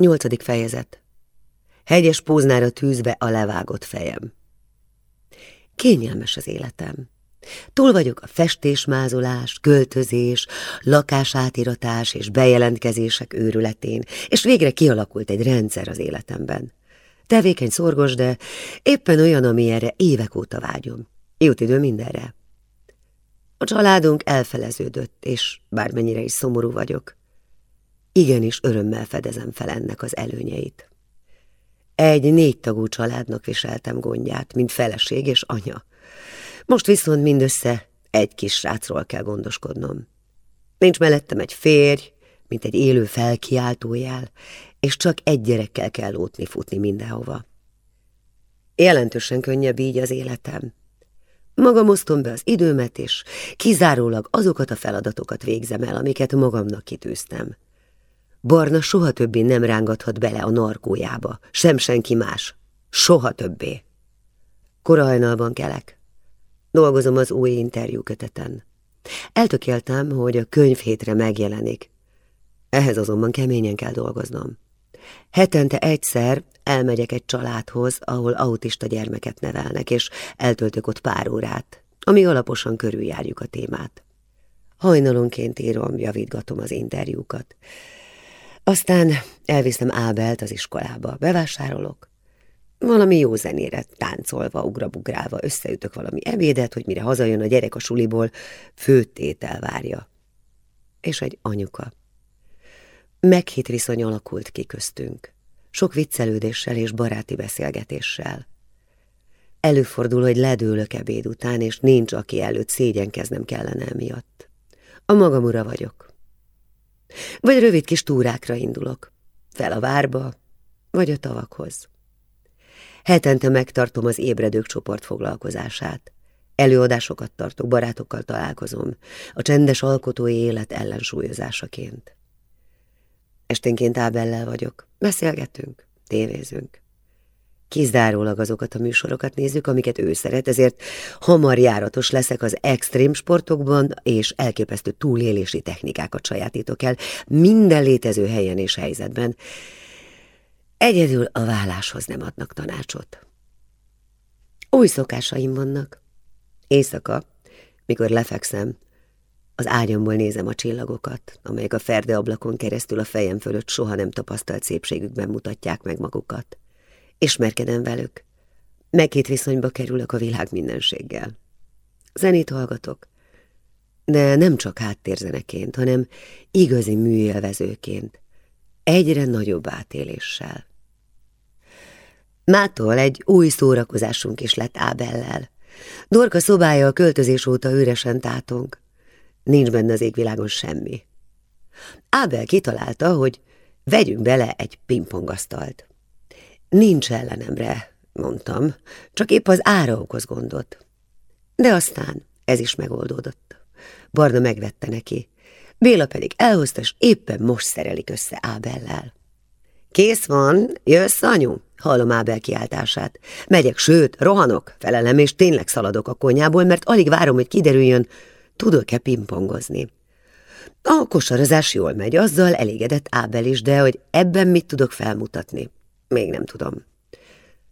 Nyolcadik fejezet. Hegyes póznára tűzve a levágott fejem. Kényelmes az életem. Túl vagyok a festésmázolás, költözés, lakásátiratás és bejelentkezések őrületén, és végre kialakult egy rendszer az életemben. Tevékeny szorgos, de éppen olyan, amilyenre évek óta vágyom. Jut idő mindenre. A családunk elfeleződött, és bármennyire is szomorú vagyok, igenis örömmel fedezem fel ennek az előnyeit. Egy négy tagú családnak viseltem gondját, mint feleség és anya. Most viszont mindössze egy kis srácról kell gondoskodnom. Nincs mellettem egy férj, mint egy élő felkiáltójel, és csak egy gyerekkel kell ótni futni mindenhova. Jelentősen könnyebb így az életem. Magam osztom be az időmet, és kizárólag azokat a feladatokat végzem el, amiket magamnak kitűztem. Barna soha többé nem rángathat bele a narkójába, sem senki más. Soha többé. Korahajnalban kelek. Dolgozom az új interjúköteten. Eltökéltem, hogy a könyvhétre megjelenik. Ehhez azonban keményen kell dolgoznom. Hetente egyszer elmegyek egy családhoz, ahol autista gyermeket nevelnek, és eltöltök ott pár órát, ami alaposan körüljárjuk a témát. Hajnalonként írom, javítgatom az interjúkat. Aztán elviszem Ábelt az iskolába, bevásárolok. Valami jó zenére, táncolva, ugrabugrálva összeütök valami ebédet, hogy mire hazajön a gyerek a suliból, főtétel várja. És egy anyuka. Meghitt viszony alakult ki köztünk. Sok viccelődéssel és baráti beszélgetéssel. Előfordul, hogy ledőlök ebéd után, és nincs, aki előtt szégyenkeznem kellene emiatt. A magam ura vagyok. Vagy rövid kis túrákra indulok. Fel a várba, vagy a tavakhoz. Hetente megtartom az ébredők csoport foglalkozását. Előadásokat tartok, barátokkal találkozom, a csendes alkotói élet ellensúlyozásaként. Esténként Ábellel vagyok, beszélgetünk, tévézünk. Kizárólag azokat a műsorokat nézzük, amiket ő szeret, ezért hamar járatos leszek az extrém sportokban, és elképesztő túlélési technikákat sajátítok el minden létező helyen és helyzetben. Egyedül a válláshoz nem adnak tanácsot. Új szokásaim vannak. Éjszaka, mikor lefekszem, az ágyamból nézem a csillagokat, amelyek a ferde ablakon keresztül a fejem fölött soha nem tapasztalt szépségükben mutatják meg magukat. Ismerkedem velük. Megkét viszonyba kerülök a világ mindenséggel. Zenét hallgatok, de nem csak háttérzeneként, hanem igazi műélvezőként, egyre nagyobb átéléssel. Mától egy új szórakozásunk is lett Ábellel. Dorka szobája a költözés óta üresen tátong. Nincs benne az égvilágon semmi. Ábel kitalálta, hogy vegyünk bele egy pingpongasztalt. Nincs ellenemre, mondtam, csak épp az ára okoz gondot. De aztán ez is megoldódott. Barna megvette neki. Béla pedig elhozta, és éppen most szerelik össze Ábellel. Kész van, jössz, anyu? Hallom Ábel kiáltását. Megyek, sőt, rohanok, felelem, és tényleg szaladok a konyából, mert alig várom, hogy kiderüljön, tudok-e pingpongozni. A kosarazás jól megy, azzal elégedett Ábel is, de hogy ebben mit tudok felmutatni? Még nem tudom.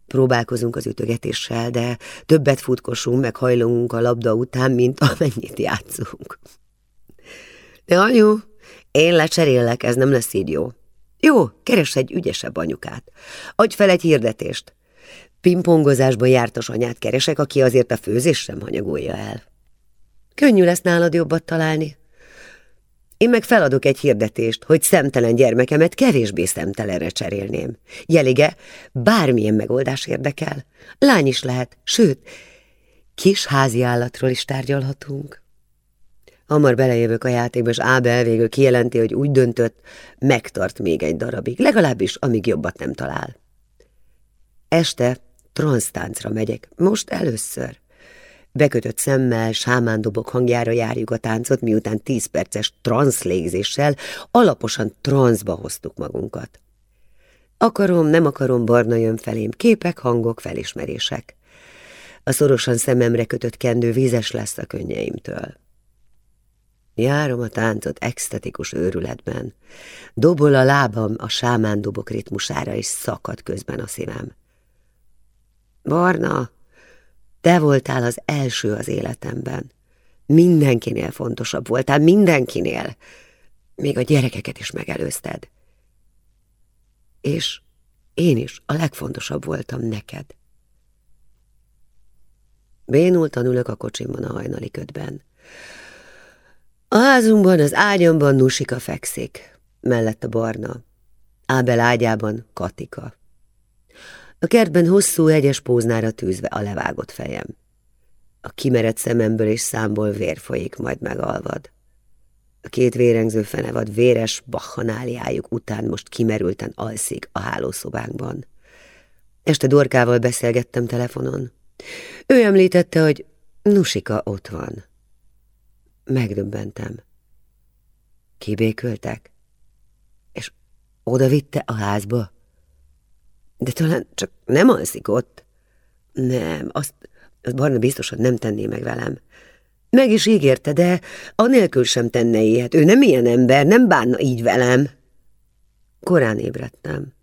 Próbálkozunk az ütögetéssel, de többet futkosunk, meg hajlunk a labda után, mint amennyit játszunk. De anyu, én lecserélek, ez nem lesz így jó. Jó, keres egy ügyesebb anyukát. Adj fel egy hirdetést. Pingpongozásban jártas anyát keresek, aki azért a főzés sem hanyagolja el. Könnyű lesz nálad jobbat találni. Én meg feladok egy hirdetést, hogy szemtelen gyermekemet kevésbé szemtelenre cserélném. Jelige, bármilyen megoldás érdekel. Lány is lehet, sőt, kis házi állatról is tárgyalhatunk. Hamar belejövök a játékba, és Ábel végül kijelenti, hogy úgy döntött, megtart még egy darabig, legalábbis amíg jobbat nem talál. Este transztáncra megyek, most először. Bekötött szemmel, sámándobok hangjára járjuk a táncot, miután tíz perces transzlégzéssel alaposan transzba hoztuk magunkat. Akarom, nem akarom, barna jön felém, képek, hangok, felismerések. A szorosan szememre kötött kendő vízes lesz a könnyeimtől. Járom a táncot extetikus őrületben. Dobol a lábam a sámán dobok ritmusára, és szakad közben a szívem. Barna, te voltál az első az életemben. Mindenkinél fontosabb voltál, mindenkinél. Még a gyerekeket is megelőzted. És én is a legfontosabb voltam neked. Bénultan ülök a kocsimban a hajnali ködben. A házunkban, az ágyamban Nusika fekszik, mellett a barna. Ábel ágyában Katika. A kertben hosszú, egyes póznára tűzve a levágott fejem. A kimerett szememből és számból vér folyik, majd megalvad. A két vérengző fenevad véres bachanáliájuk után most kimerülten alszik a hálószobánkban. Este Dorkával beszélgettem telefonon. Ő említette, hogy Nusika ott van. Megdöbbentem. Kibéköltek? És oda vitte a házba? De talán csak nem alszik ott. Nem, azt, azt Barna biztosan nem tenné meg velem. Meg is ígérte, de anélkül sem tenne ilyet. Ő nem ilyen ember, nem bánna így velem. Korán ébredtem.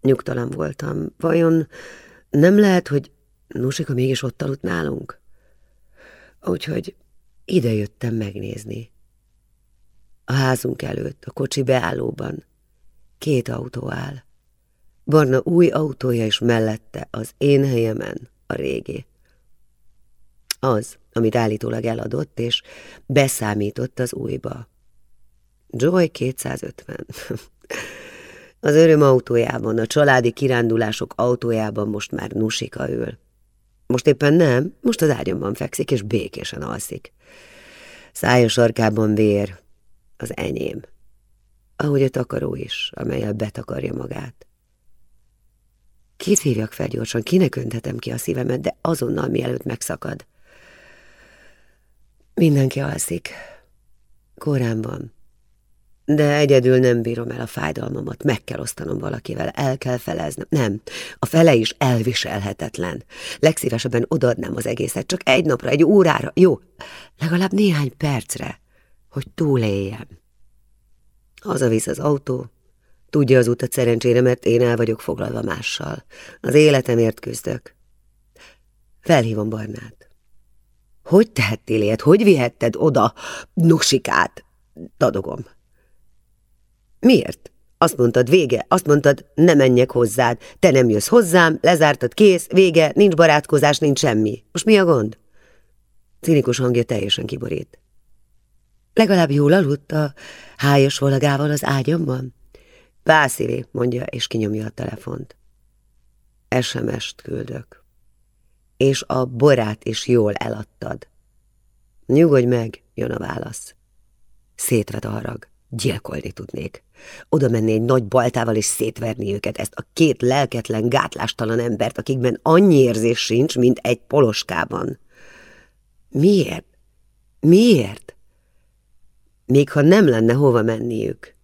Nyugtalan voltam. Vajon nem lehet, hogy Nusika mégis ott aludt nálunk? Úgyhogy ide jöttem megnézni. A házunk előtt, a kocsi beállóban két autó áll. Barna új autója is mellette, az én helyemen, a régi. Az, amit állítólag eladott, és beszámított az újba. Joy 250. Az öröm autójában, a családi kirándulások autójában most már Nusika ül. Most éppen nem, most az ágyamban fekszik, és békésen alszik. Szája sarkában vér, az enyém. Ahogy a takaró is, amelyel betakarja magát. Kit hívjak fel gyorsan, kinek öntetem ki a szívemet, de azonnal mielőtt megszakad. Mindenki alszik. Korán van. De egyedül nem bírom el a fájdalmamat, meg kell osztanom valakivel, el kell feleznem. Nem, a fele is elviselhetetlen. Legszívesebben odaadnám az egészet, csak egy napra, egy órára, jó, legalább néhány percre, hogy túléljem. Hazavisz az autó, tudja az utat szerencsére, mert én el vagyok foglalva mással. Az életemért küzdök. Felhívom Barnát. Hogy tehettél ilyet? Hogy vihetted oda Nusikát? Dadogom. Miért? Azt mondtad, vége, azt mondtad, ne menjek hozzád, te nem jössz hozzám, lezártad, kész, vége, nincs barátkozás, nincs semmi. Most mi a gond? Cinikus hangja teljesen kiborít. Legalább jól aludt a hájas valagával az ágyamban? Vászili, mondja, és kinyomja a telefont. SMS-t küldök. És a borát is jól eladtad. Nyugodj meg, jön a válasz. Szétvet a harag. Gyilkolni tudnék. Oda menni egy nagy baltával és szétverni őket, ezt a két lelketlen, gátlástalan embert, akikben annyi érzés sincs, mint egy poloskában. Miért? Miért? Még ha nem lenne hova menniük.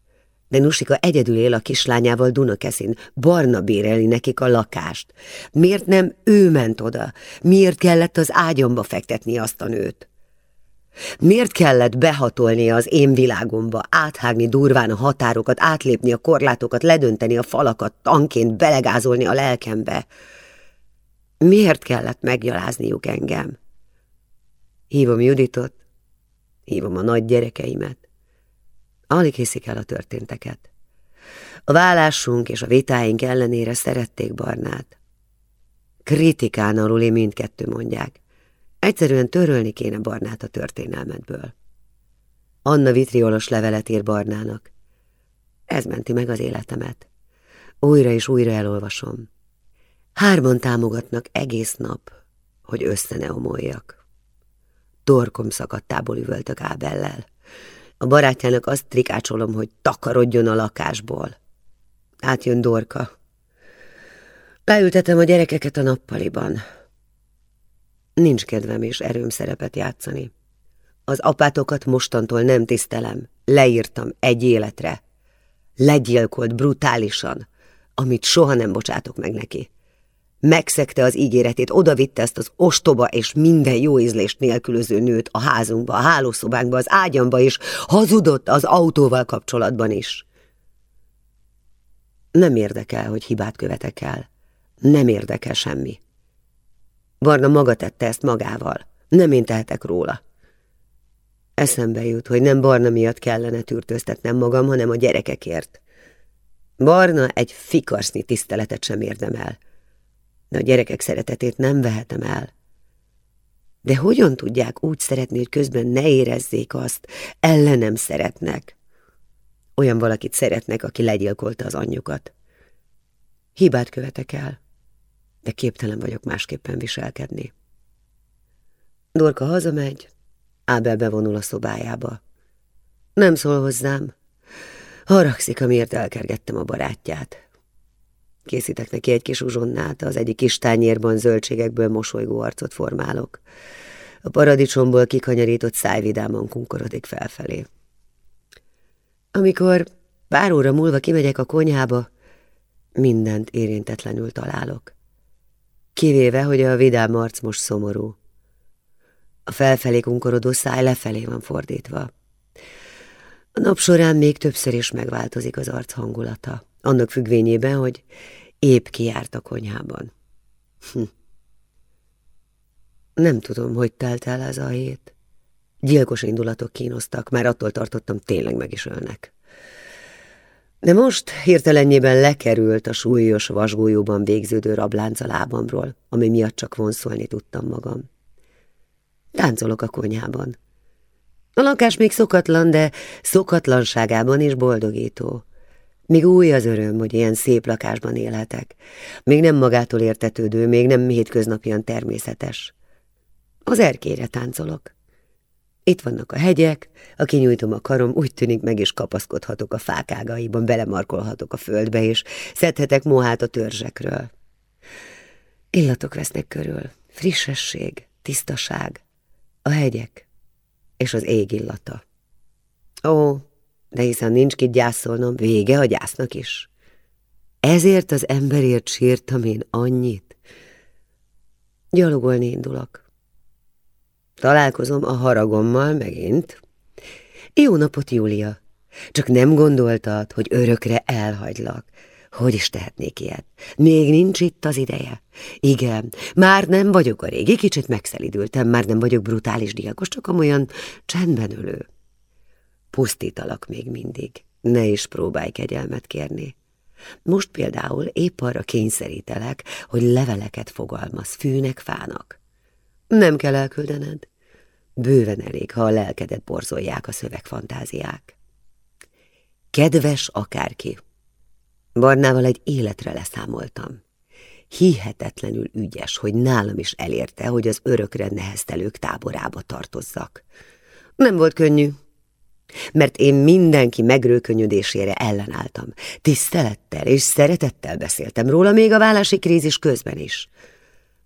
De Nusika egyedül él a kislányával Dunakeszin. Barna béreli nekik a lakást. Miért nem ő ment oda? Miért kellett az ágyamba fektetni azt a nőt? Miért kellett behatolni az én világomba, áthágni durván a határokat, átlépni a korlátokat, ledönteni a falakat, tanként belegázolni a lelkembe? Miért kellett meggyalázniuk engem? Hívom Juditot, hívom a nagy gyerekeimet. Alig hiszik el a történteket. A vállásunk és a vitáink ellenére szerették Barnát. Kritikán aluli mindkettő mondják. Egyszerűen törölni kéne Barnát a történelmedből. Anna vitriolos levelet ír Barnának. Ez menti meg az életemet. Újra és újra elolvasom. Hárman támogatnak egész nap, hogy össze ne omoljak. Torkom szakadtából üvöltök Ábellel. A barátjának azt trikácsolom, hogy takarodjon a lakásból. Átjön Dorka. Leültetem a gyerekeket a nappaliban. Nincs kedvem és erőm szerepet játszani. Az apátokat mostantól nem tisztelem. Leírtam egy életre. Legyilkolt brutálisan, amit soha nem bocsátok meg neki. Megszegte az ígéretét, odavitte ezt az ostoba és minden jó ízlést nélkülöző nőt a házunkba, a hálószobánkba, az ágyamba, és hazudott az autóval kapcsolatban is. Nem érdekel, hogy hibát követek el. Nem érdekel semmi. Barna maga tette ezt magával. Nem én tehetek róla. Eszembe jut, hogy nem Barna miatt kellene tűrtőztetnem magam, hanem a gyerekekért. Barna egy fikarsznyi tiszteletet sem érdemel. De a gyerekek szeretetét nem vehetem el. De hogyan tudják úgy szeretni, hogy közben ne érezzék azt, ellenem szeretnek? Olyan valakit szeretnek, aki legyilkolta az anyjukat. Hibát követek el, de képtelen vagyok másképpen viselkedni. Dorka hazamegy, Ábel bevonul a szobájába. Nem szól hozzám. Haragszik, amiért elkergettem a barátját. Készítek neki egy kis uzsonnát, az egyik kis tányérban zöldségekből mosolygó arcot formálok. A paradicsomból kikanyarított szájvidáman kunkorodik felfelé. Amikor pár óra múlva kimegyek a konyhába, mindent érintetlenül találok. Kivéve, hogy a vidám arc most szomorú. A felfelé kunkorodó száj lefelé van fordítva. A nap során még többször is megváltozik az arc hangulata, annak függvényében, hogy épp kijárt a konyhában. Hm. Nem tudom, hogy telt el ez a hét. Gyilkos indulatok kínoztak, már attól tartottam, tényleg meg is ölnek. De most hirtelenjében lekerült a súlyos vasgólyóban végződő rablánc a lábamról, ami miatt csak vonszolni tudtam magam. Táncolok a konyhában. A lakás még szokatlan, de szokatlanságában is boldogító. Még új az öröm, hogy ilyen szép lakásban élhetek. Még nem magától értetődő, még nem hétköznapian természetes. Az erkére táncolok. Itt vannak a hegyek, a kinyújtom a karom, úgy tűnik meg is kapaszkodhatok a fák ágaiban, belemarkolhatok a földbe, és szedhetek mohát a törzsekről. Illatok vesznek körül, frissesség, tisztaság, a hegyek és az ég illata. Ó, de hiszen nincs ki gyászolnom, vége a gyásznak is. Ezért az emberért sírtam én annyit. Gyalogolni indulok. Találkozom a haragommal megint. Jó napot, Júlia! Csak nem gondoltad, hogy örökre elhagylak. Hogy is tehetnék ilyet? Még nincs itt az ideje. Igen, már nem vagyok a régi, kicsit megszelidültem, már nem vagyok brutális gyilkos, csak amolyan csendben ölő. Pusztítalak még mindig. Ne is próbálj kegyelmet kérni. Most például épp arra kényszerítelek, hogy leveleket fogalmaz fűnek, fának. Nem kell elküldened. Bőven elég, ha a lelkedet borzolják a szövegfantáziák. Kedves akárki! Barnával egy életre leszámoltam. Hihetetlenül ügyes, hogy nálam is elérte, hogy az örökre neheztelők táborába tartozzak. Nem volt könnyű, mert én mindenki megrőkönyödésére ellenálltam. Tisztelettel és szeretettel beszéltem róla még a vállási krízis közben is.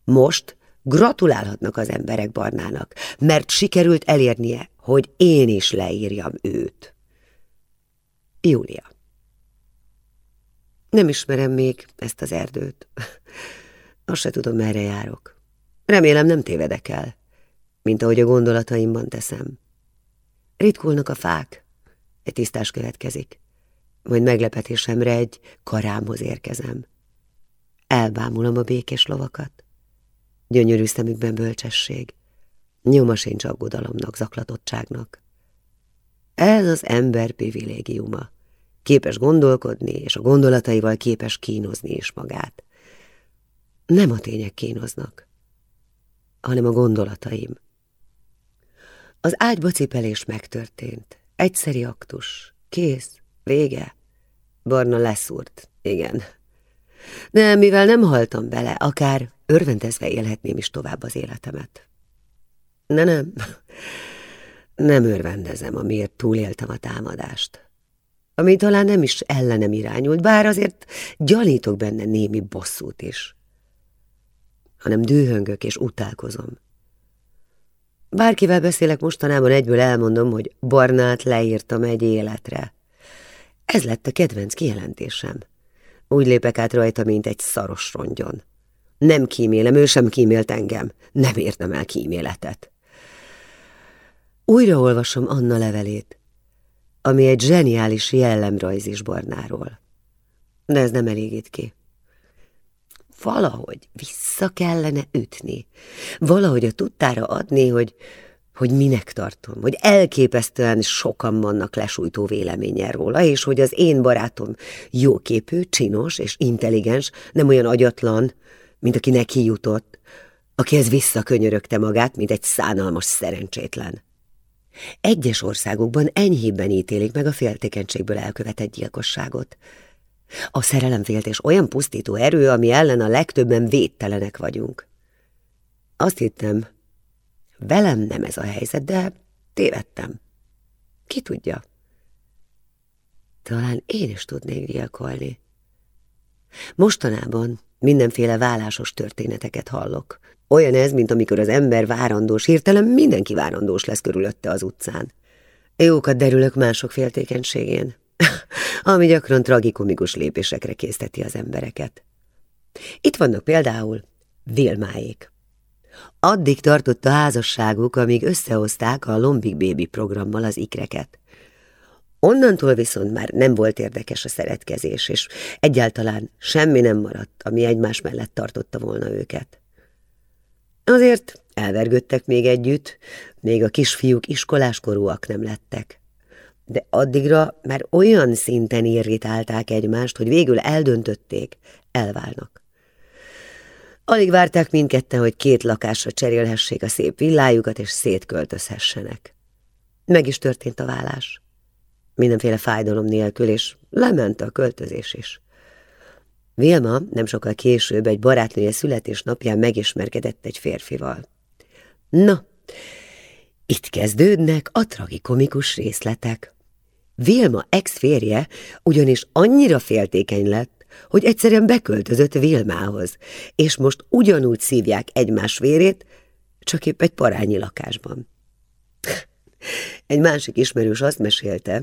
Most gratulálhatnak az emberek Barnának, mert sikerült elérnie, hogy én is leírjam őt. Júlia nem ismerem még ezt az erdőt. Azt se tudom, merre járok. Remélem nem tévedek el, mint ahogy a gondolataimban teszem. Ritkulnak a fák, egy tisztás következik, majd meglepetésemre egy karámhoz érkezem. Elbámulom a békés lovakat. Gyönyörű szemükben bölcsesség, nyoma sincs aggodalomnak, zaklatottságnak. Ez az ember privilégiuma képes gondolkodni, és a gondolataival képes kínozni is magát. Nem a tények kínoznak, hanem a gondolataim. Az ágyba cipelés megtörtént. Egyszeri aktus. Kész. Vége. Barna leszúrt. Igen. De mivel nem haltam bele, akár örvendezve élhetném is tovább az életemet. Ne nem. Nem örvendezem, amiért túléltem a támadást ami talán nem is ellenem irányult, bár azért gyanítok benne némi bosszút is, hanem dühöngök és utálkozom. Bárkivel beszélek mostanában, egyből elmondom, hogy Barnát leírtam egy életre. Ez lett a kedvenc kijelentésem. Úgy lépek át rajta, mint egy szaros rongyon. Nem kímélem, ő sem kímélt engem. Nem értem el kíméletet. Újra olvasom Anna levelét, ami egy zseniális jellemrajz is Barnáról. De ez nem elégít ki. Valahogy vissza kellene ütni. Valahogy a tudtára adni, hogy, hogy minek tartom, hogy elképesztően sokan vannak lesújtó véleményen róla, és hogy az én barátom jóképű, csinos és intelligens, nem olyan agyatlan, mint aki neki jutott, akihez visszakönyörögte magát, mint egy szánalmas szerencsétlen. Egyes országokban enyhébben ítélik meg a féltékenységből elkövetett gyilkosságot. A szerelemféltés olyan pusztító erő, ami ellen a legtöbben védtelenek vagyunk. Azt hittem, velem nem ez a helyzet, de tévedtem. Ki tudja? Talán én is tudnék gyilkolni. Mostanában mindenféle vállásos történeteket hallok. Olyan ez, mint amikor az ember várandós, hirtelen mindenki várandós lesz körülötte az utcán. Jókat derülök mások féltékenységén, ami gyakran tragikomikus lépésekre készteti az embereket. Itt vannak például Vilmáék. Addig tartott a házasságuk, amíg összehozták a Lombik Baby programmal az ikreket. Onnantól viszont már nem volt érdekes a szeretkezés, és egyáltalán semmi nem maradt, ami egymás mellett tartotta volna őket. Azért elvergődtek még együtt, még a kisfiúk iskoláskorúak nem lettek. De addigra már olyan szinten irritálták egymást, hogy végül eldöntötték, elválnak. Alig várták mindketten, hogy két lakásra cserélhessék a szép villájukat, és szétköltözhessenek. Meg is történt a vállás. Mindenféle fájdalom nélkül, és lement a költözés is. Vilma nem sokkal később egy barátnője születésnapján megismerkedett egy férfival. Na, itt kezdődnek a tragikomikus részletek. Vilma ex-férje ugyanis annyira féltékeny lett, hogy egyszerűen beköltözött Vilmához, és most ugyanúgy szívják egymás vérét, csak épp egy parányi lakásban. Egy másik ismerős azt mesélte,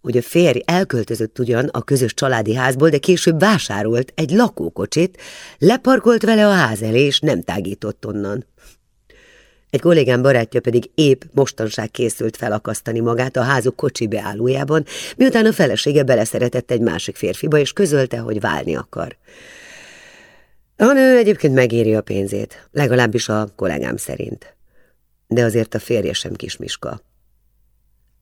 hogy a férj elköltözött ugyan a közös családi házból, de később vásárolt egy lakókocsit, leparkolt vele a ház elé, és nem tágított onnan. Egy kollégám barátja pedig épp mostanság készült felakasztani magát a házuk kocsi beállójában, miután a felesége beleszeretett egy másik férfiba, és közölte, hogy válni akar. A nő egyébként megéri a pénzét, legalábbis a kollégám szerint. De azért a férje sem kismiska.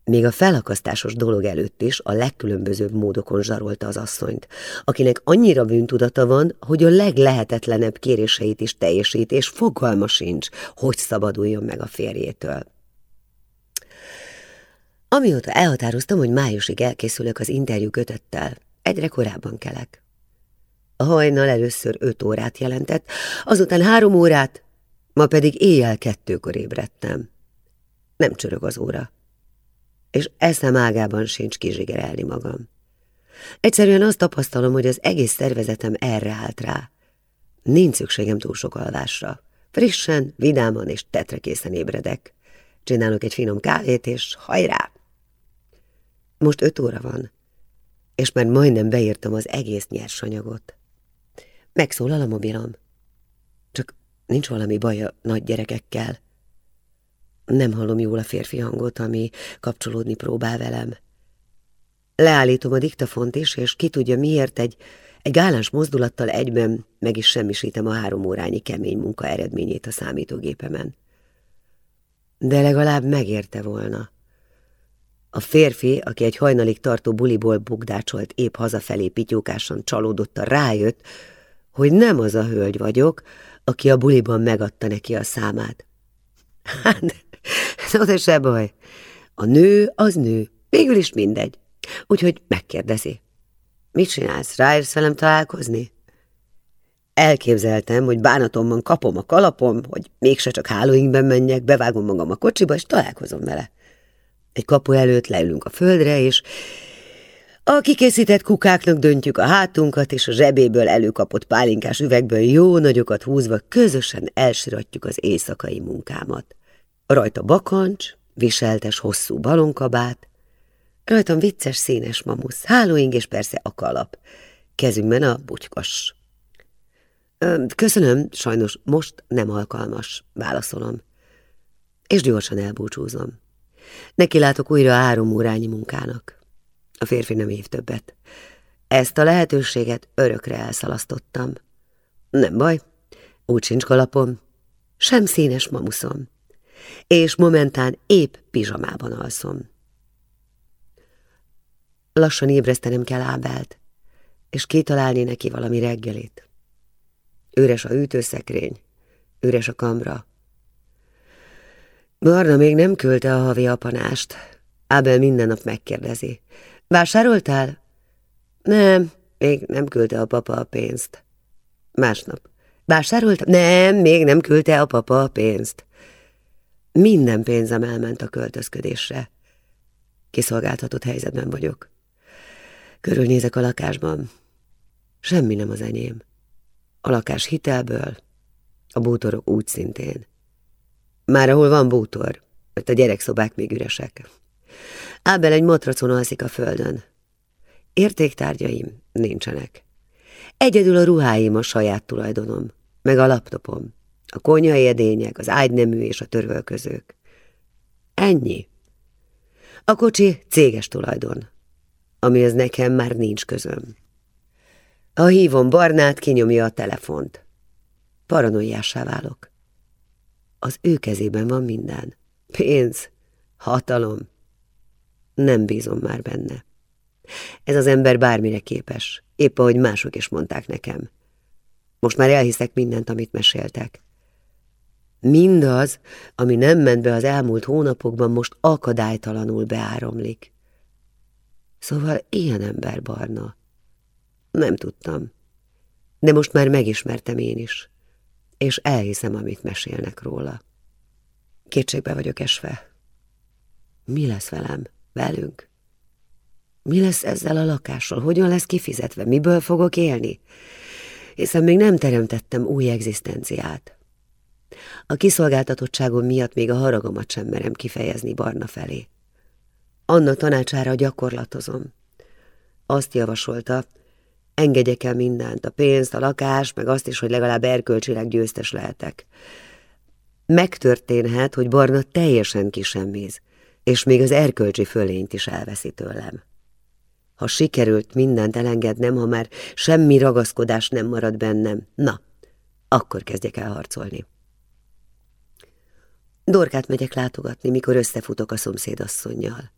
Még a felakasztásos dolog előtt is a legkülönbözőbb módokon zsarolta az asszonyt, akinek annyira bűntudata van, hogy a leglehetetlenebb kéréseit is teljesít, és fogalma sincs, hogy szabaduljon meg a férjétől. Amióta elhatároztam, hogy májusig elkészülök az interjú kötettel, egyre korábban kelek. A hajnal először öt órát jelentett, azután három órát, ma pedig éjjel kettőkor ébredtem. Nem csörög az óra és eszem ágában sincs kizsigerelni magam. Egyszerűen azt tapasztalom, hogy az egész szervezetem erre állt rá. Nincs szükségem túl sok alvásra. Frissen, vidáman és tetrekészen ébredek. Csinálok egy finom kávét, és hajrá! Most öt óra van, és már majdnem beírtam az egész nyersanyagot. Megszólal a mobilom. Nincs valami baj a nagy gyerekekkel. Nem hallom jól a férfi hangot, ami kapcsolódni próbál velem. Leállítom a diktafont is, és ki tudja miért egy, egy gáláns mozdulattal egyben meg is semmisítem a három órányi kemény munka eredményét a számítógépemen. De legalább megérte volna. A férfi, aki egy hajnalig tartó buliból bugdácsolt épp hazafelé pityókásan csalódotta, rájött, hogy nem az a hölgy vagyok, aki a buliban megadta neki a számát. Hát, No, de se baj. A nő az nő. Végül is mindegy. Úgyhogy megkérdezi. Mit csinálsz? Ráérsz velem találkozni? Elképzeltem, hogy bánatomban kapom a kalapom, hogy mégse csak hálóinkben menjek, bevágom magam a kocsiba, és találkozom vele. Egy kapu előtt leülünk a földre, és a kikészített kukáknak döntjük a hátunkat, és a zsebéből előkapott pálinkás üvegből jó nagyokat húzva közösen elsiratjuk az éjszakai munkámat. Rajta bakancs, viseltes hosszú balonkabát, rajtam vicces színes mamusz, hálóing és persze a kalap, kezünkben a butykas. Köszönöm, sajnos most nem alkalmas, válaszolom. És gyorsan elbúcsúzom. Neki látok újra három órányi munkának. A férfi nem hív többet. Ezt a lehetőséget örökre elszalasztottam. Nem baj, úgy sincs kalapom, sem színes mamuszom, és momentán épp pizsamában alszom. Lassan ébresztenem kell Ábelt, és kitalálni neki valami reggelit. Üres a hűtőszekrény, üres a kamra. Barna még nem küldte a havi apanást. Ábel minden nap megkérdezi. Vásároltál? Nem, még nem küldte a papa a pénzt. Másnap. Vásárolt? Nem, még nem küldte a papa a pénzt. Minden pénzem elment a költözködésre. Kiszolgáltatott helyzetben vagyok. Körülnézek a lakásban. Semmi nem az enyém. A lakás hitelből, a bútorok úgy szintén. Már ahol van bútor, mert a gyerekszobák még üresek. Ábel egy matracon alszik a földön. Értéktárgyaim nincsenek. Egyedül a ruháim a saját tulajdonom, meg a laptopom, a konyhai edények, az ágynemű és a törvölközők. Ennyi. A kocsi céges tulajdon, amihez nekem már nincs közöm. A hívom Barnát kinyomja a telefont. Paranoiássá válok. Az ő kezében van minden. Pénz, hatalom. Nem bízom már benne. Ez az ember bármire képes, épp ahogy mások is mondták nekem. Most már elhiszek mindent, amit meséltek. Mindaz, ami nem ment be az elmúlt hónapokban, most akadálytalanul beáramlik. Szóval ilyen ember Barna. Nem tudtam. De most már megismertem én is, és elhiszem, amit mesélnek róla. Kétségbe vagyok esve. Mi lesz velem? Velünk? Mi lesz ezzel a lakással? Hogyan lesz kifizetve? Miből fogok élni? Hiszen még nem teremtettem új egzisztenciát. A kiszolgáltatottságom miatt még a haragomat sem merem kifejezni Barna felé. Anna tanácsára gyakorlatozom. Azt javasolta, engedjek el mindent, a pénzt, a lakást, meg azt is, hogy legalább erkölcsileg győztes lehetek. Megtörténhet, hogy Barna teljesen kisemméz, és még az erkölcsi fölényt is elveszi tőlem. Ha sikerült mindent elengednem, ha már semmi ragaszkodás nem marad bennem, na, akkor kezdjek el harcolni. Dorkát megyek látogatni, mikor összefutok a szomszédasszonynal.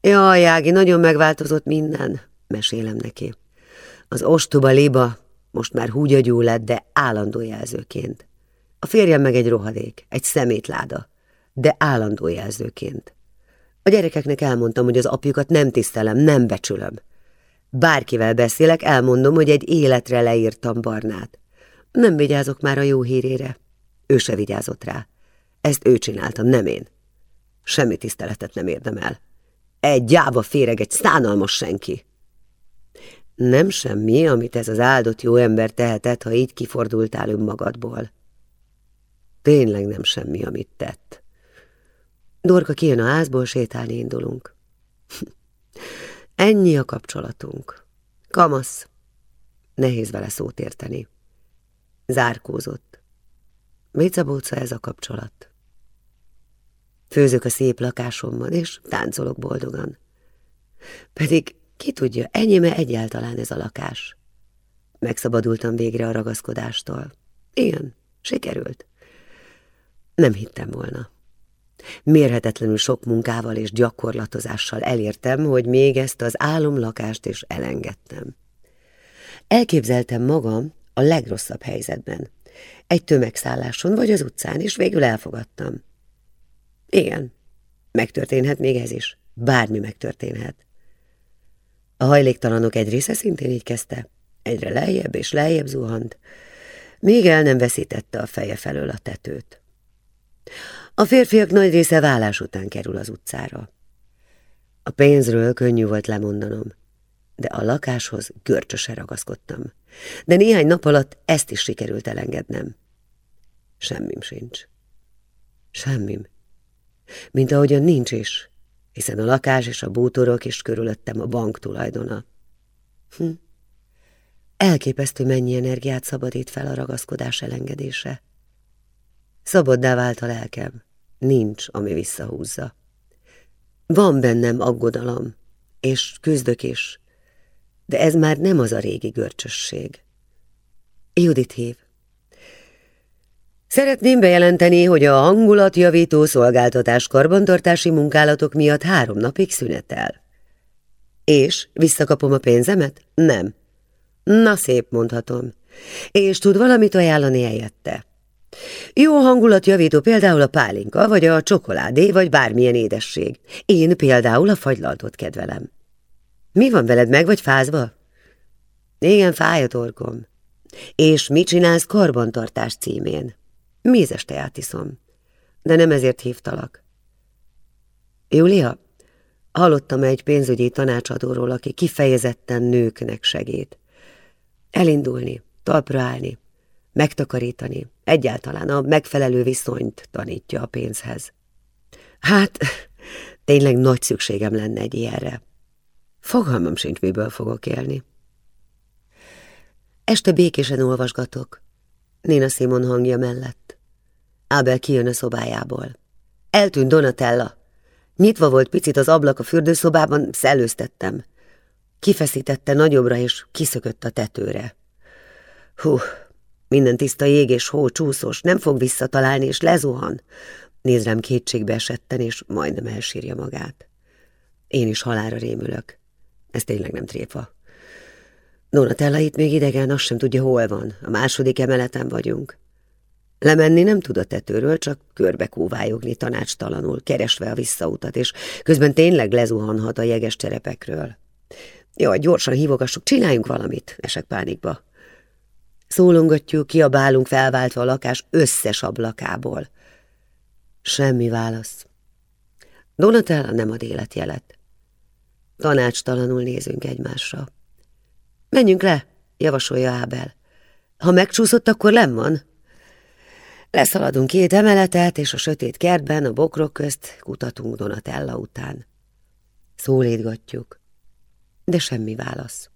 Jaj, Ági, nagyon megváltozott minden, mesélem neki. Az ostoba liba most már húgyagyú lett, de állandó jelzőként. A férjem meg egy rohadék, egy szemétláda, de állandó jelzőként. A gyerekeknek elmondtam, hogy az apjukat nem tisztelem, nem becsülöm. Bárkivel beszélek, elmondom, hogy egy életre leírtam Barnát. Nem vigyázok már a jó hírére. Ő se vigyázott rá. Ezt ő csinálta, nem én. Semmi tiszteletet nem érdemel. Egy gyáva féreg, egy szánalmas senki. Nem semmi, amit ez az áldott jó ember tehetett, ha így kifordultál önmagadból. Tényleg nem semmi, amit tett. Dorka kijön a házból, sétálni indulunk. Ennyi a kapcsolatunk. Kamasz. Nehéz vele szót érteni. Zárkózott. Bécabóca ez a kapcsolat. Főzök a szép lakásomban, és táncolok boldogan. Pedig ki tudja, enyéme egyáltalán ez a lakás. Megszabadultam végre a ragaszkodástól. Igen, sikerült. Nem hittem volna. Mérhetetlenül sok munkával és gyakorlatozással elértem, hogy még ezt az álomlakást is elengedtem. Elképzeltem magam a legrosszabb helyzetben. Egy tömegszálláson vagy az utcán, és végül elfogadtam. Igen, megtörténhet még ez is. Bármi megtörténhet. A hajléktalanok egy része szintén így kezdte. Egyre lejjebb és lejjebb zuhant, még el nem veszítette a feje felől a tetőt. A férfiak nagy része vállás után kerül az utcára. A pénzről könnyű volt lemondanom, de a lakáshoz görcsösen ragaszkodtam. De néhány nap alatt ezt is sikerült elengednem. Semmim sincs. Semmim. Mint ahogyan nincs is, hiszen a lakás és a bútorok is körülöttem a bank tulajdona. Hm. Elképesztő mennyi energiát szabadít fel a ragaszkodás elengedése. Szabaddá vált a lelkem. Nincs, ami visszahúzza. Van bennem aggodalom, és küzdök is, de ez már nem az a régi görcsösség. Judit hív. Szeretném bejelenteni, hogy a hangulatjavító szolgáltatás karbantartási munkálatok miatt három napig szünetel. És visszakapom a pénzemet? Nem. Na szép, mondhatom. És tud valamit ajánlani helyette? Jó hangulatjavító például a pálinka, vagy a csokoládé, vagy bármilyen édesség. Én például a fagylaltot kedvelem. Mi van veled, meg vagy fázva? Igen, fáj a torkom. És mit csinálsz karbantartás címén? Mézes teát iszom, de nem ezért hívtalak. Júlia, hallottam egy pénzügyi tanácsadóról, aki kifejezetten nőknek segít. Elindulni, talpra állni, megtakarítani, egyáltalán a megfelelő viszonyt tanítja a pénzhez. Hát, tényleg nagy szükségem lenne egy ilyenre. Fogalmam sincs, miből fogok élni. Este békésen olvasgatok, Néna Simon hangja mellett. Ábel kijön a szobájából. Eltűnt Donatella. Nyitva volt picit az ablak a fürdőszobában, szellőztettem. Kifeszítette nagyobbra, és kiszökött a tetőre. Hú, minden tiszta jég és hó csúszós, nem fog visszatalálni, és lezuhan. Néz rám kétségbe esetten, és majdnem elsírja magát. Én is halára rémülök. Ez tényleg nem tréfa. Donatella itt még idegen, azt sem tudja, hol van. A második emeleten vagyunk. Lemenni nem tud a tetőről, csak körbe kúvályogni tanácstalanul, keresve a visszautat, és közben tényleg lezuhanhat a jeges terepekről. Jaj, gyorsan hívogassuk, csináljunk valamit, esek pánikba. Szólongatjuk, kiabálunk felváltva a lakás összes ablakából. Semmi válasz. Donatella nem ad életjelet. Tanácstalanul nézünk egymásra. Menjünk le, javasolja Ábel. Ha megcsúszott, akkor nem van. Leszaladunk két emeletet, és a sötét kertben, a bokrok közt kutatunk Donatella után. Szólítgatjuk, de semmi válasz.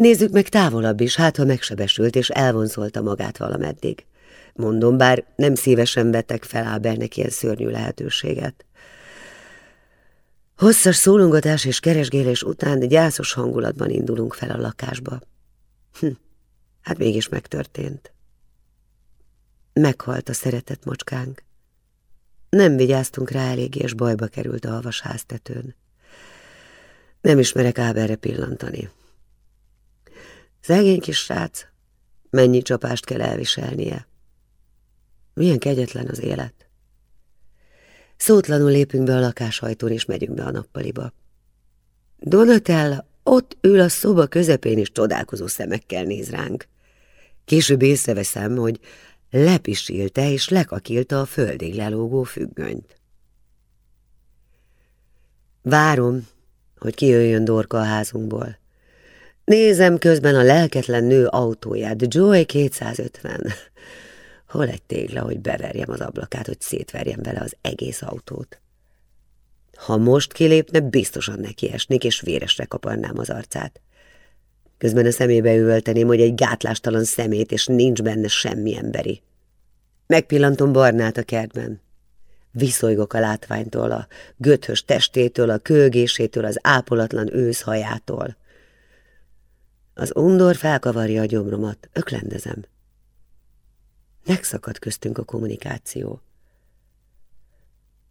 Nézzük meg távolabb is, hát ha megsebesült, és elvonzolta magát valameddig. Mondom, bár nem szívesen vetek fel Ábelnek ilyen szörnyű lehetőséget. Hosszas szólongatás és keresgélés után gyászos hangulatban indulunk fel a lakásba. Hm, hát mégis megtörtént. Meghalt a szeretett macskánk. Nem vigyáztunk rá elég, és bajba került a havas háztetőn. Nem ismerek Áberre pillantani. Szegény kis srác, mennyi csapást kell elviselnie. Milyen kegyetlen az élet. Szótlanul lépünk be a lakásajtón, és megyünk be a nappaliba. Donatella ott ül a szoba közepén, és csodálkozó szemekkel néz ránk. Később észreveszem, hogy lepisilte és lekakilta a földig lelógó függönyt. Várom, hogy kijöjjön Dorka a házunkból. Nézem közben a lelketlen nő autóját, Joy 250. Hol egy tégla, hogy beverjem az ablakát, hogy szétverjem vele az egész autót? Ha most kilépne, biztosan esnék, és véresre kaparnám az arcát. Közben a szemébe üvölteném, hogy egy gátlástalan szemét, és nincs benne semmi emberi. Megpillantom Barnát a kertben. Viszolygok a látványtól, a göthös testétől, a kölgésétől, az ápolatlan őszhajától. Az undor felkavarja a gyomromat, öklendezem. Megszakad köztünk a kommunikáció.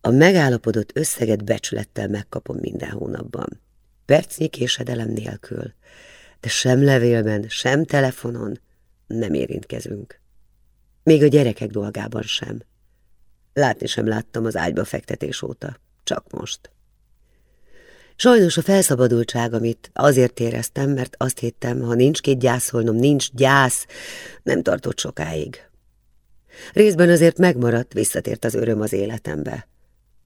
A megállapodott összeget becsülettel megkapom minden hónapban. Percnyi késedelem nélkül, de sem levélben, sem telefonon nem érintkezünk. Még a gyerekek dolgában sem. Látni sem láttam az ágyba fektetés óta, csak most. Sajnos a felszabadultság, amit azért éreztem, mert azt hittem, ha nincs két gyászolnom, nincs gyász, nem tartott sokáig. Részben azért megmaradt, visszatért az öröm az életembe.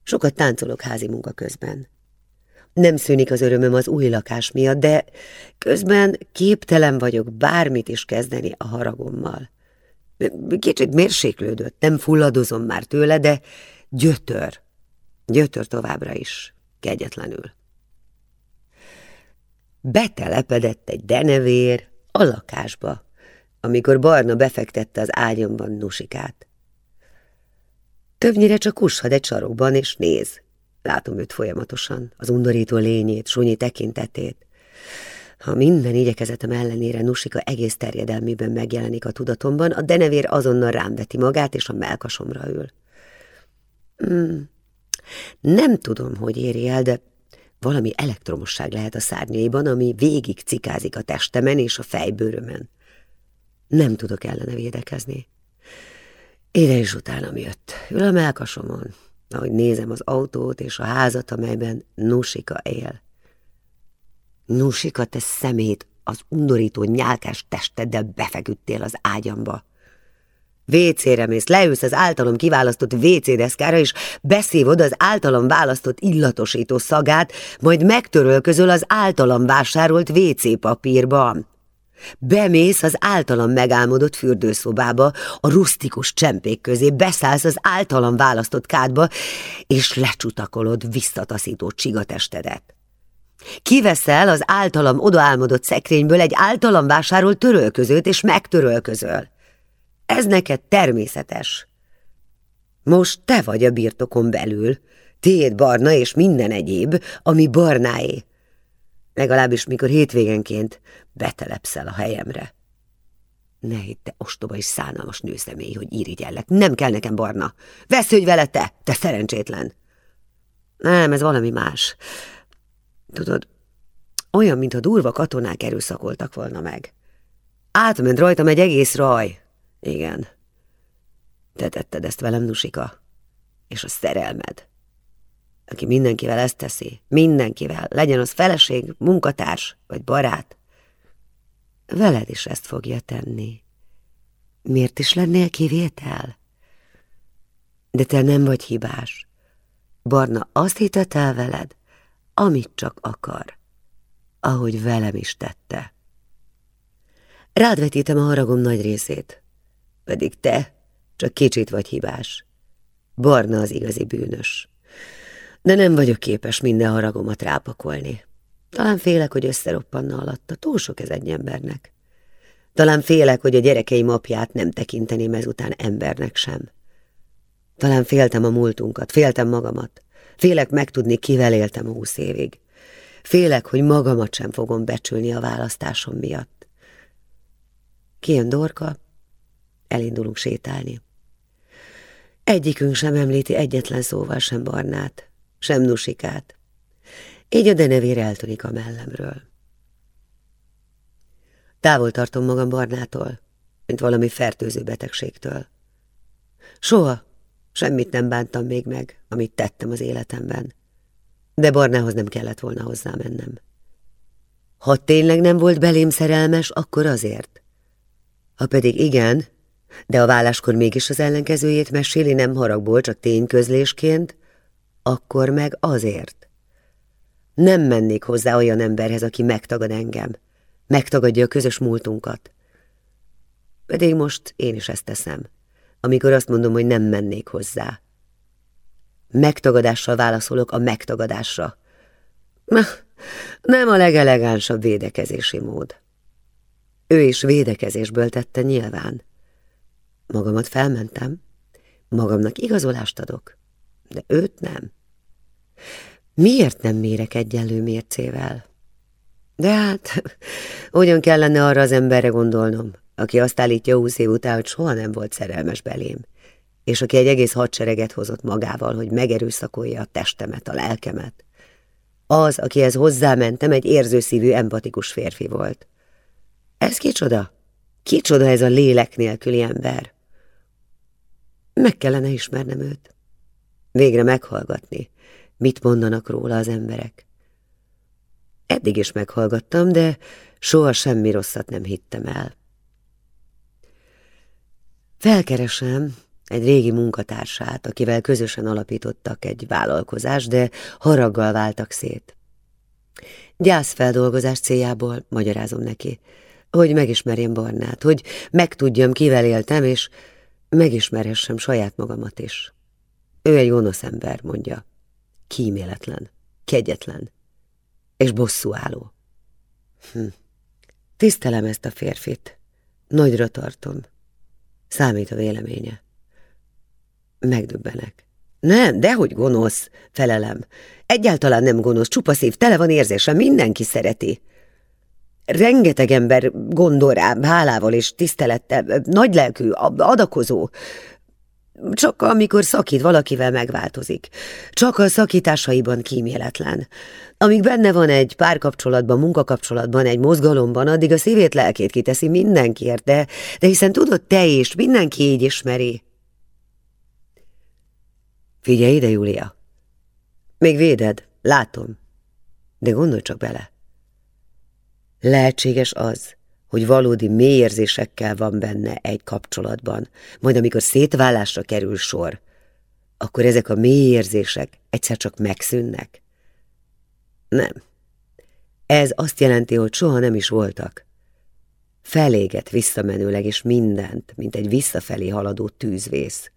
Sokat táncolok házi munka közben. Nem szűnik az örömöm az új lakás miatt, de közben képtelen vagyok bármit is kezdeni a haragommal. Kicsit mérséklődött, nem fulladozom már tőle, de gyötör. Gyötör továbbra is, kegyetlenül. Betelepedett egy denevér, A lakásba, amikor Barna befektette az ágyamban Nusikát. Többnyire csak kushad egy sarokban, és néz. Látom őt folyamatosan, az undorító lényét, sunyi tekintetét. Ha minden igyekezetem ellenére Nusika egész terjedelmében megjelenik a tudatomban, a denevér azonnal rám veti magát, és a melkasomra ül. Hmm. Nem tudom, hogy éri el, de valami elektromosság lehet a szárnyaiban, ami végig cikázik a testemen és a fejbőrömen. Nem tudok ellene védekezni. Ide is utánam jött. Ül a melkasomon, ahogy nézem az autót és a házat, amelyben Nusika él. Nusika, te szemét az undorító nyálkás testeddel befeküdtél az ágyamba. Vécére mész, leülsz az általam kiválasztott vécédeszkára, és beszívod az általam választott illatosító szagát, majd megtörölközöl az általam vásárolt vécépapírban. Bemész az általam megálmodott fürdőszobába, a rustikus csempék közé, beszállsz az általam választott kádba, és lecsutakolod visszataszító csigatestedet. Kiveszel az általam odaálmodott szekrényből egy általam vásárolt törölközőt, és megtörölközöl. Ez neked természetes. Most te vagy a birtokon belül, tiéd barna és minden egyéb, ami barnáé. Legalábbis mikor hétvégenként betelepszel a helyemre. Ne hidd, te ostoba és szánalmas nőszemély, hogy irigyellek. Nem kell nekem barna. Vesződj vele te, te szerencsétlen. Nem, ez valami más. Tudod, olyan, mintha durva katonák erőszakoltak volna meg. Átment rajtam egy egész raj. Igen. Te tetted ezt velem, Nusika. És a szerelmed aki mindenkivel ezt teszi, mindenkivel, legyen az feleség, munkatárs vagy barát, veled is ezt fogja tenni. Miért is lennél kivétel? De te nem vagy hibás. Barna azt hitett el veled, amit csak akar, ahogy velem is tette. Rád vetítem a haragom nagy részét, pedig te csak kicsit vagy hibás. Barna az igazi bűnös de nem vagyok képes minden haragomat rápakolni. Talán félek, hogy összeroppanna alatta, túl sok ez egy embernek. Talán félek, hogy a gyerekeim apját nem tekinteném ezután embernek sem. Talán féltem a múltunkat, féltem magamat. Félek megtudni, kivel éltem húsz évig. Félek, hogy magamat sem fogom becsülni a választásom miatt. Kijön Dorka, elindulunk sétálni. Egyikünk sem említi egyetlen szóval sem Barnát sem nusikát. Így a denevér eltűnik a mellemről. Távol tartom magam Barnától, mint valami fertőző betegségtől. Soha semmit nem bántam még meg, amit tettem az életemben, de Barnához nem kellett volna hozzá mennem. Ha tényleg nem volt belém szerelmes, akkor azért. Ha pedig igen, de a válláskor mégis az ellenkezőjét meséli nem haragból, csak tényközlésként, akkor meg azért. Nem mennék hozzá olyan emberhez, aki megtagad engem, megtagadja a közös múltunkat. Pedig most én is ezt teszem, amikor azt mondom, hogy nem mennék hozzá. Megtagadással válaszolok a megtagadásra. Nem a legelegánsabb védekezési mód. Ő is védekezésből tette nyilván. Magamat felmentem, magamnak igazolást adok de őt nem. Miért nem mérek egyenlő mércével? De hát, hogyan kellene arra az emberre gondolnom, aki azt állítja húsz év után, hogy soha nem volt szerelmes belém, és aki egy egész hadsereget hozott magával, hogy megerőszakolja a testemet, a lelkemet. Az, akihez hozzámentem, egy érzőszívű, empatikus férfi volt. Ez kicsoda? Kicsoda ez a lélek nélküli ember? Meg kellene ismernem őt. Végre meghallgatni, mit mondanak róla az emberek. Eddig is meghallgattam, de soha semmi rosszat nem hittem el. Felkeresem egy régi munkatársát, akivel közösen alapítottak egy vállalkozást, de haraggal váltak szét. Gyászfeldolgozás céljából magyarázom neki, hogy megismerjem Barnát, hogy megtudjam, kivel éltem, és megismerhessem saját magamat is. Ő egy gonosz ember, mondja. Kíméletlen, kegyetlen és bosszúálló. Hm. Tisztelem ezt a férfit. Nagyra tartom. Számít a véleménye. Megdöbbenek. Nem, dehogy gonosz, felelem. Egyáltalán nem gonosz, csupa szív, tele van érzése, mindenki szereti. Rengeteg ember gondol rám, hálával és tisztelettel, nagylelkű, adakozó. Csak amikor szakít, valakivel megváltozik. Csak a szakításaiban kíméletlen. Amíg benne van egy párkapcsolatban, munkakapcsolatban, egy mozgalomban, addig a szívét, lelkét kiteszi mindenkiért, de, de hiszen tudod, te is, mindenki így ismeri. Figyelj ide, Júlia. Még véded, látom. De gondolj csak bele. Lehetséges az, hogy valódi mély érzésekkel van benne egy kapcsolatban, majd amikor szétválásra kerül sor, akkor ezek a mély érzések egyszer csak megszűnnek? Nem. Ez azt jelenti, hogy soha nem is voltak. Feléget visszamenőleg és mindent, mint egy visszafelé haladó tűzvész.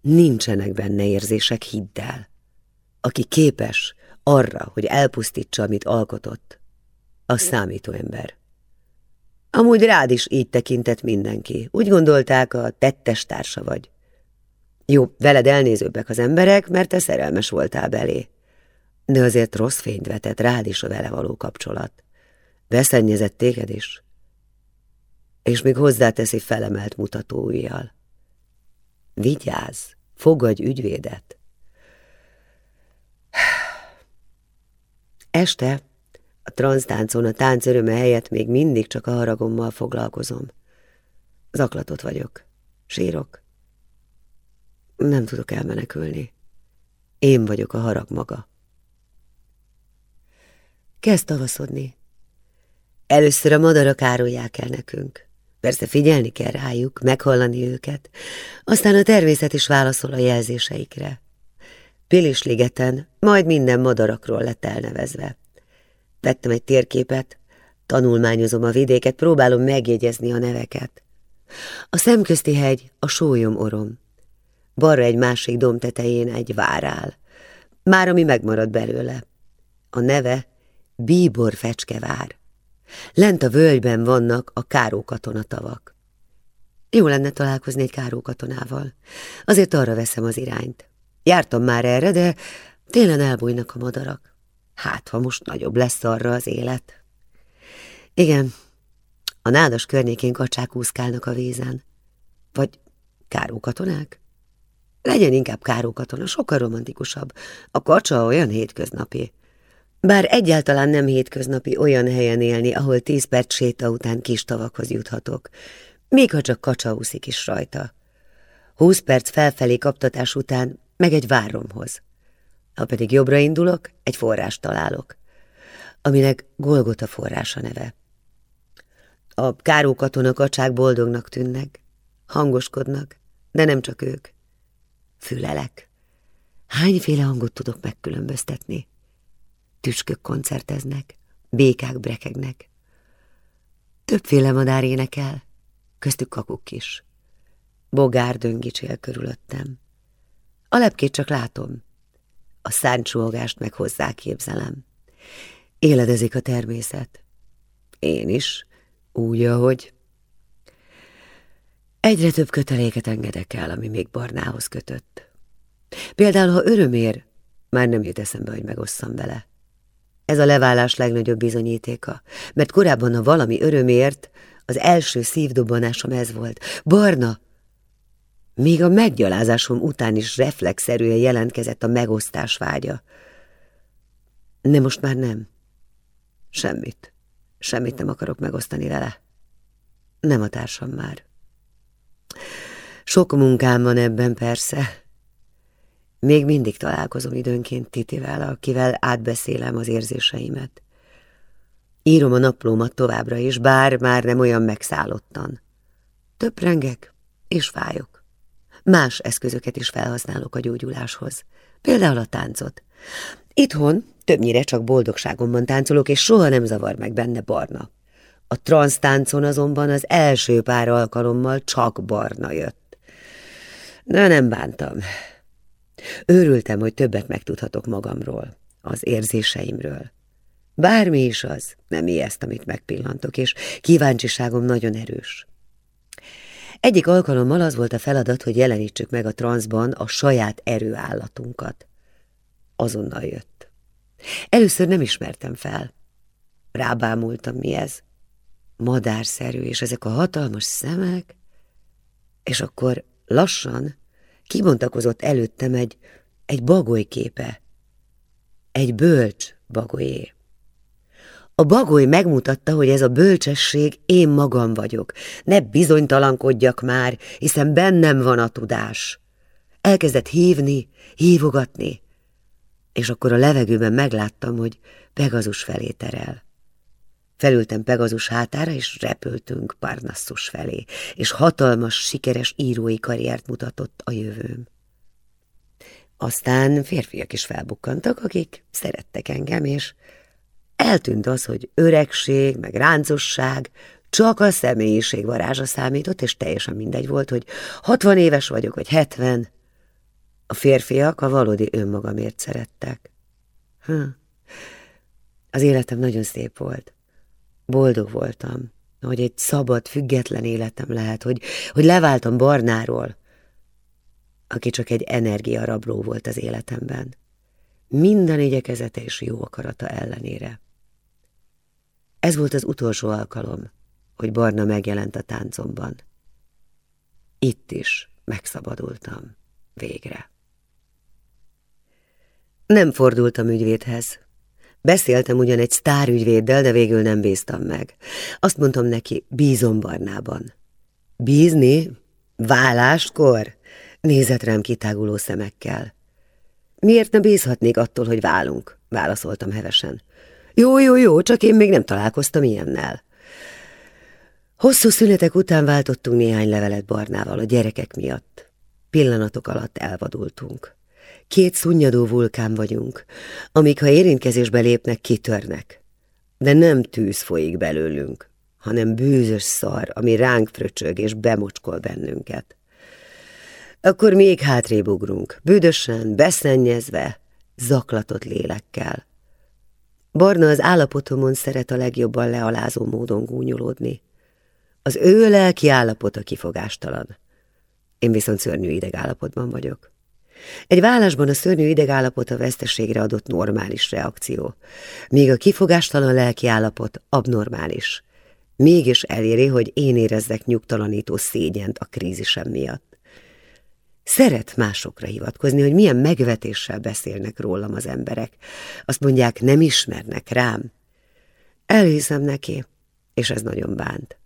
Nincsenek benne érzések, hidd el. Aki képes arra, hogy elpusztítsa, amit alkotott, az számító ember. Amúgy rád is így tekintett mindenki. Úgy gondolták, a tettes társa vagy. Jó, veled elnézőbbek az emberek, mert te szerelmes voltál belé. De azért rossz fényt vetett rád is a vele való kapcsolat. Beszennyezett téged is. És még hozzáteszi felemelt mutatóujjal. Vigyázz, fogadj ügyvédet. Este a transztáncon a tánc öröme helyett még mindig csak a haragommal foglalkozom. Zaklatott vagyok. Sírok. Nem tudok elmenekülni. Én vagyok a harag maga. Kezd tavaszodni. Először a madarak árulják el nekünk. Persze figyelni kell rájuk, meghallani őket, aztán a természet is válaszol a jelzéseikre. Pilisligeten majd minden madarakról lett elnevezve. Vettem egy térképet, tanulmányozom a vidéket, próbálom megjegyezni a neveket. A szemközti hegy a sólyom orom. Balra egy másik domb tetején egy vár áll. Már ami megmarad belőle. A neve Bíbor fecskevár. Lent a völgyben vannak a kárókatona. Jó lenne találkozni egy kárókatonával. Azért arra veszem az irányt. Jártam már erre, de télen elbújnak a madarak. Hát, ha most nagyobb lesz arra az élet. Igen, a nádas környékén kacsák úszkálnak a vízen. Vagy kárókatonák? Legyen inkább kárókatona, sokkal romantikusabb. A kacsa olyan hétköznapi. Bár egyáltalán nem hétköznapi olyan helyen élni, ahol tíz perc séta után kis tavakhoz juthatok, még ha csak kacsa úszik is rajta. Húsz perc felfelé kaptatás után meg egy váromhoz. Ha pedig jobbra indulok, egy forrást találok, aminek Golgota forrása neve. A káró katonakacsák boldognak tűnnek, hangoskodnak, de nem csak ők. Fülelek. Hányféle hangot tudok megkülönböztetni? Tüskök koncerteznek, békák brekegnek. Többféle madár énekel, köztük kakuk is. Bogár döngicsél körülöttem. A lepkét csak látom, a szárnycsuhogást meg hozzá képzelem. Éledezik a természet. Én is, úgy, ahogy... Egyre több köteléket engedek el, ami még Barnához kötött. Például, ha örömér, már nem jut eszembe, hogy megosszam vele. Ez a leválás legnagyobb bizonyítéka, mert korábban, ha valami örömért, az első szívdobbanásom ez volt. Barna, még a meggyalázásom után is reflexzerűen jelentkezett a megosztás vágya. De most már nem. Semmit. Semmit nem akarok megosztani vele. Nem a társam már. Sok munkám van ebben persze. Még mindig találkozom időnként Titivel, akivel átbeszélem az érzéseimet. Írom a naplómat továbbra is, bár már nem olyan megszállottan. Több rengek és fájok. Más eszközöket is felhasználok a gyógyuláshoz, például a táncot. Itthon többnyire csak boldogságomban táncolok, és soha nem zavar meg benne barna. A transz táncon azonban az első pár alkalommal csak barna jött. De nem bántam. Őrültem, hogy többet megtudhatok magamról, az érzéseimről. Bármi is az, nem ijeszt, amit megpillantok, és kíváncsiságom nagyon erős. Egyik alkalommal az volt a feladat, hogy jelenítsük meg a transzban a saját erőállatunkat. Azonnal jött. Először nem ismertem fel. Rábámultam, mi ez. Madárszerű, és ezek a hatalmas szemek. És akkor lassan kibontakozott előttem egy, egy bagoly képe. Egy bölcs bagolyé. A bagoly megmutatta, hogy ez a bölcsesség én magam vagyok. Ne bizonytalankodjak már, hiszen bennem van a tudás. Elkezdett hívni, hívogatni, és akkor a levegőben megláttam, hogy Pegazus felé terel. Felültem Pegazus hátára, és repültünk Parnassus felé, és hatalmas, sikeres írói karriert mutatott a jövőm. Aztán férfiak is felbukkantak, akik szerettek engem, és eltűnt az, hogy öregség, meg ráncosság, csak a személyiség varázsa számított, és teljesen mindegy volt, hogy 60 éves vagyok, vagy 70. A férfiak a valódi önmagamért szerettek. Hm. Az életem nagyon szép volt. Boldog voltam, hogy egy szabad, független életem lehet, hogy, hogy leváltam Barnáról, aki csak egy energiarabló volt az életemben. Minden igyekezete és jó akarata ellenére. Ez volt az utolsó alkalom, hogy Barna megjelent a táncomban. Itt is megszabadultam, végre. Nem fordultam ügyvédhez. Beszéltem ugyan egy sztárügyvéddel, de végül nem bíztam meg. Azt mondtam neki, bízom Barnában. Bízni? Válláskor? Nézett rám kitáguló szemekkel. Miért ne bízhatnék attól, hogy válunk? Válaszoltam hevesen. Jó, jó, jó, csak én még nem találkoztam ilyennel. Hosszú szünetek után váltottunk néhány levelet Barnával a gyerekek miatt. Pillanatok alatt elvadultunk. Két szunnyadó vulkán vagyunk, amik ha érintkezésbe lépnek, kitörnek. De nem tűz folyik belőlünk, hanem bűzös szar, ami ránk fröcsög és bemocskol bennünket. Akkor még hátrébb ugrunk, büdösen, beszennyezve, zaklatott lélekkel. Barna az állapotomon szeret a legjobban lealázó módon gúnyolódni. Az ő lelki állapota kifogástalan. Én viszont szörnyű ideg állapotban vagyok. Egy vállásban a szörnyű idegállapot a veszteségre adott normális reakció, míg a kifogástalan lelki állapot abnormális. Mégis eléri, hogy én érezzek nyugtalanító szégyent a krízisem miatt. Szeret másokra hivatkozni, hogy milyen megvetéssel beszélnek rólam az emberek. Azt mondják, nem ismernek rám. Elhiszem neki, és ez nagyon bánt.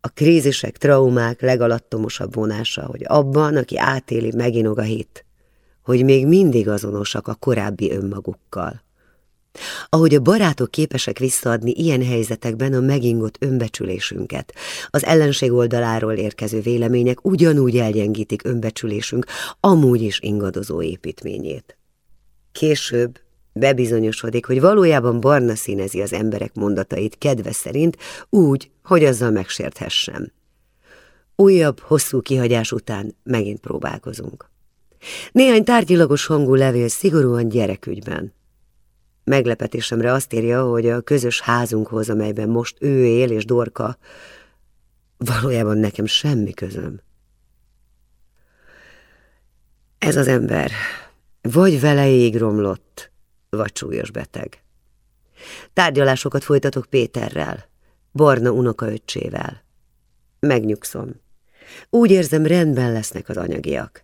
A krízisek, traumák legalattomosabb vonása, hogy abban, aki átéli, meginog a hit, hogy még mindig azonosak a korábbi önmagukkal. Ahogy a barátok képesek visszaadni ilyen helyzetekben a megingott önbecsülésünket, az ellenség oldaláról érkező vélemények ugyanúgy elgyengítik önbecsülésünk amúgy is ingadozó építményét. Később Bebizonyosodik, hogy valójában barna színezi az emberek mondatait kedve szerint, úgy, hogy azzal megsérthessem. Újabb, hosszú kihagyás után megint próbálkozunk. Néhány tárgyilagos hangú levél szigorúan gyerekügyben. Meglepetésemre azt írja, hogy a közös házunkhoz, amelyben most ő él és Dorka, valójában nekem semmi közöm. Ez az ember vagy veleig romlott, vagy súlyos beteg. Tárgyalásokat folytatok Péterrel, Barna unokaöccsével. Megnyugszom. Úgy érzem, rendben lesznek az anyagiak.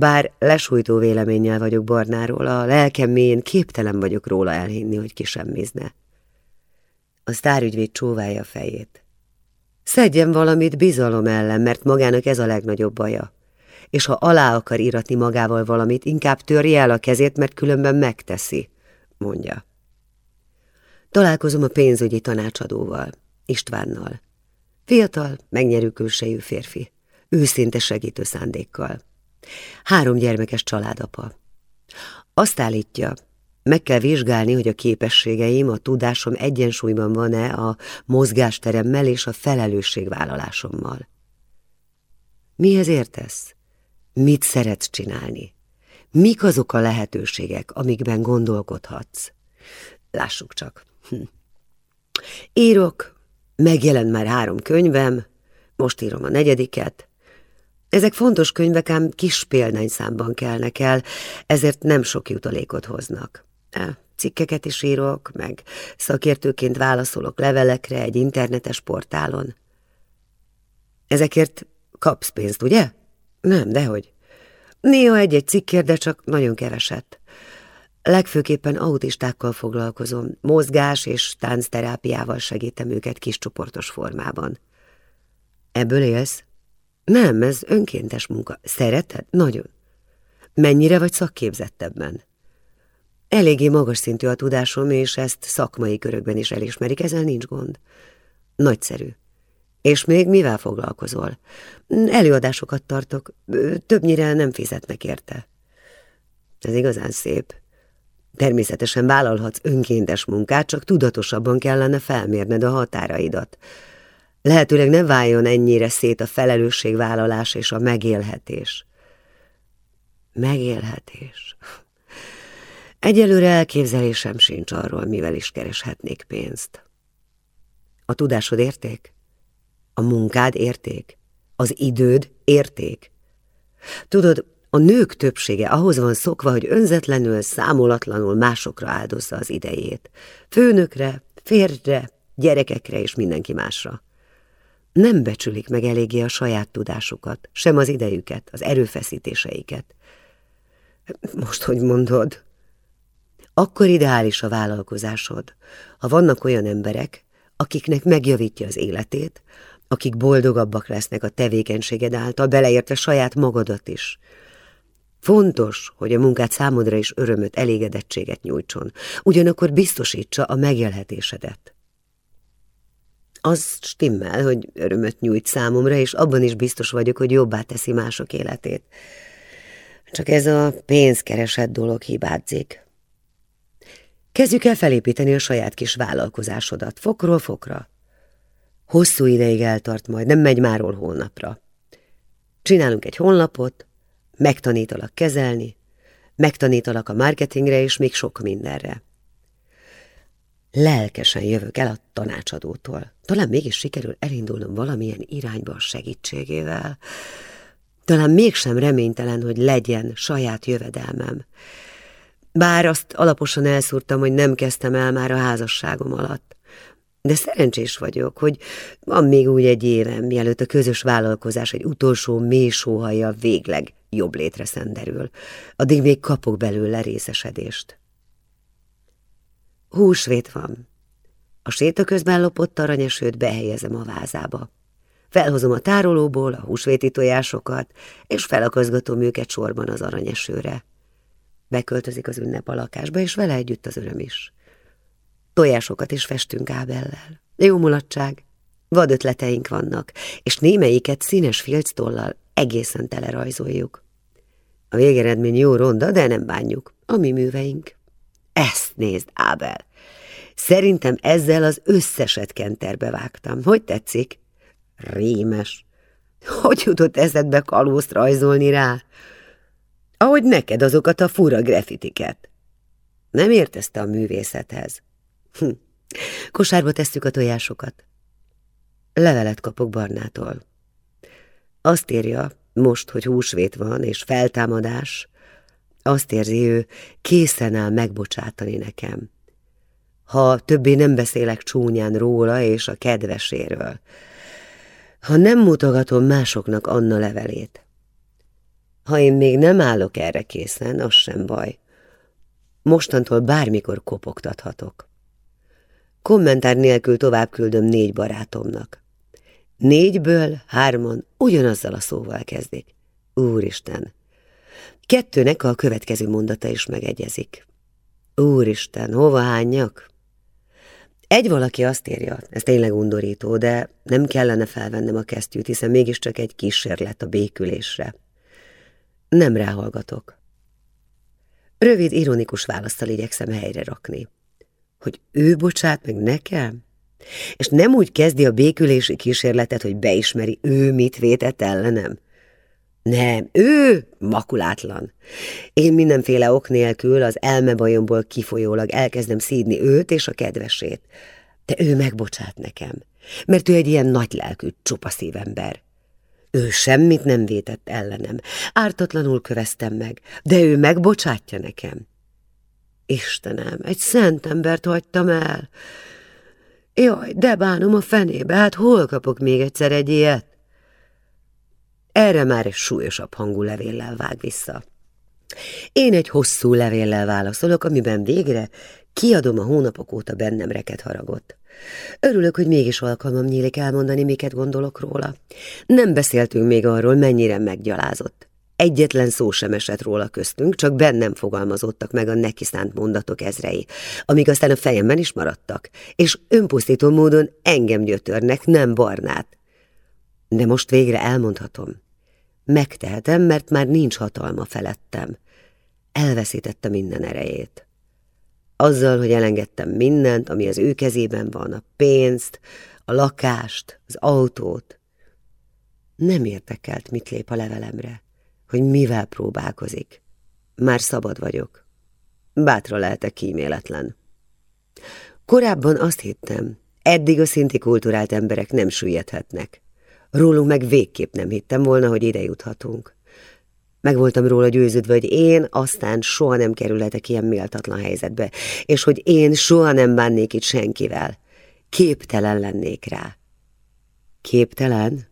Bár lesújtó véleménnyel vagyok Barnáról, a lelkem mélyén képtelen vagyok róla elhinni, hogy kisemmizne. A sztárügyvéd csóválja a fejét. Szedjen valamit bizalom ellen, mert magának ez a legnagyobb baja. És ha alá akar iratni magával valamit, inkább törje el a kezét, mert különben megteszi, mondja. Találkozom a pénzügyi tanácsadóval, Istvánnal. Fiatal, megnyerő külsejű férfi, őszinte segítő szándékkal. Három gyermekes családapa. Azt állítja, meg kell vizsgálni, hogy a képességeim, a tudásom egyensúlyban van-e a mozgásteremmel és a felelősségvállalásommal. Mihez értesz? Mit szeretsz csinálni? Mik azok a lehetőségek, amikben gondolkodhatsz? lássuk csak. Hm. Írok, megjelent már három könyvem, most írom a negyediket. Ezek fontos könyvek, ám kis példányszámban kelnek el, ezért nem sok jutalékot hoznak. E, cikkeket is írok, meg szakértőként válaszolok levelekre egy internetes portálon. Ezekért kapsz pénzt, ugye? Nem, dehogy. Néha egy-egy cikkért, de csak nagyon keveset. Legfőképpen autistákkal foglalkozom, mozgás és táncterápiával segítem őket kis csoportos formában. Ebből élsz? Nem, ez önkéntes munka. Szereted? Nagyon. Mennyire vagy szakképzettebben? Eléggé magas szintű a tudásom, és ezt szakmai körökben is elismerik, ezzel nincs gond. Nagyszerű. És még mivel foglalkozol? Előadásokat tartok, többnyire nem fizetnek érte. Ez igazán szép. Természetesen vállalhatsz önkéntes munkát, csak tudatosabban kellene felmérned a határaidat. Lehetőleg ne váljon ennyire szét a felelősségvállalás és a megélhetés. Megélhetés. Egyelőre elképzelésem sincs arról, mivel is kereshetnék pénzt. A tudásod érték? A munkád érték? Az időd érték? Tudod, a nők többsége ahhoz van szokva, hogy önzetlenül, számolatlanul másokra áldozza az idejét. Főnökre, férjre, gyerekekre és mindenki másra. Nem becsülik meg eléggé a saját tudásukat, sem az idejüket, az erőfeszítéseiket. Most, hogy mondod? Akkor ideális a vállalkozásod, ha vannak olyan emberek, akiknek megjavítja az életét, akik boldogabbak lesznek a tevékenységed által, beleértve saját magadat is, Fontos, hogy a munkát számodra is örömöt, elégedettséget nyújtson, ugyanakkor biztosítsa a megélhetésedet. Az stimmel, hogy örömöt nyújt számomra, és abban is biztos vagyok, hogy jobbá teszi mások életét. Csak ez a pénzkeresett dolog hibádzik. Kezdjük el felépíteni a saját kis vállalkozásodat, fokról fokra. Hosszú ideig eltart majd, nem megy máról holnapra. Csinálunk egy honlapot, Megtanítalak kezelni, megtanítalak a marketingre és még sok mindenre. Lelkesen jövök el a tanácsadótól. Talán mégis sikerül elindulnom valamilyen irányba a segítségével. Talán mégsem reménytelen, hogy legyen saját jövedelmem. Bár azt alaposan elszúrtam, hogy nem kezdtem el már a házasságom alatt. De szerencsés vagyok, hogy van még úgy egy évem, mielőtt a közös vállalkozás egy utolsó mély sóhajjal végleg jobb létre szenderül. Addig még kapok belőle részesedést. Húsvét van. A séta közben lopott aranyesőt behelyezem a vázába. Felhozom a tárolóból a húsvéti tojásokat, és felakazgatom őket sorban az aranyesőre. Beköltözik az ünnep a lakásba, és vele együtt az öröm is. Tojásokat is festünk Ábellel. Jó mulatság. Vad ötleteink vannak, és némelyiket színes filctollal egészen telerajzoljuk. A végeredmény jó ronda, de nem bánjuk. A mi műveink. Ezt nézd, Ábel! Szerintem ezzel az összeset kenterbe vágtam. Hogy tetszik? Rémes. Hogy jutott eszedbe kalózt rajzolni rá? Ahogy neked azokat a fura grafitiket. Nem értezte a művészethez. Hm. Kosárba tesszük a tojásokat. Levelet kapok Barnától. Azt írja, most, hogy húsvét van és feltámadás, azt érzi ő, készen áll megbocsátani nekem. Ha többé nem beszélek csúnyán róla és a kedveséről, ha nem mutogatom másoknak Anna levelét. Ha én még nem állok erre készen, az sem baj. Mostantól bármikor kopogtathatok. Kommentár nélkül tovább küldöm négy barátomnak. Négyből hárman ugyanazzal a szóval kezdik. Úristen! Kettőnek a következő mondata is megegyezik. Úristen, hova hányak? Egy valaki azt írja, ez tényleg undorító, de nem kellene felvennem a kesztyűt, hiszen mégiscsak egy kísérlet a békülésre. Nem ráhallgatok. Rövid, ironikus választal igyekszem helyre rakni. Hogy ő bocsát meg nekem? És nem úgy kezdi a békülési kísérletet, hogy beismeri, ő mit vétett ellenem. Nem, ő makulátlan. Én mindenféle ok nélkül az elmebajomból kifolyólag elkezdem szídni őt és a kedvesét. De ő megbocsát nekem, mert ő egy ilyen nagylelkű, csupa szívember. Ő semmit nem vétett ellenem, ártatlanul köveztem meg, de ő megbocsátja nekem. Istenem, egy szent embert hagytam el. Jaj, de bánom a fenébe, hát hol kapok még egyszer egy ilyet? Erre már egy súlyosabb hangú levéllel vág vissza. Én egy hosszú levéllel válaszolok, amiben végre kiadom a hónapok óta bennem reket haragot. Örülök, hogy mégis alkalmam nyílik elmondani, miket gondolok róla. Nem beszéltünk még arról, mennyire meggyalázott. Egyetlen szó sem esett róla köztünk, csak bennem fogalmazódtak meg a neki szánt mondatok ezrei, amíg aztán a fejemben is maradtak, és önpusztító módon engem gyötörnek, nem barnát. De most végre elmondhatom. Megtehetem, mert már nincs hatalma felettem. Elveszítette minden erejét. Azzal, hogy elengedtem mindent, ami az ő kezében van, a pénzt, a lakást, az autót. Nem érdekelt, mit lép a levelemre, hogy mivel próbálkozik. Már szabad vagyok. Bátra lehetek kíméletlen. Korábban azt hittem, eddig a szinti kulturált emberek nem süllyedhetnek. Rólunk meg végképp nem hittem volna, hogy ide juthatunk. Meg voltam róla győződve, hogy én aztán soha nem kerülhetek ilyen méltatlan helyzetbe, és hogy én soha nem bánnék itt senkivel. Képtelen lennék rá. Képtelen?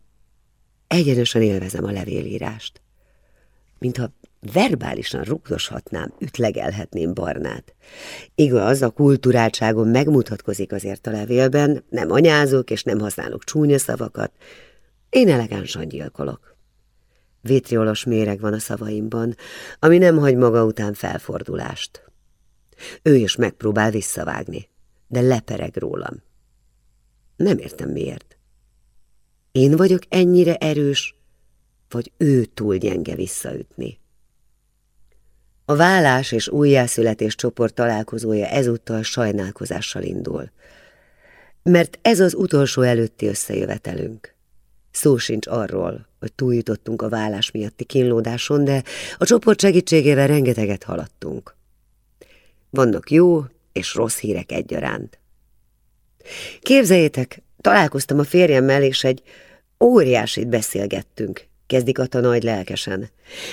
Egyenesen élvezem a levélírást. Mintha verbálisan rugdoshatnám, ütlegelhetném Barnát. Igaz, a kulturáltságom megmutatkozik azért a levélben, nem anyázok és nem használok csúnya szavakat, én elegánsan gyilkolok. Vitriolos méreg van a szavaimban, ami nem hagy maga után felfordulást. Ő is megpróbál visszavágni, de lepereg rólam. Nem értem miért. Én vagyok ennyire erős, vagy ő túl gyenge visszaütni. A vállás és újjászületés csoport találkozója ezúttal sajnálkozással indul, mert ez az utolsó előtti összejövetelünk. Szó sincs arról, hogy túljutottunk a vállás miatti kínlódáson, de a csoport segítségével rengeteget haladtunk. Vannak jó és rossz hírek egyaránt. Képzeljétek, találkoztam a férjemmel, és egy óriásit beszélgettünk, kezdik Ata nagy lelkesen.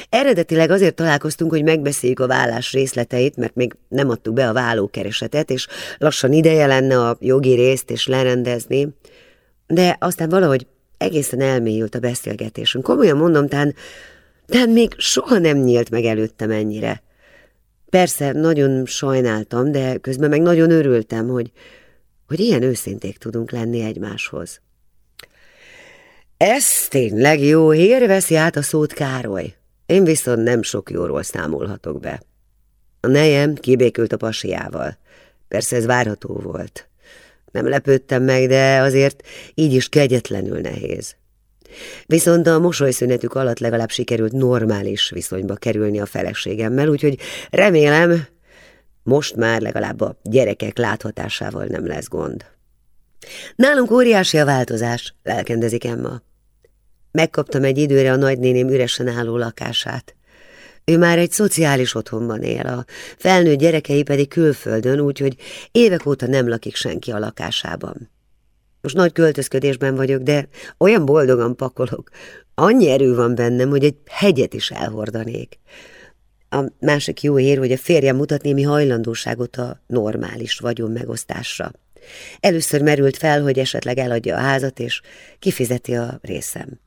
Eredetileg azért találkoztunk, hogy megbeszéljük a vállás részleteit, mert még nem adtuk be a vállókeresetet, és lassan ideje lenne a jogi részt és lerendezni, de aztán valahogy egészen elmélyült a beszélgetésünk. Komolyan mondom, tán, tán még soha nem nyílt meg előttem ennyire. Persze, nagyon sajnáltam, de közben meg nagyon örültem, hogy, hogy ilyen őszinték tudunk lenni egymáshoz. Ez tényleg jó hír, veszi át a szót Károly. Én viszont nem sok jóról számolhatok be. A nejem kibékült a pasiával. Persze ez várható volt. Nem lepődtem meg, de azért így is kegyetlenül nehéz. Viszont a mosolyszünetük alatt legalább sikerült normális viszonyba kerülni a feleségemmel, úgyhogy remélem, most már legalább a gyerekek láthatásával nem lesz gond. Nálunk óriási a változás, lelkendezik Emma. Megkaptam egy időre a nagynéném üresen álló lakását. Ő már egy szociális otthonban él, a felnőtt gyerekei pedig külföldön, úgyhogy évek óta nem lakik senki a lakásában. Most nagy költözködésben vagyok, de olyan boldogan pakolok. Annyi erő van bennem, hogy egy hegyet is elhordanék. A másik jó ér, hogy a férjem mutat némi hajlandóságot a normális vagyon megosztásra. Először merült fel, hogy esetleg eladja a házat, és kifizeti a részem.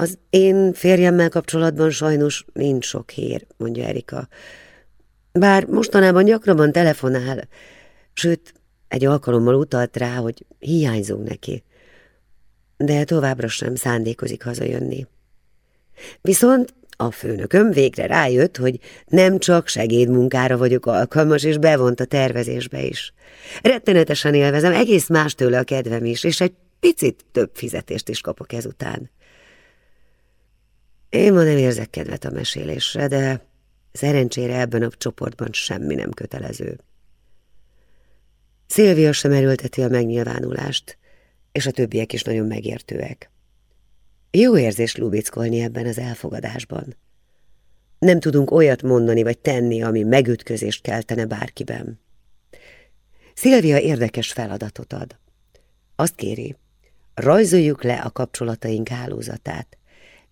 Az én férjemmel kapcsolatban sajnos nincs sok hír, mondja Erika. Bár mostanában gyakrabban telefonál, sőt, egy alkalommal utalt rá, hogy hiányzunk neki, de továbbra sem szándékozik hazajönni. Viszont a főnököm végre rájött, hogy nem csak segédmunkára vagyok alkalmas, és bevont a tervezésbe is. Rettenetesen élvezem, egész más tőle a kedvem is, és egy picit több fizetést is kapok ezután. Én ma nem érzek kedvet a mesélésre, de szerencsére ebben a csoportban semmi nem kötelező. Szilvia sem erőlteti a megnyilvánulást, és a többiek is nagyon megértőek. Jó érzés lubickolni ebben az elfogadásban. Nem tudunk olyat mondani vagy tenni, ami megütközést keltene bárkiben. Szilvia érdekes feladatot ad. Azt kéri, rajzoljuk le a kapcsolataink hálózatát.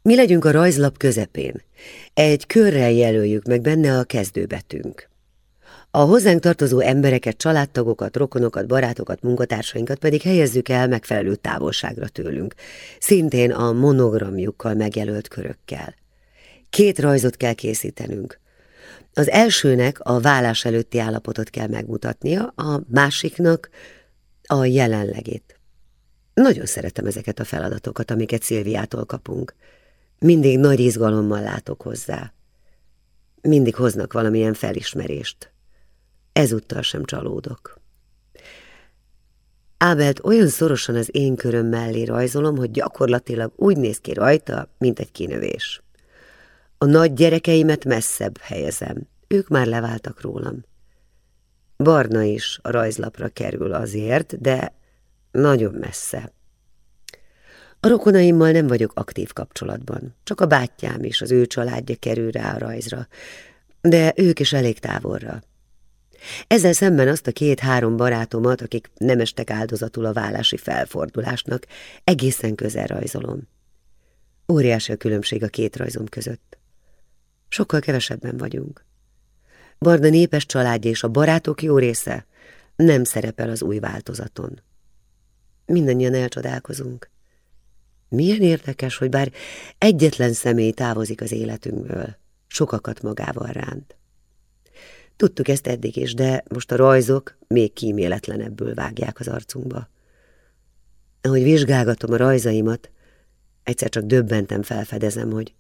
Mi legyünk a rajzlap közepén. Egy körrel jelöljük meg benne a kezdőbetűnk. A hozzánk tartozó embereket, családtagokat, rokonokat, barátokat, munkatársainkat pedig helyezzük el megfelelő távolságra tőlünk, szintén a monogramjukkal megjelölt körökkel. Két rajzot kell készítenünk. Az elsőnek a vállás előtti állapotot kell megmutatnia, a másiknak a jelenlegét. Nagyon szeretem ezeket a feladatokat, amiket Szilviától kapunk. Mindig nagy izgalommal látok hozzá. Mindig hoznak valamilyen felismerést. Ezúttal sem csalódok. Ábelt olyan szorosan az én köröm mellé rajzolom, hogy gyakorlatilag úgy néz ki rajta, mint egy kinövés. A nagy gyerekeimet messzebb helyezem, ők már leváltak rólam. Barna is a rajzlapra kerül azért, de nagyon messze. A rokonaimmal nem vagyok aktív kapcsolatban, csak a bátyám és az ő családja kerül rá a rajzra, de ők is elég távolra. Ezzel szemben azt a két-három barátomat, akik nem estek áldozatul a vállási felfordulásnak, egészen közel rajzolom. Óriási a különbség a két rajzom között. Sokkal kevesebben vagyunk. Barna népes családja és a barátok jó része nem szerepel az új változaton. Mindannyian elcsodálkozunk. Milyen érdekes, hogy bár egyetlen személy távozik az életünkből, sokakat magával ránt. Tudtuk ezt eddig is, de most a rajzok még kíméletlenebből vágják az arcunkba. Ahogy vizsgálgatom a rajzaimat, egyszer csak döbbentem felfedezem, hogy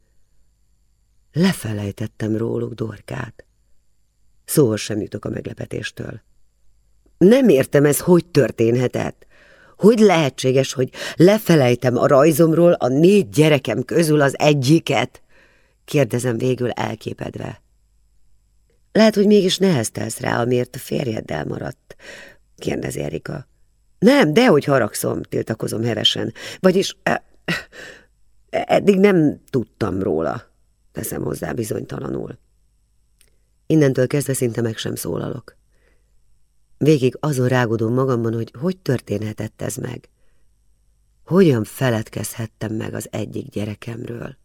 lefelejtettem róluk Dorkát. Szóval sem jutok a meglepetéstől. Nem értem ez, hogy történhetett. Hogy lehetséges, hogy lefelejtem a rajzomról a négy gyerekem közül az egyiket? Kérdezem végül elképedve. Lehet, hogy mégis neheztelsz rá, amiért a férjeddel maradt, kérdezi Erika. Nem, dehogy haragszom, tiltakozom hevesen. Vagyis e, eddig nem tudtam róla, teszem hozzá bizonytalanul. Innentől kezdve szinte meg sem szólalok. Végig azon rágudom magamban, hogy hogy történhetett ez meg. Hogyan feledkezhettem meg az egyik gyerekemről?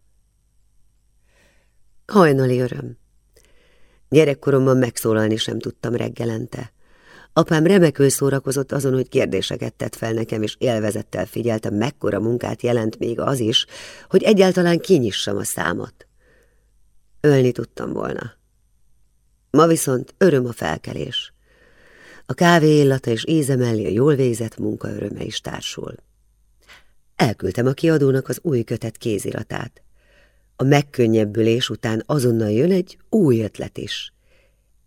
Hajnali öröm. Gyerekkoromban megszólalni sem tudtam reggelente. Apám remekül szórakozott azon, hogy kérdéseket tett fel nekem, és élvezettel figyeltem, mekkora munkát jelent még az is, hogy egyáltalán kinyissam a számot. Ölni tudtam volna. Ma viszont öröm a felkelés. A kávé illata és íze mellé a jól végzett munka öröme is társul. Elküldtem a kiadónak az új kötet kéziratát. A megkönnyebbülés után azonnal jön egy új ötlet is.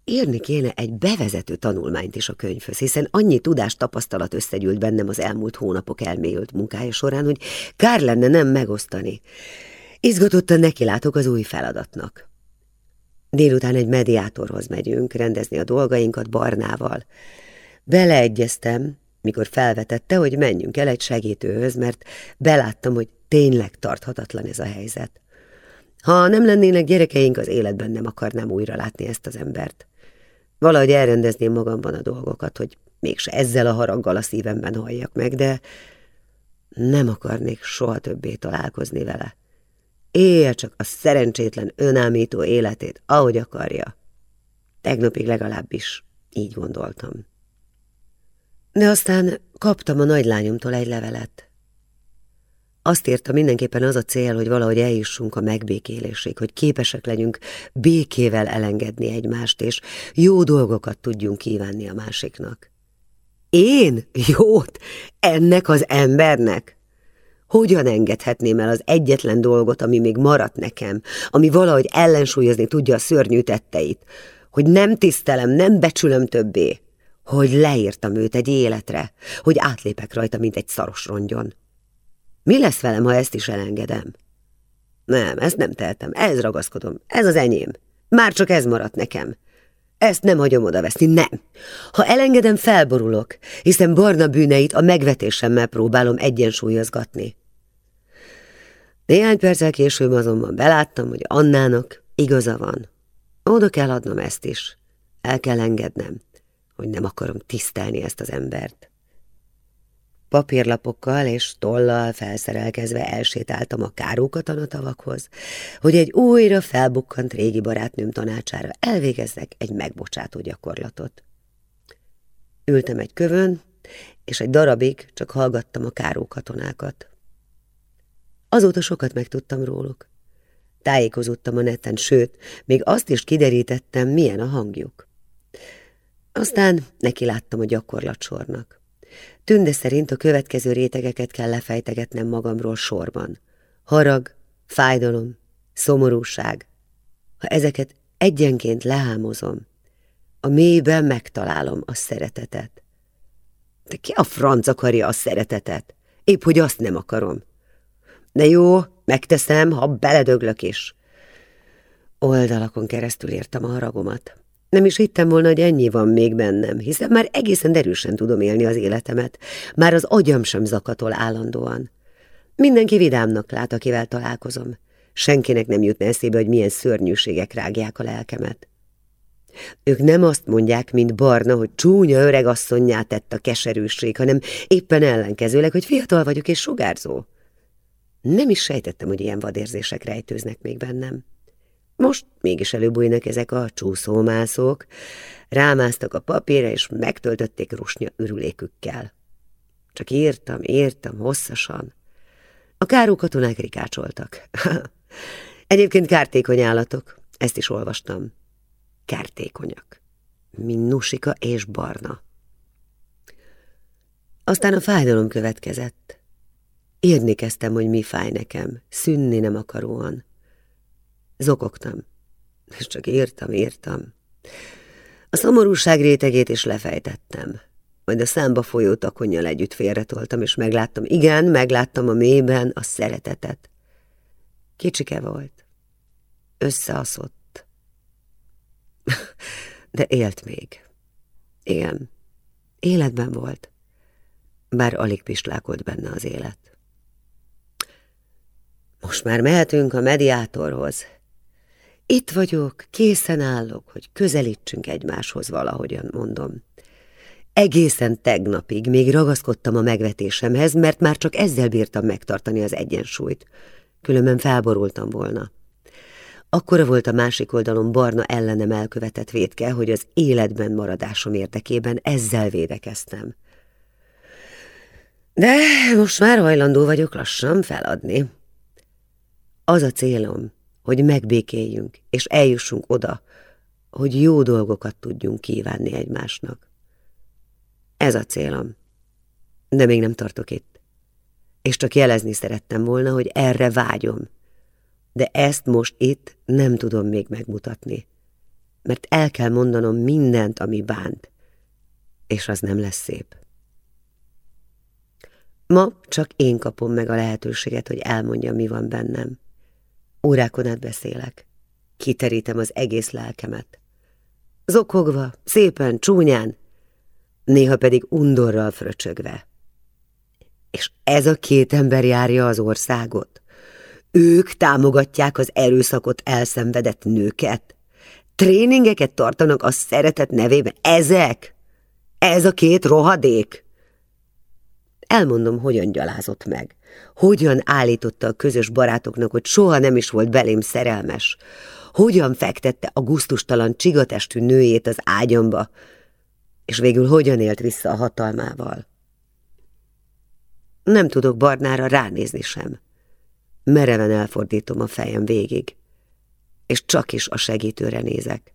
Írni kéne egy bevezető tanulmányt is a könyvhöz, hiszen annyi tudás tapasztalat összegyűlt bennem az elmúlt hónapok elmélyült munkája során, hogy kár lenne nem megosztani. Izgatottan nekilátok az új feladatnak. Délután egy mediátorhoz megyünk rendezni a dolgainkat Barnával. Beleegyeztem, mikor felvetette, hogy menjünk el egy segítőhöz, mert beláttam, hogy tényleg tarthatatlan ez a helyzet. Ha nem lennének gyerekeink, az életben nem akarnám újra látni ezt az embert. Valahogy elrendezném magamban a dolgokat, hogy mégse ezzel a haraggal a szívemben halljak meg, de nem akarnék soha többé találkozni vele. Élje csak a szerencsétlen önámító életét, ahogy akarja. Tegnapig legalábbis így gondoltam. De aztán kaptam a nagylányomtól egy levelet. Azt írta mindenképpen az a cél, hogy valahogy eljussunk a megbékélésig, hogy képesek legyünk békével elengedni egymást, és jó dolgokat tudjunk kívánni a másiknak. Én? Jót? Ennek az embernek? Hogyan engedhetném el az egyetlen dolgot, ami még maradt nekem, ami valahogy ellensúlyozni tudja a szörnyű tetteit, hogy nem tisztelem, nem becsülöm többé, hogy leírtam őt egy életre, hogy átlépek rajta, mint egy szaros rongyon. Mi lesz velem, ha ezt is elengedem? Nem, ezt nem tehetem, ez ragaszkodom, ez az enyém. Már csak ez maradt nekem. Ezt nem hagyom odaveszni, nem. Ha elengedem, felborulok, hiszen barna bűneit a megvetésemmel próbálom egyensúlyozgatni. Néhány perccel később azonban beláttam, hogy Annának igaza van. Oda kell adnom ezt is. El kell engednem, hogy nem akarom tisztelni ezt az embert. Papírlapokkal és tollal felszerelkezve elsétáltam a kárókatana tavakhoz, hogy egy újra felbukkant régi barátnőm tanácsára elvégezzek egy megbocsátó gyakorlatot. Ültem egy kövön, és egy darabig csak hallgattam a kárókatonákat. Azóta sokat megtudtam róluk. Tájékozottam a neten, sőt, még azt is kiderítettem, milyen a hangjuk. Aztán neki láttam a gyakorlatsornak. Tünde szerint a következő rétegeket kell lefejtegetnem magamról sorban. Harag, fájdalom, szomorúság. Ha ezeket egyenként lehámozom, a mélyben megtalálom a szeretetet. De ki a franc akarja a szeretetet? Épp, hogy azt nem akarom. De jó, megteszem, ha beledöglök is. Oldalakon keresztül értem a haragomat. Nem is hittem volna, hogy ennyi van még bennem, hiszen már egészen derűsen tudom élni az életemet. Már az agyam sem zakatol állandóan. Mindenki vidámnak lát, akivel találkozom. Senkinek nem jutna eszébe, hogy milyen szörnyűségek rágják a lelkemet. Ők nem azt mondják, mint Barna, hogy csúnya öreg asszonyjá tett a keserűség, hanem éppen ellenkezőleg, hogy fiatal vagyok és sugárzó. Nem is sejtettem, hogy ilyen vadérzések rejtőznek még bennem. Most mégis előbújnak ezek a csúszómászók, rámásztak a papírra, és megtöltötték rusnya ürülékükkel. Csak írtam, írtam hosszasan. A káró katonák rikácsoltak. Egyébként kártékony állatok, ezt is olvastam. Kártékonyak. Mint és Barna. Aztán a fájdalom következett. Írni kezdtem, hogy mi fáj nekem, szünni nem akaróan. Zokogtam, és csak írtam, írtam. A szomorúság rétegét is lefejtettem. Majd a számba folyó takonnyal együtt félretoltam, és megláttam, igen, megláttam a mélyben a szeretetet. Kicsike volt. Összeaszott. De élt még. Igen, életben volt, bár alig pislákolt benne az élet. Most már mehetünk a mediátorhoz. Itt vagyok, készen állok, hogy közelítsünk egymáshoz valahogyan, mondom. Egészen tegnapig még ragaszkodtam a megvetésemhez, mert már csak ezzel bírtam megtartani az egyensúlyt. Különben felborultam volna. Akkora volt a másik oldalon barna ellenem elkövetett védke, hogy az életben maradásom érdekében ezzel védekeztem. De most már hajlandó vagyok lassan feladni. Az a célom, hogy megbékéljünk, és eljussunk oda, hogy jó dolgokat tudjunk kívánni egymásnak. Ez a célom. De még nem tartok itt. És csak jelezni szerettem volna, hogy erre vágyom. De ezt most itt nem tudom még megmutatni. Mert el kell mondanom mindent, ami bánt. És az nem lesz szép. Ma csak én kapom meg a lehetőséget, hogy elmondjam, mi van bennem. Órákon át beszélek. Kiterítem az egész lelkemet. Zokogva, szépen, csúnyán, néha pedig undorral fröcsögve. És ez a két ember járja az országot. Ők támogatják az erőszakot elszenvedett nőket. Tréningeket tartanak a szeretet nevében. Ezek? Ez a két rohadék? Elmondom, hogyan gyalázott meg. Hogyan állította a közös barátoknak, hogy soha nem is volt belém szerelmes? Hogyan fektette a guztustalan csigatestű nőjét az ágyamba? És végül hogyan élt vissza a hatalmával? Nem tudok Barnára ránézni sem. Mereven elfordítom a fejem végig, és csak is a segítőre nézek.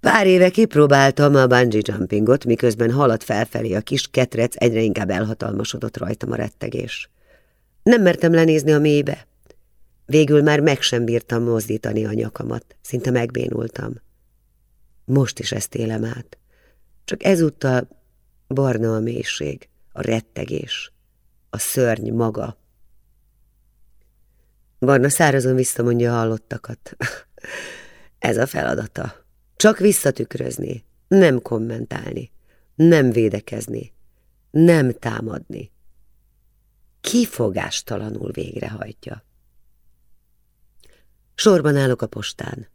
Pár éve kipróbáltam a bungee jumpingot, miközben haladt felfelé a kis ketrec, egyre inkább elhatalmasodott rajtam a rettegés. Nem mertem lenézni a mélybe. Végül már meg sem bírtam mozdítani a nyakamat, szinte megbénultam. Most is ezt élem át. Csak ezúttal barna a mélység, a rettegés, a szörny maga. Barna szárazon visszamondja a hallottakat. Ez a feladata. Csak visszatükrözni, nem kommentálni, nem védekezni, nem támadni. Kifogástalanul végrehajtja. Sorban állok a postán.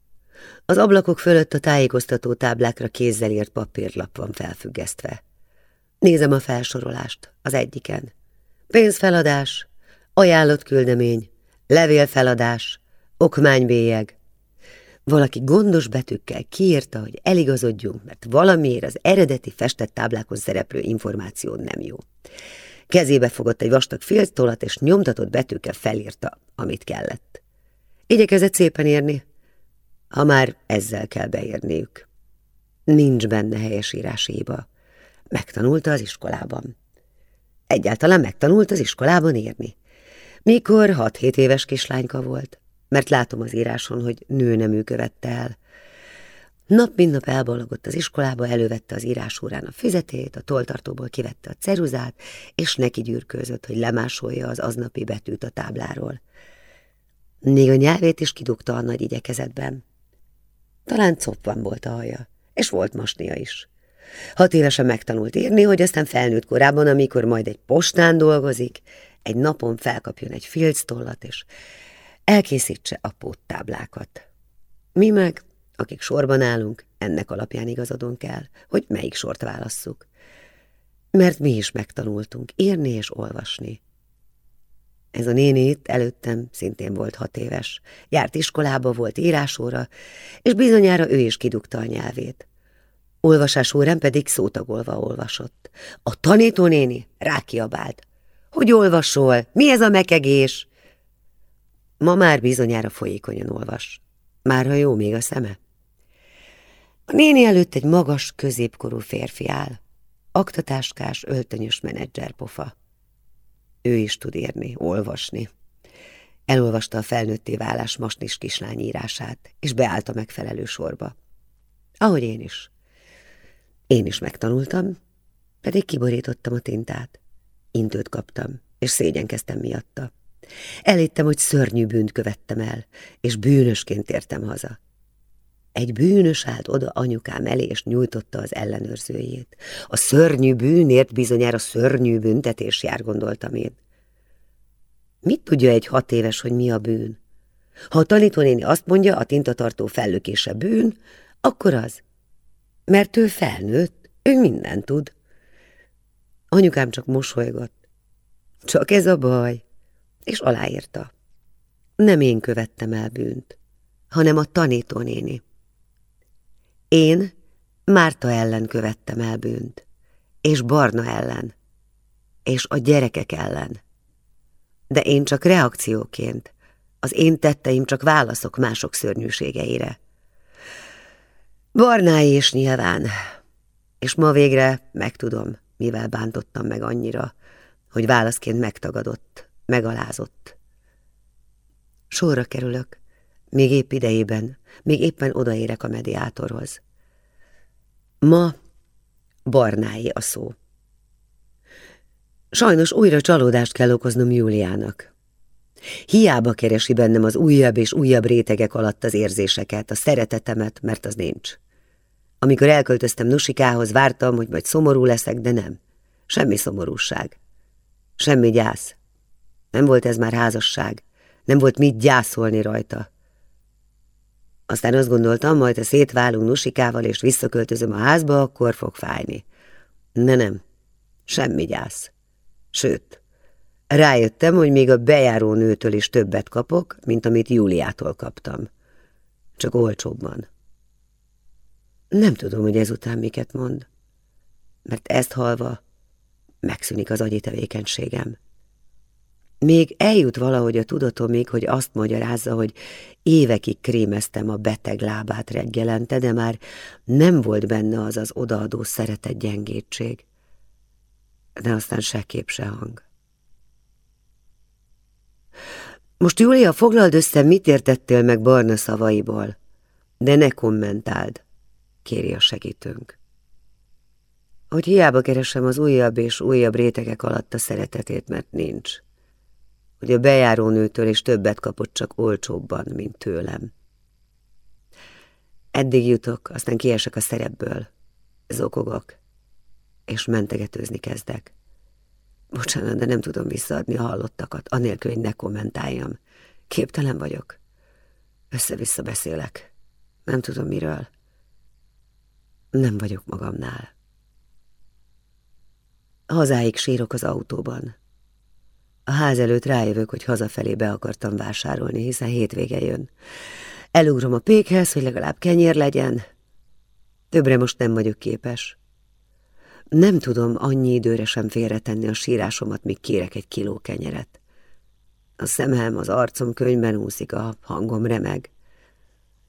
Az ablakok fölött a tájékoztató táblákra kézzel írt papírlap van felfüggesztve. Nézem a felsorolást az egyiken. Pénzfeladás, ajánlott küldemény, levélfeladás, okmánybélyeg. Valaki gondos betűkkel kiírta, hogy eligazodjunk, mert valamiért az eredeti festett táblákon szereplő információ nem jó. Kezébe fogott egy vastag filctolat, és nyomtatott betűkkel felírta, amit kellett. Igyekezett szépen írni, ha már ezzel kell beérniük. Nincs benne helyesírási hiba. Megtanulta az iskolában. Egyáltalán megtanult az iskolában írni. Mikor hat-hét éves kislányka volt, mert látom az íráson, hogy nőnemű követte el. Nap mint nap elbalagott az iskolába, elővette az írásórán a füzetét, a toltartóból kivette a ceruzát, és neki gyűrkőzött, hogy lemásolja az aznapi betűt a tábláról. Még a nyelvét is kidugta a nagy igyekezetben. Talán coppan volt a haja, és volt masnia is. Hat évesen megtanult írni, hogy aztán felnőtt korában, amikor majd egy postán dolgozik, egy napon felkapjon egy filctollat, és elkészítse a póttáblákat. Mi meg, akik sorban állunk, ennek alapján igazodunk el, hogy melyik sort válasszuk. Mert mi is megtanultunk írni és olvasni. Ez a néni itt előttem szintén volt hat éves. Járt iskolába, volt írásóra, és bizonyára ő is kidugta a nyelvét. Olvasás órán pedig szótagolva olvasott. A tanítónéni rákiabált. Hogy olvasol? Mi ez a mekegés? Ma már bizonyára folyékonyan olvas. Már ha jó még a szeme. A néni előtt egy magas, középkorú férfi áll. Aktatáskás, öltönyös menedzserpofa. Ő is tud írni, olvasni. Elolvasta a felnőtté válás masnis kislány írását, és beállt a megfelelő sorba. Ahogy én is. Én is megtanultam, pedig kiborítottam a tintát. Intőt kaptam, és szégyenkeztem miatta. Elittem, hogy szörnyű bűnt követtem el, és bűnösként értem haza. Egy bűnös állt oda anyukám elé, és nyújtotta az ellenőrzőjét. A szörnyű bűnért bizonyára szörnyű büntetés jár, gondoltam én. Mit tudja egy hat éves, hogy mi a bűn? Ha a tanítónéni azt mondja, a tintatartó fellökése bűn, akkor az. Mert ő felnőtt, ő mindent tud. Anyukám csak mosolygott. Csak ez a baj, és aláírta. Nem én követtem el bűnt, hanem a tanítónéni. Én Márta ellen követtem el bűnt, és Barna ellen, és a gyerekek ellen. De én csak reakcióként, az én tetteim csak válaszok mások szörnyűségeire. Barnái is nyilván, és ma végre megtudom, mivel bántottam meg annyira, hogy válaszként megtagadott, megalázott. Sorra kerülök, még épp idejében, még éppen odaérek a mediátorhoz. Ma Barnái a szó. Sajnos újra csalódást kell okoznom Júliának. Hiába keresi bennem az újabb és újabb rétegek alatt az érzéseket, a szeretetemet, mert az nincs. Amikor elköltöztem Nusikához, vártam, hogy majd szomorú leszek, de nem. Semmi szomorúság. Semmi gyász. Nem volt ez már házasság. Nem volt mit gyászolni rajta. Aztán azt gondoltam, majd ha szétválunk Nusikával és visszaköltözöm a házba, akkor fog fájni. Ne nem, semmi gyász. Sőt, rájöttem, hogy még a bejáró nőtől is többet kapok, mint amit Júliától kaptam. Csak olcsóbban. Nem tudom, hogy ezután miket mond, mert ezt halva megszűnik az agyi tevékenységem. Még eljut valahogy a tudatomig, hogy azt magyarázza, hogy évekig krémeztem a beteg lábát reggelente, de már nem volt benne az az odaadó szeretett gyengétség. De aztán se kép, se hang. Most Júlia, foglald össze, mit értettél meg Barna szavaiból, de ne kommentáld, kéri a segítőnk. Hogy hiába keresem az újabb és újabb rétegek alatt a szeretetét, mert nincs hogy a bejárónőtől is többet kapott csak olcsóbban, mint tőlem. Eddig jutok, aztán kiesek a szerepből, zokogok, és mentegetőzni kezdek. Bocsánat, de nem tudom visszaadni a hallottakat, anélkül, hogy ne kommentáljam. Képtelen vagyok. Össze-vissza beszélek. Nem tudom miről. Nem vagyok magamnál. Hazáig sírok az autóban. A ház előtt rájövök, hogy hazafelé be akartam vásárolni, hiszen hétvége jön. Elugrom a pékhez, hogy legalább kenyér legyen. Többre most nem vagyok képes. Nem tudom annyi időre sem félretenni a sírásomat, míg kérek egy kiló kenyeret. A szemem, az arcom könyvben úszik, a hangom remeg.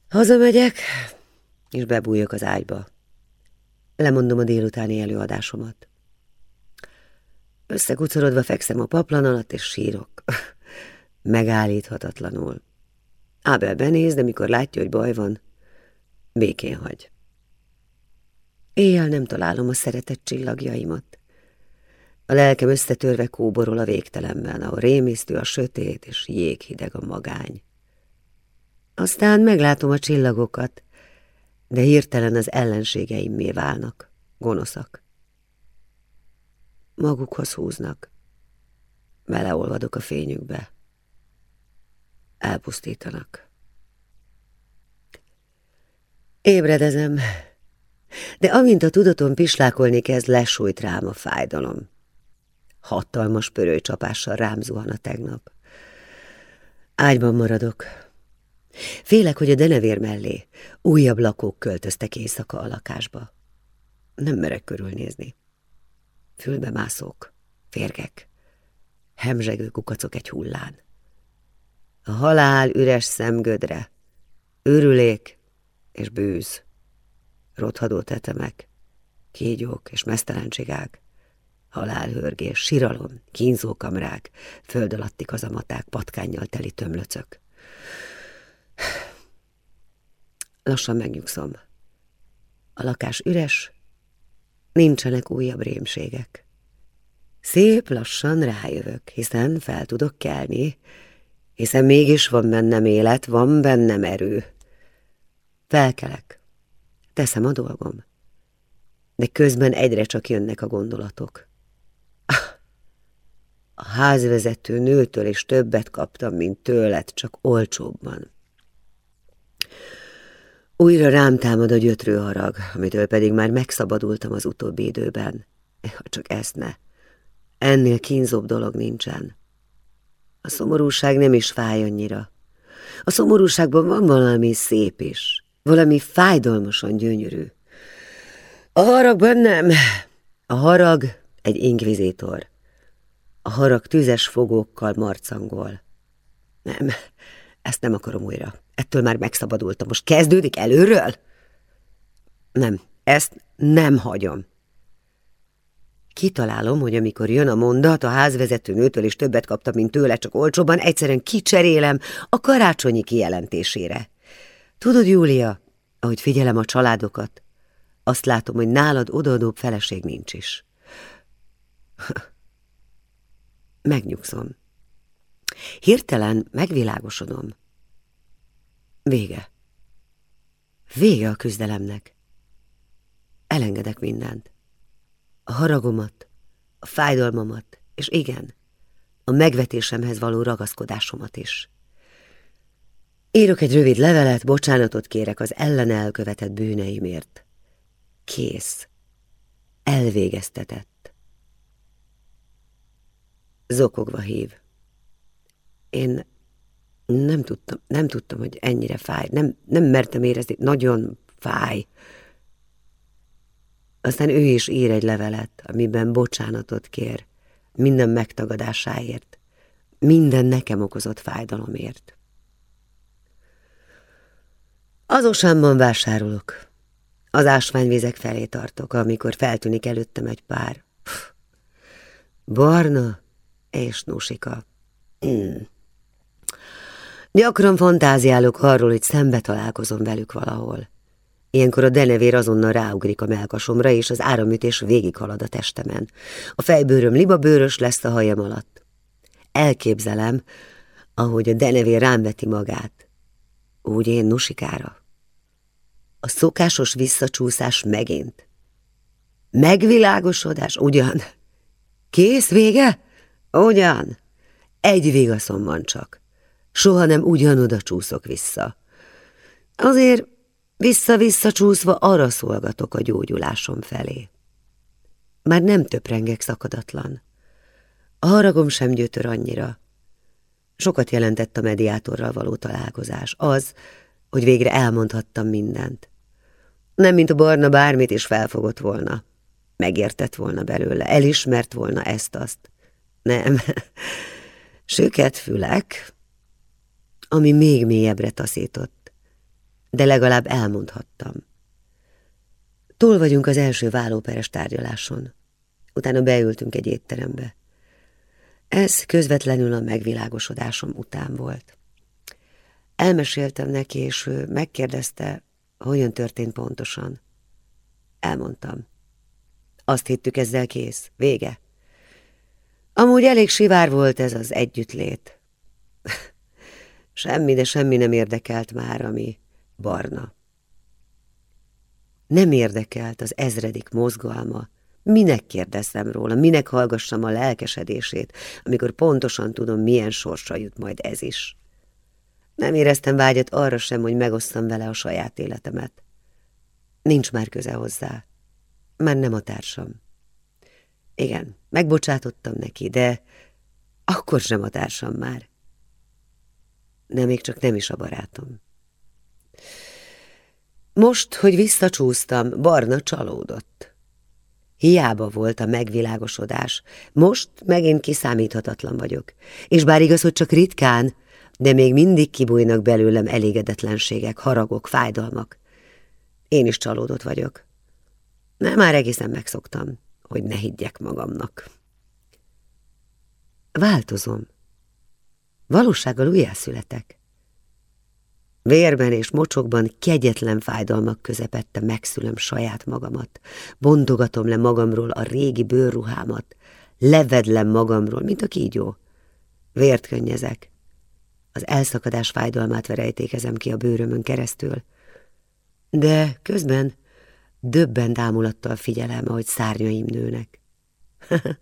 Hazamegyek, és bebújok az ágyba. Lemondom a délutáni előadásomat. Összekucorodva fekszem a paplan alatt, és sírok. Megállíthatatlanul. Ábel benéz, de mikor látja, hogy baj van, békén hagy. Éjjel nem találom a szeretett csillagjaimat. A lelkem összetörve kóborol a végtelenben, ahol rémisztő a sötét és jéghideg a magány. Aztán meglátom a csillagokat, de hirtelen az ellenségeimmé válnak, gonoszak. Magukhoz húznak. Beleolvadok a fényükbe. Elpusztítanak. Ébredezem, de amint a tudatom pislákolni kezd, lesújt rám a fájdalom. Hatalmas pörőcsapással rám zuhan a tegnap. Ágyban maradok. Félek, hogy a denevér mellé újabb lakók költöztek éjszaka a lakásba. Nem merek körülnézni. Fülbe mászók, férgek, hemzsegő kukacok egy hullán. A halál üres szemgödre, őrülék és bűz rothadó tetemek, kígyók és mesztelenségák, halálhörgés, siralom, kínzókamrák, föld alatti kazamaták, patkánnyal teli tömlöcök. Lassan megnyugszom. A lakás üres, nincsenek újabb rémségek. Szép lassan rájövök, hiszen fel tudok kelni, hiszen mégis van bennem élet, van bennem erő. Felkelek. Teszem a dolgom. De közben egyre csak jönnek a gondolatok. A házvezető nőtől is többet kaptam, mint tőled, csak olcsóbban. Újra rám támad a gyötrő harag, amitől pedig már megszabadultam az utóbbi időben. Ha csak ezt ne. Ennél kínzóbb dolog nincsen. A szomorúság nem is fáj annyira. A szomorúságban van valami szép is. Valami fájdalmasan gyönyörű. A haragban nem. A harag egy inkvizítor. A harag tüzes fogókkal marcangol. Nem, ezt nem akarom újra. Ettől már megszabadultam. Most kezdődik előről? Nem, ezt nem hagyom. Kitalálom, hogy amikor jön a mondat, a házvezető nőtől is többet kaptam, mint tőle, csak olcsóban, egyszerűen kicserélem a karácsonyi kijelentésére. Tudod, Júlia, ahogy figyelem a családokat, azt látom, hogy nálad odaadóbb feleség nincs is. Megnyugszom. Hirtelen megvilágosodom. Vége. Vége a küzdelemnek. Elengedek mindent. A haragomat, a fájdalmamat, és igen, a megvetésemhez való ragaszkodásomat is. Írok egy rövid levelet, bocsánatot kérek az ellen elkövetett bűneimért. Kész. Elvégeztetett. Zokogva hív. Én nem tudtam, nem tudtam, hogy ennyire fáj. Nem, nem mertem érezni, nagyon fáj. Aztán ő is ír egy levelet, amiben bocsánatot kér, minden megtagadásáért, minden nekem okozott fájdalomért. Az osámban vásárolok. Az ásványvizek felé tartok, amikor feltűnik előttem egy pár. Barna és nusika. Mm. Gyakran fantáziálok arról, hogy szembe találkozom velük valahol. Ilyenkor a denevér azonnal ráugrik a melkasomra, és az áramütés végighalad a testemen. A fejbőröm libabőrös lesz a hajam alatt. Elképzelem, ahogy a denevér rám veti magát. Úgy én nusikára. A szokásos visszacsúszás megint. Megvilágosodás ugyan. Kész, vége? Ugyan. Egy vigaszom van csak. Soha nem ugyanoda csúszok vissza. Azért vissza-vissza csúszva arra szolgatok a gyógyulásom felé. Már nem töprengek szakadatlan. A haragom sem gyötör annyira. Sokat jelentett a mediátorral való találkozás. Az, hogy végre elmondhattam mindent. Nem, mint a barna bármit is felfogott volna. Megértett volna belőle, elismert volna ezt-azt. Nem, süket fülek, ami még mélyebbre taszított, de legalább elmondhattam. Túl vagyunk az első vállóperes tárgyaláson. Utána beültünk egy étterembe. Ez közvetlenül a megvilágosodásom után volt. Elmeséltem neki, és ő megkérdezte, hogyan történt pontosan. Elmondtam. Azt hittük ezzel kész. Vége. Amúgy elég sivár volt ez az együttlét. Semmi, de semmi nem érdekelt már, ami barna. Nem érdekelt az ezredik mozgalma. Minek kérdezzem róla, minek hallgassam a lelkesedését, amikor pontosan tudom, milyen sorsa jut majd ez is. Nem éreztem vágyat arra sem, hogy megosztam vele a saját életemet. Nincs már köze hozzá. Már nem a társam. Igen, megbocsátottam neki, de akkor sem a társam már. De még csak nem is a barátom. Most, hogy visszacsúsztam, Barna csalódott. Hiába volt a megvilágosodás, most megint kiszámíthatatlan vagyok. És bár igaz, hogy csak ritkán, de még mindig kibújnak belőlem elégedetlenségek, haragok, fájdalmak. Én is csalódott vagyok. Nem, már egészen megszoktam, hogy ne higgyek magamnak. Változom. Valósággal újjászületek. Vérben és mocsokban kegyetlen fájdalmak közepette megszülöm saját magamat. Bontogatom le magamról a régi bőrruhámat. Levedlem magamról, mint a kígyó. Vért könnyezek. Az elszakadás fájdalmát verejtékezem ki a bőrömön keresztül. De közben döbben dámulattal figyelem, ahogy szárnyaim nőnek.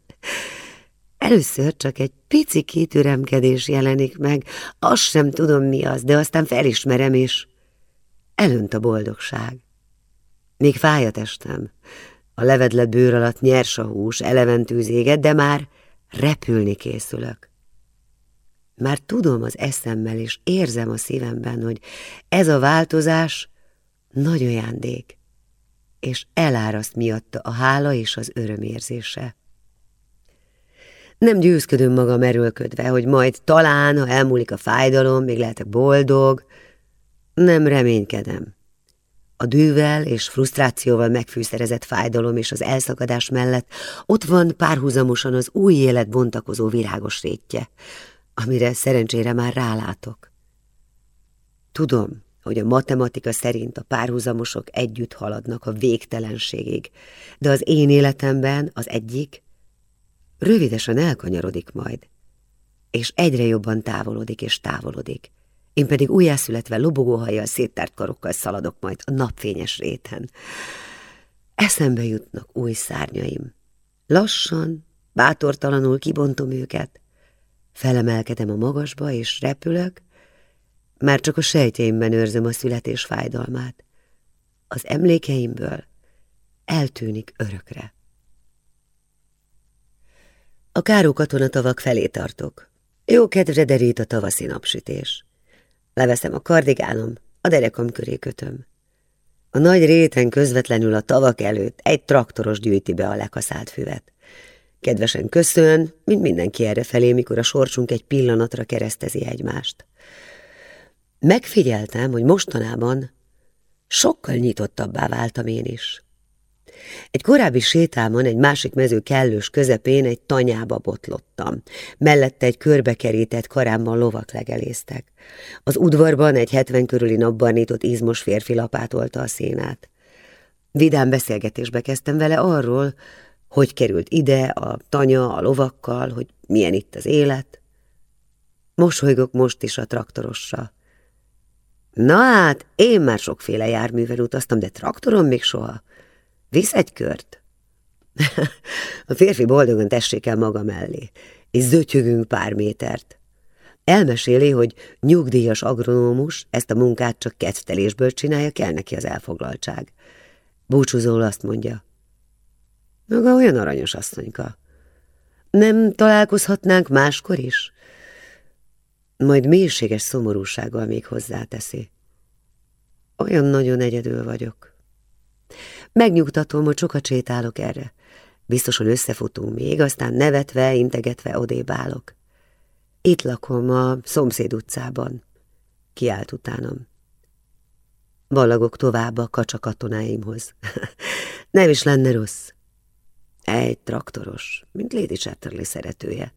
Először csak egy pici kitüremkedés jelenik meg, azt sem tudom mi az, de aztán felismerem, és elönt a boldogság. Még fáj a testem, a levedlet bőr alatt nyers a hús, eleventőzéget, de már repülni készülök. Már tudom az eszemmel, és érzem a szívemben, hogy ez a változás nagy ajándék, és eláraszt miatta a hála és az örömérzése. Nem győzködöm magam erőlködve, hogy majd talán, ha elmúlik a fájdalom, még lehetek boldog. Nem reménykedem. A dűvel és frusztrációval megfűszerezett fájdalom és az elszakadás mellett ott van párhuzamosan az új élet bontakozó virágos rétje, amire szerencsére már rálátok. Tudom, hogy a matematika szerint a párhuzamosok együtt haladnak a végtelenségig, de az én életemben az egyik rövidesen elkanyarodik majd, és egyre jobban távolodik és távolodik. Én pedig újjászületve lobogóhajjal széttárt karokkal szaladok majd a napfényes réten. Eszembe jutnak új szárnyaim. Lassan, bátortalanul kibontom őket, felemelkedem a magasba és repülök, már csak a sejtjeimben őrzöm a születés fájdalmát. Az emlékeimből eltűnik örökre. A káró katonatavak felé tartok. Jó kedvre derít a tavaszi napsütés. Leveszem a kardigánom, a derekam köré kötöm. A nagy réten közvetlenül a tavak előtt egy traktoros gyűjti be a lekaszált füvet. Kedvesen köszön, mint mindenki erre felé, mikor a sorsunk egy pillanatra keresztezi egymást. Megfigyeltem, hogy mostanában sokkal nyitottabbá váltam én is. Egy korábbi sétálman egy másik mező kellős közepén egy tanyába botlottam. Mellette egy körbekerített karámban lovak legeléztek. Az udvarban egy hetven körüli napbarnított izmos férfi lapátolta a szénát. Vidám beszélgetésbe kezdtem vele arról, hogy került ide a tanya a lovakkal, hogy milyen itt az élet. Mosolygok most is a traktorosra. Na hát, én már sokféle járművel utaztam, de traktoron még soha. Visz egy kört? A férfi boldogan tessék el maga mellé, és zötyögünk pár métert. Elmeséli, hogy nyugdíjas agronómus ezt a munkát csak kedvtelésből csinálja, kell neki az elfoglaltság. Búcsúzól azt mondja. Maga olyan aranyos asszonyka. Nem találkozhatnánk máskor is? Majd mélységes szomorúsággal még hozzáteszi. Olyan nagyon egyedül vagyok. Megnyugtatom, hogy sokat sétálok erre. Biztosan összefutunk még, aztán nevetve, integetve odébb állok. Itt lakom a szomszéd utcában. Kiált utánam. Ballagok tovább a kacsakatonáimhoz. Nem is lenne rossz. Egy traktoros, mint Lady Chatterley szeretője.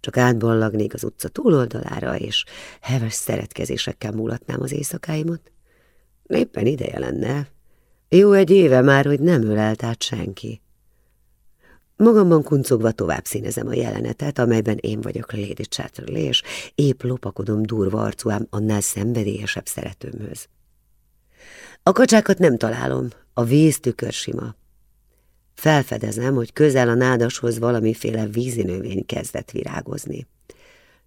Csak átballagnék az utca túloldalára, és heves szeretkezésekkel múlatnám az éjszakáimat. Éppen ideje lenne. Jó egy éve már, hogy nem ölelt át senki. Magamban kuncogva tovább színezem a jelenetet, amelyben én vagyok Lady Chatterley, és épp lopakodom durva arcúám annál szenvedélyesebb szeretőmhöz. A kacsákat nem találom, a víz tükör sima. Felfedezem, hogy közel a nádashoz valamiféle vízinövény kezdett virágozni.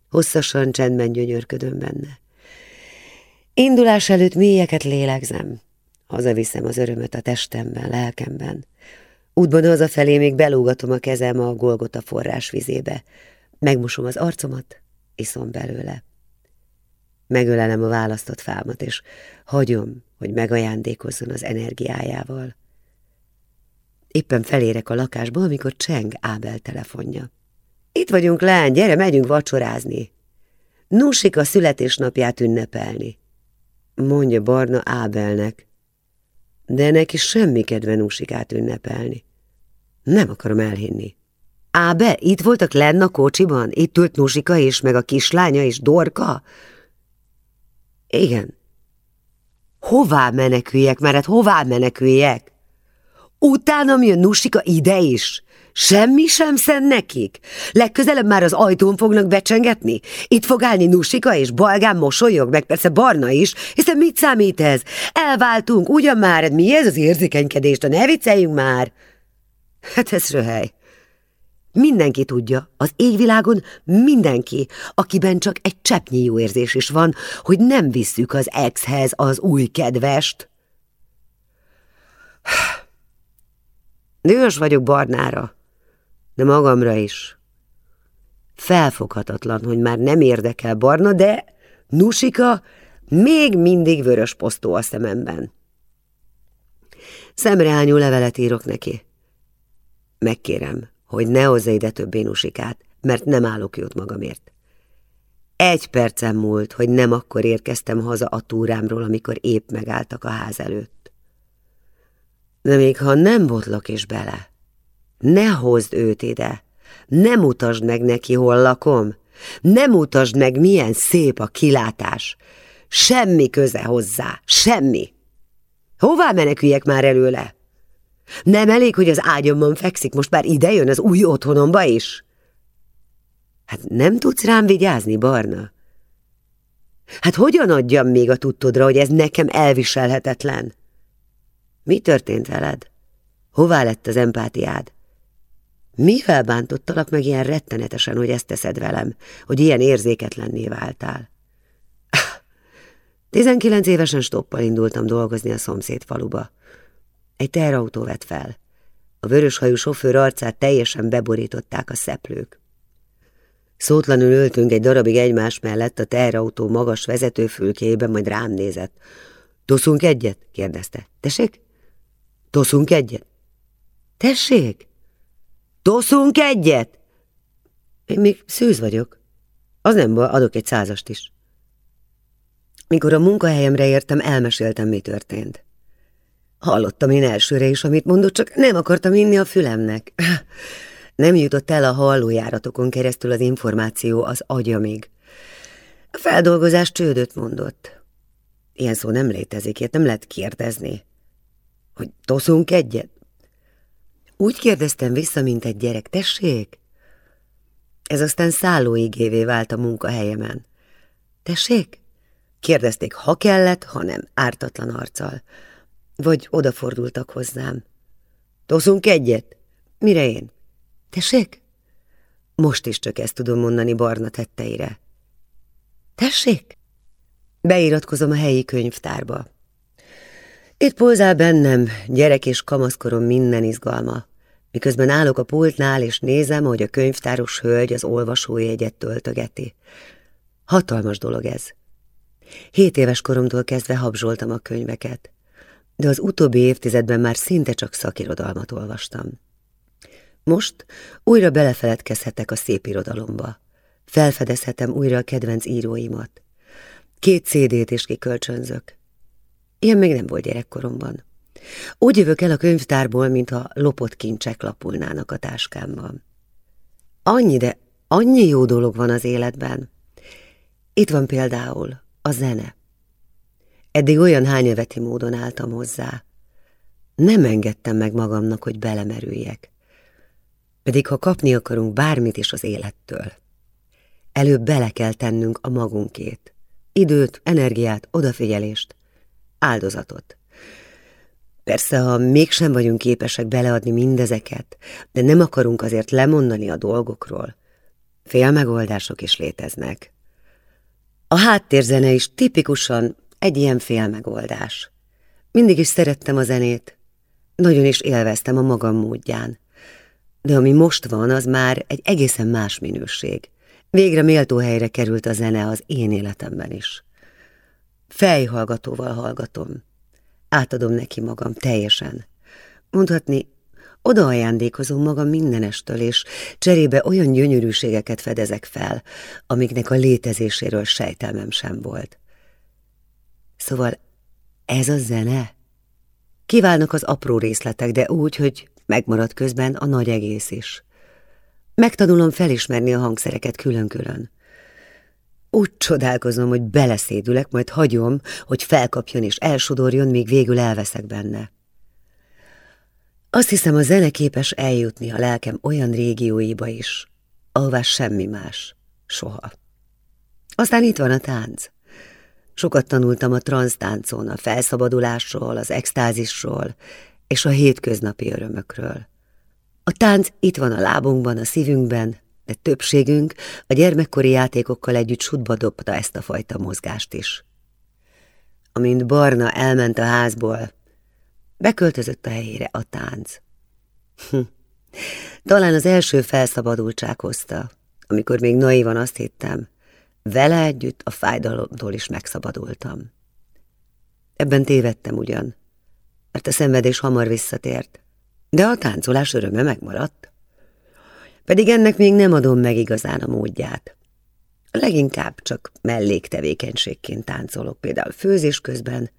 Hosszasan csendben gyönyörködöm benne. Indulás előtt mélyeket lélegzem. Hazaviszem az örömöt a testemben, lelkemben. Útban hazafelé még belógatom a kezem a Golgota forrás vizébe. Megmosom az arcomat, iszom belőle. Megölelem a választott fámat, és hagyom, hogy megajándékozzon az energiájával. Éppen felérek a lakásba, amikor cseng Ábel telefonja. Itt vagyunk, lány, gyere, megyünk vacsorázni. a születésnapját ünnepelni. Mondja Barna Ábelnek. De neki semmi kedve Nusikát ünnepelni. Nem akarom elhinni. Ábe, itt voltak lenn a kocsiban? Itt ült Nusika és meg a kislánya és Dorka? Igen. Hová meneküljek, mert hát hová meneküljek? Utánam jön Nusika ide is. Semmi sem szent nekik. Legközelebb már az ajtón fognak becsengetni. Itt fog állni Nusika és Balgán mosolyog, meg persze Barna is, hiszen mit számít ez? Elváltunk, ugyan már, mi ez az érzékenykedés, de ne vicceljünk már. Hát ez röhely. Mindenki tudja, az égvilágon mindenki, akiben csak egy cseppnyi jó érzés is van, hogy nem visszük az exhez az új kedvest. Dühös vagyok Barnára, de magamra is. Felfoghatatlan, hogy már nem érdekel Barna, de Nusika még mindig vörös posztó a szememben. Szemreányú levelet írok neki. Megkérem, hogy ne hozza ide többé Nusikát, mert nem állok jót magamért. Egy percem múlt, hogy nem akkor érkeztem haza a túrámról, amikor épp megálltak a ház előtt. De még ha nem botlok is bele, ne hozd őt ide, nem mutasd meg neki, hol lakom, nem mutasd meg, milyen szép a kilátás. Semmi köze hozzá, semmi. Hová meneküljek már előle? Nem elég, hogy az ágyamban fekszik, most már ide jön az új otthonomba is? Hát nem tudsz rám vigyázni, Barna? Hát hogyan adjam még a tudtodra, hogy ez nekem elviselhetetlen? Mi történt veled? Hová lett az empátiád? Mivel bántottalak meg ilyen rettenetesen, hogy ezt teszed velem, hogy ilyen érzéketlenné váltál? Tizenkilenc évesen stoppal indultam dolgozni a szomszéd faluba. Egy teherautó vett fel. A vöröshajú sofőr arcát teljesen beborították a szeplők. Szótlanul ültünk egy darabig egymás mellett a teherautó magas vezetőfülkéjében, majd rám nézett. Toszunk egyet? kérdezte. Tessék? Toszunk egyet? Tessék? Toszunk egyet? Én még szűz vagyok. Az nem baj, adok egy százast is. Mikor a munkahelyemre értem, elmeséltem, mi történt. Hallottam én elsőre is, amit mondott, csak nem akartam inni a fülemnek. Nem jutott el a hallójáratokon keresztül az információ az agyamig. A feldolgozás csődöt mondott. Ilyen szó nem létezik, ilyet nem lehet kérdezni. Hogy toszunk egyet? Úgy kérdeztem vissza, mint egy gyerek, tessék? Ez aztán szállóigévé vált a munkahelyemen. Tessék? Kérdezték, ha kellett, ha nem, ártatlan arccal. Vagy odafordultak hozzám. Toszunk egyet? Mire én? Tessék? Most is csak ezt tudom mondani Barna tetteire. Tessék? Beiratkozom a helyi könyvtárba. Itt pózál bennem gyerek és kamaszkorom minden izgalma, miközben állok a pultnál, és nézem, hogy a könyvtáros hölgy az olvasójegyet töltögeti. Hatalmas dolog ez. Hét éves koromtól kezdve habzsoltam a könyveket, de az utóbbi évtizedben már szinte csak szakirodalmat olvastam. Most újra belefeledkezhetek a szép irodalomba. Felfedezhetem újra a kedvenc íróimat. Két CD-t is kikölcsönzök. Ilyen még nem volt gyerekkoromban. Úgy jövök el a könyvtárból, mintha lopott kincsek lapulnának a táskámban. Annyi, de annyi jó dolog van az életben. Itt van például a zene. Eddig olyan hányöveti módon álltam hozzá. Nem engedtem meg magamnak, hogy belemerüljek. Pedig ha kapni akarunk bármit is az élettől, előbb bele kell tennünk a magunkét. Időt, energiát, odafigyelést, áldozatot. Persze, ha mégsem vagyunk képesek beleadni mindezeket, de nem akarunk azért lemondani a dolgokról, félmegoldások is léteznek. A háttérzene is tipikusan egy ilyen félmegoldás. Mindig is szerettem a zenét, nagyon is élveztem a magam módján. De ami most van, az már egy egészen más minőség. Végre méltó helyre került a zene az én életemben is. Fejhallgatóval hallgatom. Átadom neki magam teljesen. Mondhatni, oda ajándékozom magam mindenestől, és cserébe olyan gyönyörűségeket fedezek fel, amiknek a létezéséről sejtelmem sem volt. Szóval ez a zene? Kiválnak az apró részletek, de úgy, hogy megmarad közben a nagy egész is. Megtanulom felismerni a hangszereket külön-külön. Úgy csodálkozom, hogy beleszédülek, majd hagyom, hogy felkapjon és elsodorjon, míg végül elveszek benne. Azt hiszem, a zene képes eljutni a lelkem olyan régióiba is, ahová semmi más, soha. Aztán itt van a tánc. Sokat tanultam a transztáncon, a felszabadulásról, az extázisról és a hétköznapi örömökről. A tánc itt van a lábunkban, a szívünkben, de többségünk a gyermekkori játékokkal együtt sutba dobta ezt a fajta mozgást is. Amint Barna elment a házból, beköltözött a helyére a tánc. Hm. Talán az első felszabadultság hozta, amikor még naivan azt hittem, vele együtt a fájdalomtól is megszabadultam. Ebben tévedtem ugyan, mert a szenvedés hamar visszatért, de a táncolás öröme megmaradt. Pedig ennek még nem adom meg igazán a módját. Leginkább csak melléktevékenységként táncolok, például főzés közben,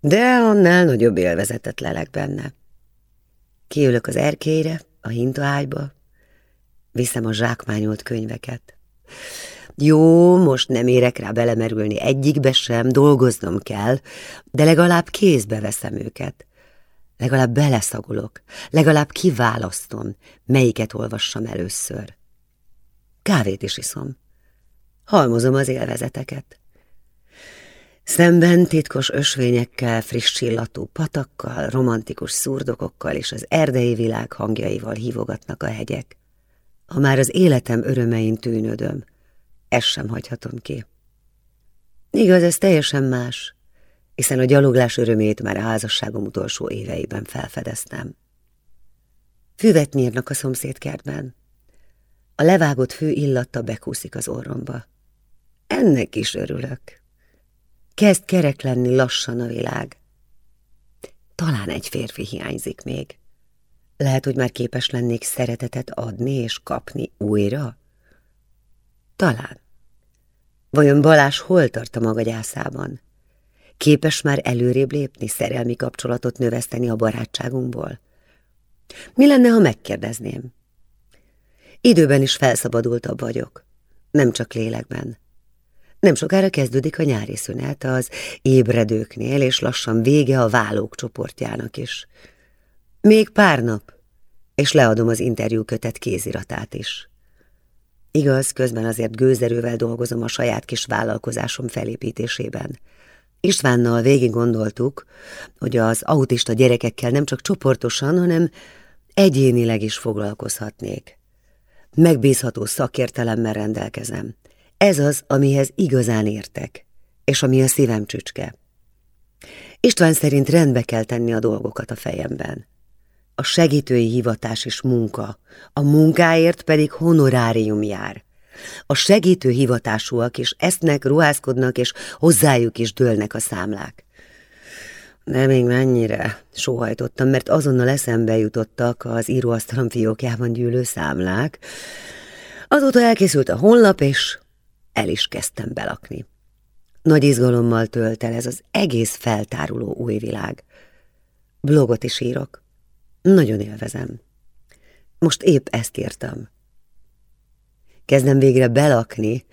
de annál nagyobb élvezetet lelek benne. Kiülök az erkélyre, a hintaágyba, viszem a zsákmányolt könyveket. Jó, most nem érek rá belemerülni egyikbe sem, dolgoznom kell, de legalább kézbe veszem őket. Legalább beleszagolok, legalább kiválasztom, melyiket olvassam először. Kávét is iszom. Halmozom az élvezeteket. Szemben titkos ösvényekkel, friss csillatú patakkal, romantikus szurdokokkal és az erdei világ hangjaival hívogatnak a hegyek. Ha már az életem örömein tűnödöm, ezt sem hagyhatom ki. Igaz, ez teljesen más, hiszen a gyaloglás örömét már a házasságom utolsó éveiben felfedeztem. Füvet nyírnak a szomszédkertben. A levágott fű illata bekúszik az orromba. Ennek is örülök. Kezd kerek lenni lassan a világ. Talán egy férfi hiányzik még. Lehet, hogy már képes lennék szeretetet adni és kapni újra? Talán. Vajon Balás hol tart a maga gyászában? Képes már előrébb lépni, szerelmi kapcsolatot növeszteni a barátságunkból? Mi lenne, ha megkérdezném? Időben is felszabadultabb vagyok, nem csak lélekben. Nem sokára kezdődik a nyári szünet az ébredőknél, és lassan vége a válók csoportjának is. Még pár nap, és leadom az interjúkötet kéziratát is. Igaz, közben azért gőzerővel dolgozom a saját kis vállalkozásom felépítésében. Istvánnal végig gondoltuk, hogy az autista gyerekekkel nem csak csoportosan, hanem Egyénileg is foglalkozhatnék. Megbízható szakértelemmel rendelkezem. Ez az, amihez igazán értek, és ami a szívem csücske. István szerint rendbe kell tenni a dolgokat a fejemben. A segítői hivatás is munka, a munkáért pedig honorárium jár. A segítő hivatásúak is esznek, ruházkodnak, és hozzájuk is dőlnek a számlák. De még mennyire sóhajtottam, mert azonnal eszembe jutottak az íróasztalom fiókjában gyűlő számlák. Azóta elkészült a honlap, és el is kezdtem belakni. Nagy izgalommal tölt el ez az egész feltáruló új világ. Blogot is írok. Nagyon élvezem. Most épp ezt írtam. Kezdem végre belakni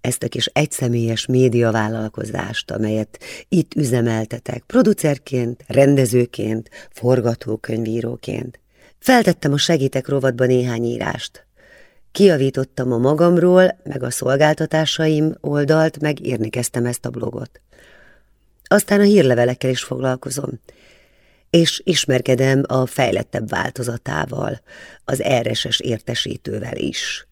ezt a kis egyszemélyes médiavállalkozást, amelyet itt üzemeltetek, producerként, rendezőként, forgatókönyvíróként. Feltettem a segítek rovatba néhány írást. Kiavítottam a magamról, meg a szolgáltatásaim oldalt, meg írni kezdtem ezt a blogot. Aztán a hírlevelekkel is foglalkozom, és ismerkedem a fejlettebb változatával, az RSS értesítővel is.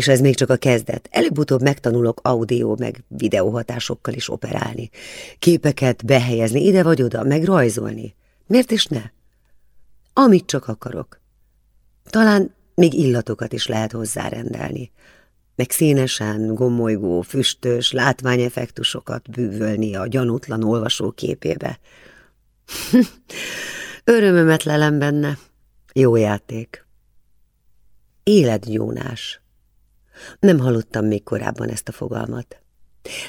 És ez még csak a kezdet. Előbb-utóbb megtanulok audio meg videóhatásokkal is operálni. Képeket behelyezni ide vagy oda, meg rajzolni. Miért is ne? Amit csak akarok. Talán még illatokat is lehet hozzárendelni. Meg színesen, gomolygó, füstös, látványeffektusokat bűvölni a gyanútlan olvasó képébe. Örömömet lelem benne. Jó játék. Életgyónás. Nem hallottam még korábban ezt a fogalmat.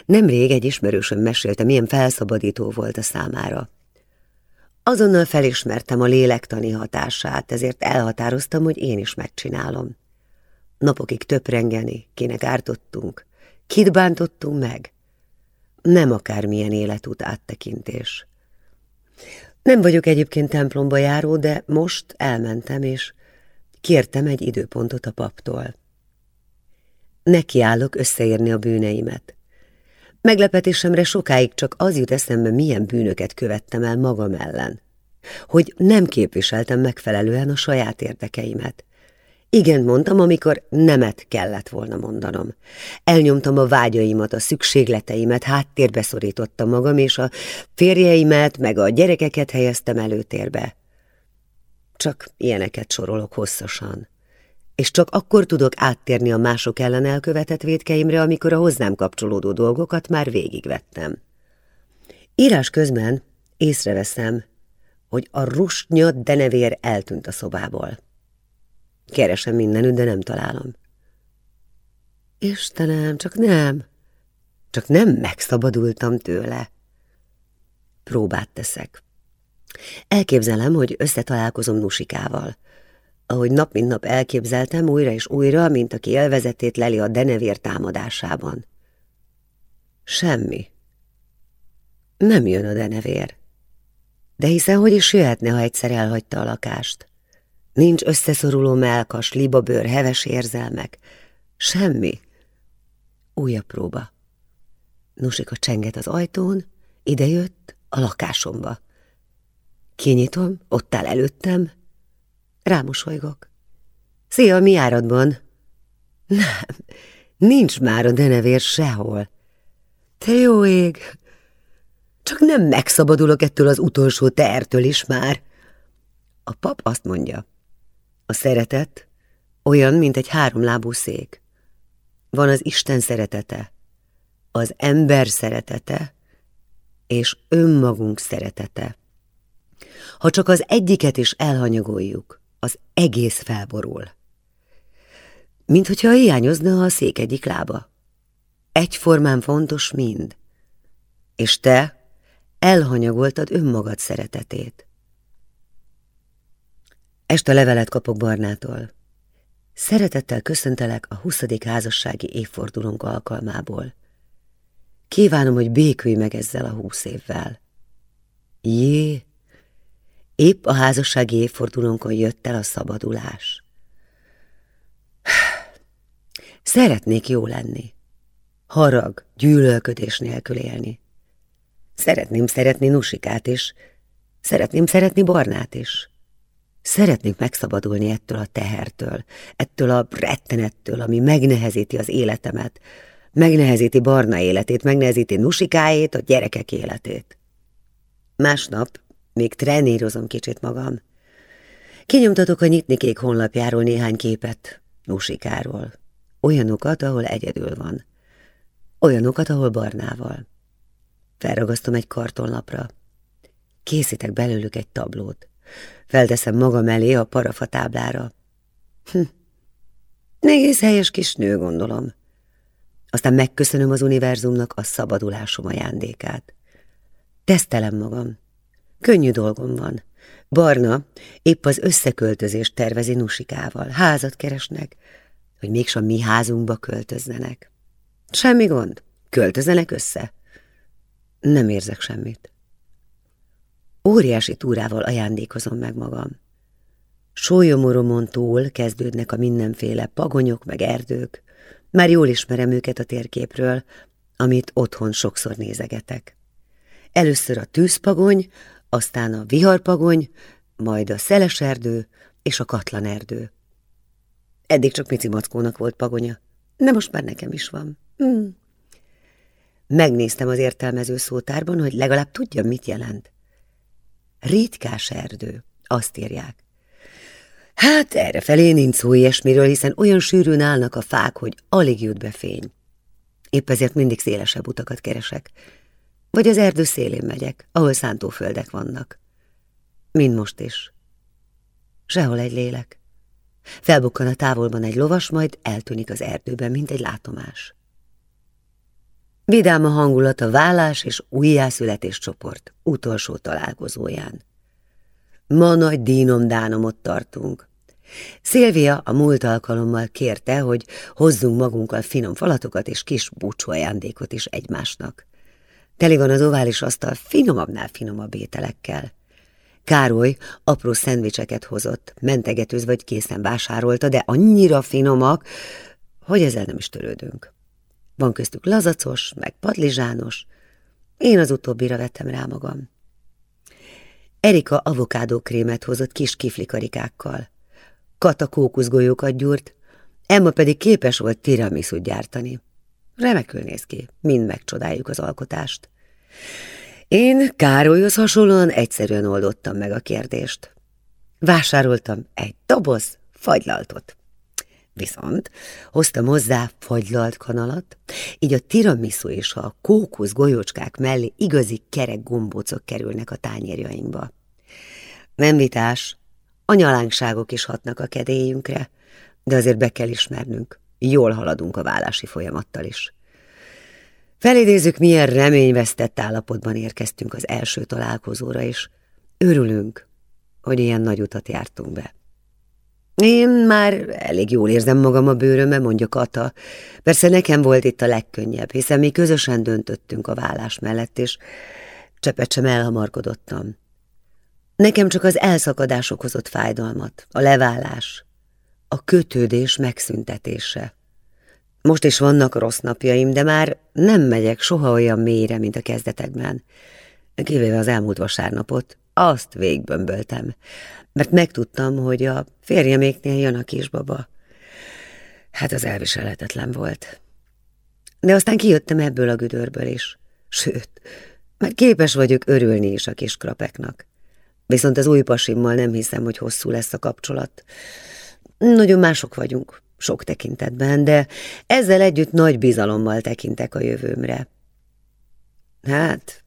Nemrég egy ismerősöm mesélte, milyen felszabadító volt a számára. Azonnal felismertem a lélektani hatását, ezért elhatároztam, hogy én is megcsinálom. Napokig töprengeni, kinek ártottunk, kit bántottunk meg. Nem akármilyen életút áttekintés. Nem vagyok egyébként templomba járó, de most elmentem, és kértem egy időpontot a paptól. Nekiállok összeérni a bűneimet. Meglepetésemre sokáig csak az jut eszembe, milyen bűnöket követtem el magam ellen. Hogy nem képviseltem megfelelően a saját érdekeimet. Igen, mondtam, amikor nemet kellett volna mondanom. Elnyomtam a vágyaimat, a szükségleteimet, háttérbe szorítottam magam, és a férjeimet, meg a gyerekeket helyeztem előtérbe. Csak ilyeneket sorolok hosszasan és csak akkor tudok áttérni a mások ellen elkövetett védkeimre, amikor a hozzám kapcsolódó dolgokat már végigvettem. Írás közben észreveszem, hogy a rusnya denevér eltűnt a szobából. Keresem mindenütt, de nem találom. Istenem, csak nem, csak nem megszabadultam tőle. Próbát teszek. Elképzelem, hogy összetalálkozom Nusikával, ahogy nap mint nap elképzeltem újra és újra, mint aki élvezetét leli a denevér támadásában. Semmi. Nem jön a denevér. De hiszen hogy is jöhetne, ha egyszer elhagyta a lakást? Nincs összeszoruló melkas, libabőr, heves érzelmek. Semmi. Újabb próba. Nusika csenget az ajtón, idejött a lakásomba. Kinyitom, ott áll előttem, Rámosolygok. Szia, mi áradban? Nem, nincs már a denevér sehol. Te jó ég! Csak nem megszabadulok ettől az utolsó teertől is már. A pap azt mondja, a szeretet olyan, mint egy háromlábú szék. Van az Isten szeretete, az ember szeretete és önmagunk szeretete. Ha csak az egyiket is elhanyagoljuk, egész felborul. Mint hogyha hiányozna a szék egyik lába. Egyformán fontos mind. És te elhanyagoltad önmagad szeretetét. Este levelet kapok Barnától. Szeretettel köszöntelek a 20. házassági évfordulónk alkalmából. Kívánom, hogy békülj meg ezzel a húsz évvel. Jé, Épp a házassági évfordulónkon jött el a szabadulás. Szeretnék jó lenni. Harag, gyűlölködés nélkül élni. Szeretném szeretni Nusikát is, szeretném szeretni Barnát is. Szeretnék megszabadulni ettől a tehertől, ettől a rettenettől, ami megnehezíti az életemet, megnehezíti Barna életét, megnehezíti Nusikáét, a gyerekek életét. Másnap még trenírozom kicsit magam. Kinyomtatok a Nyitnikék honlapjáról néhány képet, Nusikáról. Olyanokat, ahol egyedül van. Olyanokat, ahol Barnával. Felragasztom egy kartonlapra. Készítek belőlük egy tablót. Felteszem magam elé a parafa táblára. Hm. Egész helyes kis nő, gondolom. Aztán megköszönöm az univerzumnak a szabadulásom ajándékát. Tesztelem magam. Könnyű dolgom van. Barna épp az összeköltözést tervezi Nusikával. Házat keresnek, hogy mégsem mi házunkba költözzenek. Semmi gond, költözenek össze. Nem érzek semmit. Óriási túrával ajándékozom meg magam. Sólyomoromon túl kezdődnek a mindenféle pagonyok meg erdők. Már jól ismerem őket a térképről, amit otthon sokszor nézegetek. Először a tűzpagony, aztán a viharpagony, majd a szeles erdő és a katlan erdő. Eddig csak Mici Mackónak volt pagonya, de most már nekem is van. Hmm. Megnéztem az értelmező szótárban, hogy legalább tudjam, mit jelent. Ritkás erdő, azt írják. Hát erre felé nincs szó ilyesmiről, hiszen olyan sűrűn állnak a fák, hogy alig jut be fény. Épp ezért mindig szélesebb utakat keresek. Vagy az erdő szélén megyek, ahol szántóföldek vannak. Mind most is. Sehol egy lélek. Felbukkan a távolban egy lovas, majd eltűnik az erdőben, mint egy látomás. Vidám a hangulat a vállás és újjászületés csoport utolsó találkozóján. Ma nagy dínom-dánomot tartunk. Szilvia a múlt alkalommal kérte, hogy hozzunk magunkkal finom falatokat és kis búcsú ajándékot is egymásnak. Teli van az ovális asztal finomabbnál finomabb ételekkel. Károly apró szendvicseket hozott, mentegetőz vagy készen vásárolta, de annyira finomak, hogy ezzel nem is törődünk. Van köztük lazacos, meg padlizsános. Én az utóbbira vettem rá magam. Erika avokádókrémet hozott kis kiflikarikákkal. Kata kókuszgolyókat gyúrt, Emma pedig képes volt tiramisút gyártani. Remekül néz ki, mind megcsodáljuk az alkotást. Én Károlyhoz hasonlóan egyszerűen oldottam meg a kérdést. Vásároltam egy doboz fagylaltot. Viszont hoztam hozzá fagylalt kanalat, így a tiramisu és a kókusz golyócskák mellé igazi kerek gombócok kerülnek a tányérjainkba. Nem vitás, a nyalánkságok is hatnak a kedélyünkre, de azért be kell ismernünk, jól haladunk a vállási folyamattal is. Felidézzük, milyen reményvesztett állapotban érkeztünk az első találkozóra, és örülünk, hogy ilyen nagy utat jártunk be. Én már elég jól érzem magam a bőrömbe, mondja Kata. Persze nekem volt itt a legkönnyebb, hiszen mi közösen döntöttünk a vállás mellett, és csepet sem elhamarkodottam. Nekem csak az elszakadás okozott fájdalmat, a leválás, a kötődés megszüntetése. Most is vannak rossz napjaim, de már nem megyek soha olyan mélyre, mint a kezdetekben. Kivéve az elmúlt vasárnapot, azt végbömböltem, mert megtudtam, hogy a férjeméknél jön a kisbaba. Hát az elviselhetetlen volt. De aztán kijöttem ebből a güdörből is. Sőt, már képes vagyok örülni is a kis krapeknak. Viszont az új pasimmal nem hiszem, hogy hosszú lesz a kapcsolat. Nagyon mások vagyunk, sok tekintetben, de ezzel együtt nagy bizalommal tekintek a jövőmre. Hát,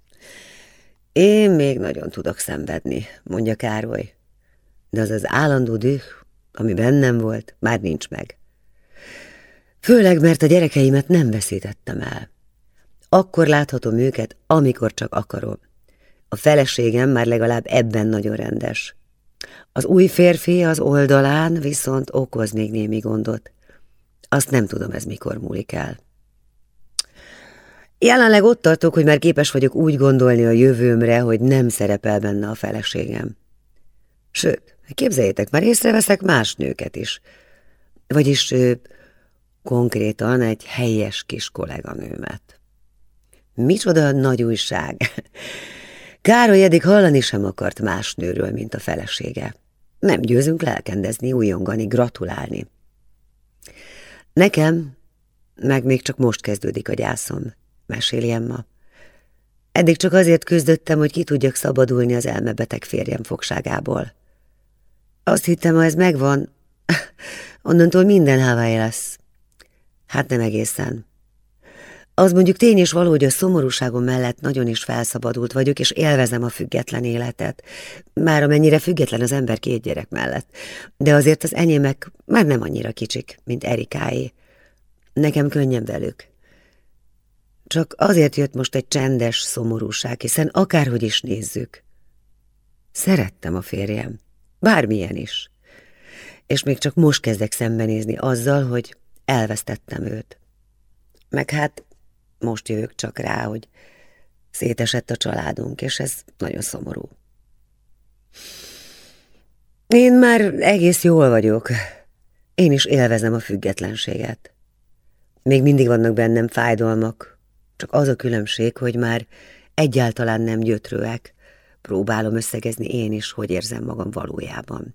én még nagyon tudok szenvedni, mondja Károly, de az az állandó düh, ami bennem volt, már nincs meg. Főleg, mert a gyerekeimet nem veszítettem el. Akkor láthatom őket, amikor csak akarom. A feleségem már legalább ebben nagyon rendes. Az új férfi az oldalán viszont okoz még némi gondot. Azt nem tudom, ez mikor múlik el. Jelenleg ott tartok, hogy már képes vagyok úgy gondolni a jövőmre, hogy nem szerepel benne a feleségem. Sőt, képzeljétek, már észreveszek más nőket is. Vagyis ő, konkrétan egy helyes kis kolléganőmet. Micsoda nagy újság! Károly eddig hallani sem akart más nőről, mint a felesége. Nem győzünk lelkendezni, újongani, gratulálni. Nekem meg még csak most kezdődik a gyászom, meséli Emma. Eddig csak azért küzdöttem, hogy ki tudjak szabadulni az elmebeteg férjem fogságából. Azt hittem, ha ez megvan, onnantól minden Hawaii lesz. Hát nem egészen. Az mondjuk tény és való, hogy a szomorúságom mellett nagyon is felszabadult vagyok, és élvezem a független életet. Már amennyire független az ember két gyerek mellett. De azért az enyémek már nem annyira kicsik, mint Erikáé. Nekem könnyen velük. Csak azért jött most egy csendes szomorúság, hiszen akárhogy is nézzük. Szerettem a férjem, bármilyen is. És még csak most kezdek szembenézni azzal, hogy elvesztettem őt. Meg hát most jövök csak rá, hogy szétesett a családunk, és ez nagyon szomorú. Én már egész jól vagyok. Én is élvezem a függetlenséget. Még mindig vannak bennem fájdalmak, csak az a különbség, hogy már egyáltalán nem gyötrőek. Próbálom összegezni én is, hogy érzem magam valójában.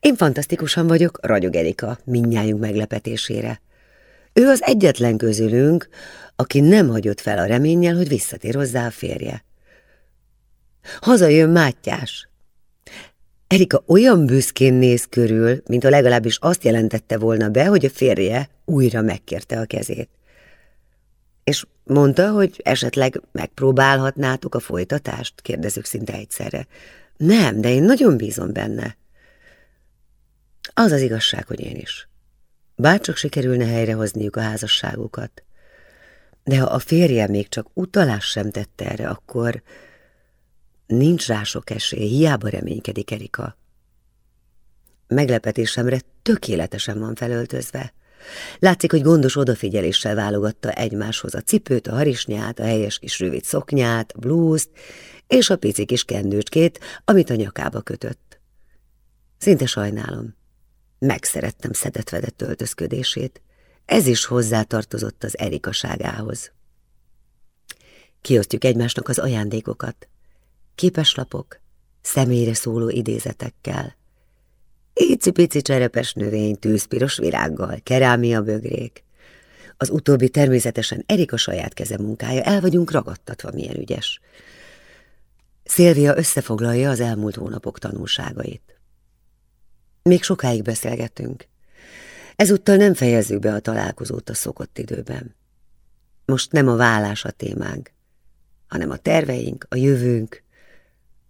Én fantasztikusan vagyok, ragyog Erika, mindnyájunk meglepetésére. Ő az egyetlen közülünk, aki nem hagyott fel a reménnyel, hogy visszatér hozzá a férje. Hazajön Mátyás. Erika olyan büszkén néz körül, mint a legalábbis azt jelentette volna be, hogy a férje újra megkérte a kezét. És mondta, hogy esetleg megpróbálhatnátok a folytatást, kérdezük szinte egyszerre. Nem, de én nagyon bízom benne. Az az igazság, hogy én is. Bárcsak sikerülne helyrehozniuk a házasságukat. De ha a férje még csak utalás sem tette erre, akkor nincs rá sok esély, hiába reménykedik Erika. Meglepetésemre tökéletesen van felöltözve. Látszik, hogy gondos odafigyeléssel válogatta egymáshoz a cipőt, a harisnyát, a helyes kis rövid szoknyát, a blúzt és a pici kis kendőcskét, amit a nyakába kötött. Szinte sajnálom. Megszerettem szedetvedett öltözködését. Ez is hozzátartozott az erikaságához. Kiosztjuk egymásnak az ajándékokat. Képeslapok, személyre szóló idézetekkel. Icipici cserepes növény tűzpiros virággal, kerámia bögrék. Az utóbbi természetesen Erika saját keze munkája, el vagyunk ragadtatva, milyen ügyes. Szilvia összefoglalja az elmúlt hónapok tanulságait. Még sokáig beszélgetünk. Ezúttal nem fejezzük be a találkozót a szokott időben. Most nem a vállás a témánk, hanem a terveink, a jövőnk,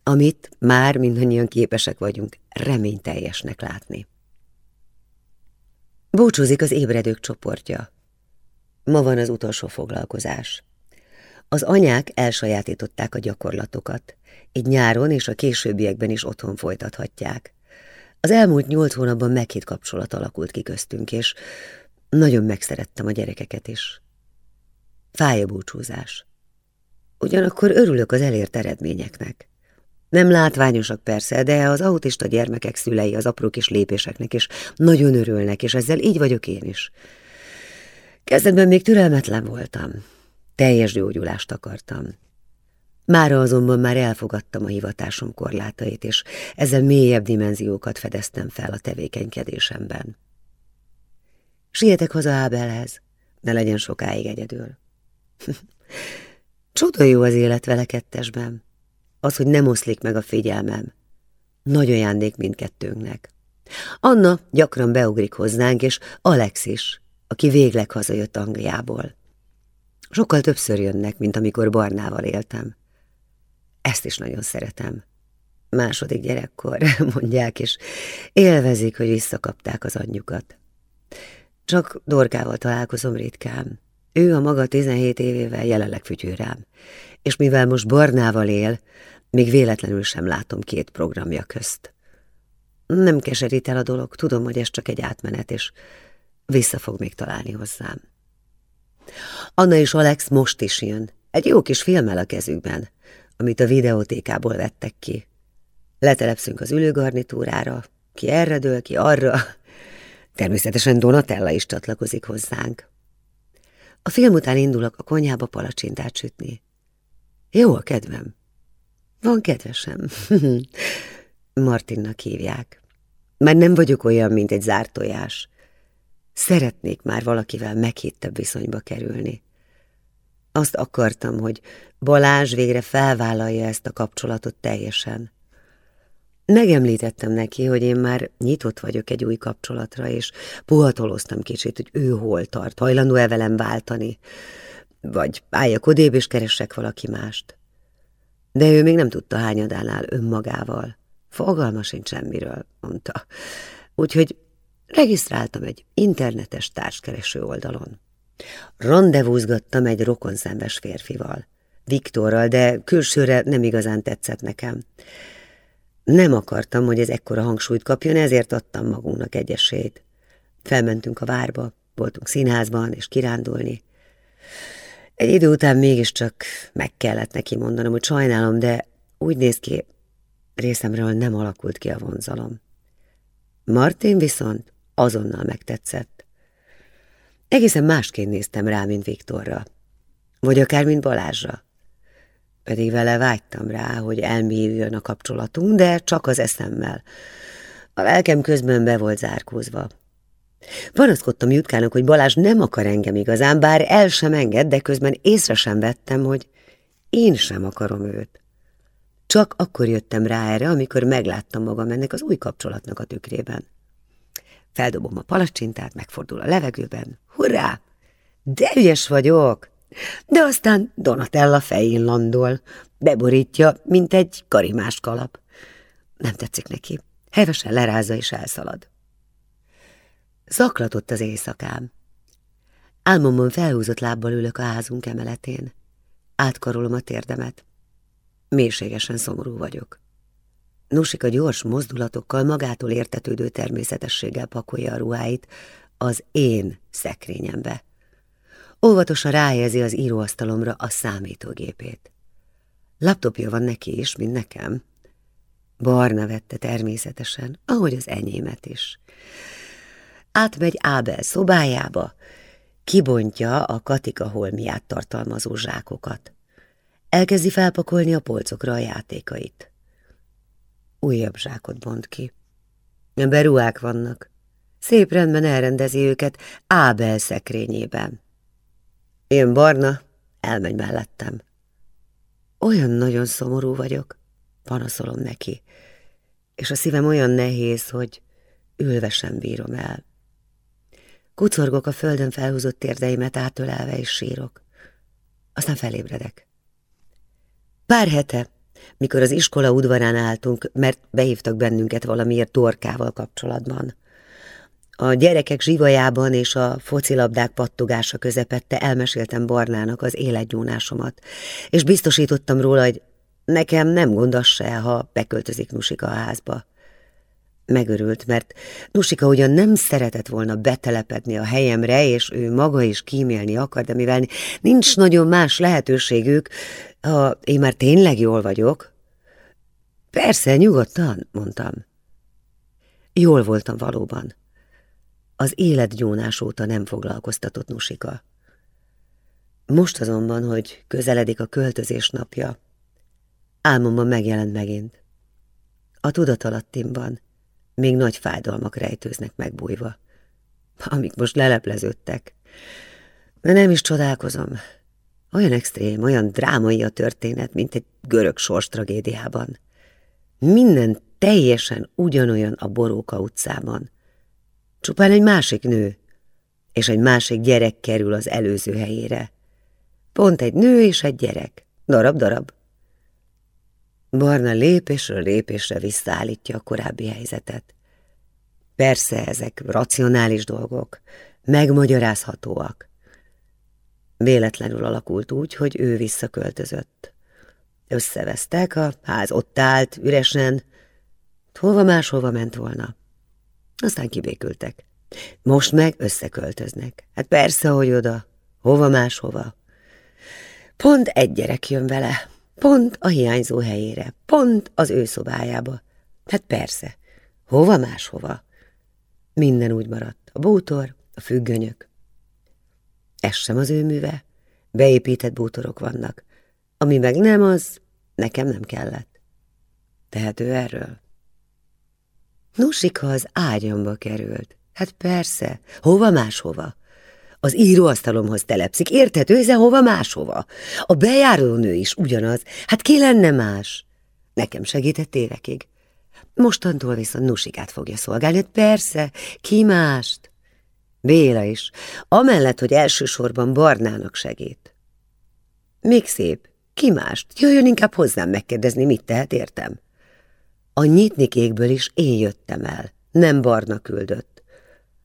amit már mindannyian képesek vagyunk reményteljesnek látni. Búcsúzik az ébredők csoportja. Ma van az utolsó foglalkozás. Az anyák elsajátították a gyakorlatokat, így nyáron és a későbbiekben is otthon folytathatják. Az elmúlt nyolc hónapban meghitt kapcsolat alakult ki köztünk, és nagyon megszerettem a gyerekeket is. Fáj a búcsúzás. Ugyanakkor örülök az elért eredményeknek. Nem látványosak persze, de az autista gyermekek szülei az apró kis lépéseknek is nagyon örülnek, és ezzel így vagyok én is. Kezdetben még türelmetlen voltam. Teljes gyógyulást akartam. Mára azonban már elfogadtam a hivatásom korlátait, és ezzel mélyebb dimenziókat fedeztem fel a tevékenykedésemben. Sietek haza Ábelhez, ne legyen sokáig egyedül. Csoda jó az élet vele kettesben. Az, hogy nem oszlik meg a figyelmem. Nagy ajándék mindkettőnknek. Anna gyakran beugrik hozzánk, és Alex is, aki végleg hazajött Angliából. Sokkal többször jönnek, mint amikor Barnával éltem. Ezt is nagyon szeretem. Második gyerekkor, mondják, és élvezik, hogy visszakapták az anyjukat. Csak Dorkával találkozom ritkán. Ő a maga 17 évével jelenleg fütyül rám, és mivel most Barnával él, még véletlenül sem látom két programja közt. Nem keserít el a dolog, tudom, hogy ez csak egy átmenet, és vissza fog még találni hozzám. Anna és Alex most is jön, egy jó kis filmmel a kezükben amit a videótékából vettek ki. Letelepszünk az ülőgarnitúrára, ki erre dől, ki arra. Természetesen Donatella is csatlakozik hozzánk. A film után indulok a konyhába palacsintát sütni. Jó a kedvem. Van kedvesem. Martinnak hívják. Már nem vagyok olyan, mint egy zárt tojás. Szeretnék már valakivel meghittebb viszonyba kerülni. Azt akartam, hogy Balázs végre felvállalja ezt a kapcsolatot teljesen. Megemlítettem neki, hogy én már nyitott vagyok egy új kapcsolatra, és puhatoloztam kicsit, hogy ő hol tart, hajlandó-e velem váltani, vagy álljak odébb és keressek valaki mást. De ő még nem tudta hányadánál önmagával. Fogalma sincs semmiről, mondta. Úgyhogy regisztráltam egy internetes társkereső oldalon. Rendezvúzgattam egy rokonszenves férfival, Viktorral, de külsőre nem igazán tetszett nekem. Nem akartam, hogy ez ekkora hangsúlyt kapjon, ezért adtam magunknak egy esélyt. Felmentünk a várba, voltunk színházban és kirándulni. Egy idő után mégiscsak meg kellett neki mondanom, hogy sajnálom, de úgy néz ki, részemről nem alakult ki a vonzalom. Martin viszont azonnal megtetszett. Egészen másként néztem rá, mint Viktorra, vagy akár, mint Balázsra. Pedig vele vágytam rá, hogy elmélyüljön a kapcsolatunk, de csak az eszemmel. A lelkem közben be volt zárkózva. Panaszkodtam Jutkának, hogy Balázs nem akar engem igazán, bár el sem enged, de közben észre sem vettem, hogy én sem akarom őt. Csak akkor jöttem rá erre, amikor megláttam magam ennek az új kapcsolatnak a tükrében. Feldobom a palacsintát, megfordul a levegőben. Hurrá! De ügyes vagyok! De aztán Donatella fején landol, beborítja, mint egy karimás kalap. Nem tetszik neki. Hevesen lerázza és elszalad. Zaklatott az éjszakám. Álmomban felhúzott lábbal ülök a házunk emeletén. Átkarolom a térdemet. Mélységesen szomorú vagyok. Nusika gyors mozdulatokkal magától értetődő természetességgel pakolja a ruháit az én szekrényembe. Óvatosan rájezi az íróasztalomra a számítógépét. Laptopja van neki is, mint nekem. Barna vette természetesen, ahogy az enyémet is. Átmegy Ábel szobájába, kibontja a Katika holmiát tartalmazó zsákokat. Elkezdi felpakolni a polcokra a játékait. Újabb zsákot bont ki. Beruhák vannak. Szép rendben elrendezi őket Ábel szekrényében. Én barna, elmegy mellettem. Olyan nagyon szomorú vagyok, panaszolom neki, és a szívem olyan nehéz, hogy ülve sem bírom el. Kucorgok a földön felhúzott térdeimet átölelve és sírok. Aztán felébredek. Pár hete, mikor az iskola udvarán álltunk, mert behívtak bennünket valamiért torkával kapcsolatban. A gyerekek zsivajában és a focilabdák pattogása közepette elmeséltem Barnának az életgyónásomat, és biztosítottam róla, hogy nekem nem gond se, ha beköltözik Nusika a házba. Megörült, mert Nusika ugyan nem szeretett volna betelepedni a helyemre, és ő maga is kímélni akar, de mivel nincs nagyon más lehetőségük, ha én már tényleg jól vagyok. Persze, nyugodtan, mondtam. Jól voltam valóban. Az életgyónás óta nem foglalkoztatott Nusika. Most azonban, hogy közeledik a költözés napja, álmomban megjelent megint. A tudatalattimban még nagy fájdalmak rejtőznek megbújva, amik most lelepleződtek. De nem is csodálkozom. Olyan extrém, olyan drámai a történet, mint egy görög sors tragédiában. Minden teljesen ugyanolyan a Boróka utcában. Csupán egy másik nő, és egy másik gyerek kerül az előző helyére. Pont egy nő és egy gyerek, darab-darab. Barna lépésről lépésre visszaállítja a korábbi helyzetet. Persze ezek racionális dolgok, megmagyarázhatóak. Véletlenül alakult úgy, hogy ő visszaköltözött. Összevesztek, a ház ott állt, üresen, hova máshova ment volna. Aztán kibékültek. Most meg összeköltöznek. Hát persze, hogy oda, hova máshova. Pont egy gyerek jön vele, pont a hiányzó helyére, pont az ő szobájába. Hát persze, hova máshova. Minden úgy maradt, a bútor, a függönyök. Ez sem az ő műve, beépített bútorok vannak. Ami meg nem az, nekem nem kellett. Tehető erről? Nusika az ágyamba került. Hát persze, hova máshova? Az íróasztalomhoz telepszik, érted? Őze hova máshova? A bejárónő is ugyanaz. Hát ki lenne más? Nekem segített évekig. Mostantól viszont Nusikát fogja szolgálni. Hát persze, ki mást? Béla is, amellett, hogy elsősorban Barnának segít. Még szép, ki mást? Jöjjön inkább hozzám megkérdezni, mit tehet, értem. A nyitnikékből is én jöttem el, nem Barna küldött.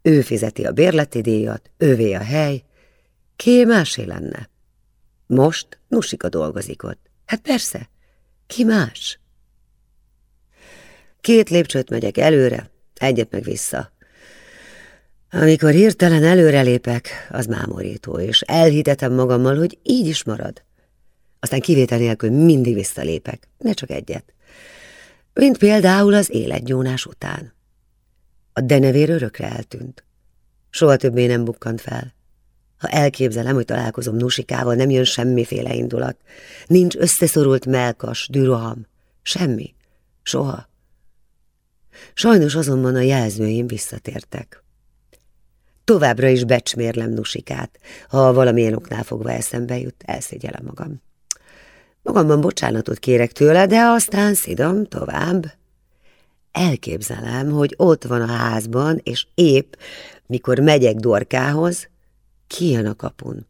Ő fizeti a bérleti díjat, ővé a hely. Ki másé lenne? Most Nusika dolgozik ott. Hát persze, ki más? Két lépcsőt megyek előre, egyet meg vissza. Amikor hirtelen előrelépek, az mámorító, és elhitetem magammal, hogy így is marad. Aztán kivétel nélkül mindig visszalépek, ne csak egyet. Mint például az életgyónás után. A denevér örökre eltűnt. Soha többé nem bukkant fel. Ha elképzelem, hogy találkozom Nusikával, nem jön semmiféle indulat. Nincs összeszorult melkas, düroham. Semmi. Soha. Sajnos azonban a jelzőim visszatértek. Továbbra is becsmérlem Nusikát. Ha valamilyen oknál fogva eszembe jut, elszégyelem magam. Magamban bocsánatot kérek tőle, de aztán szidom tovább. Elképzelem, hogy ott van a házban, és épp, mikor megyek Dorkához, kijön a kapun.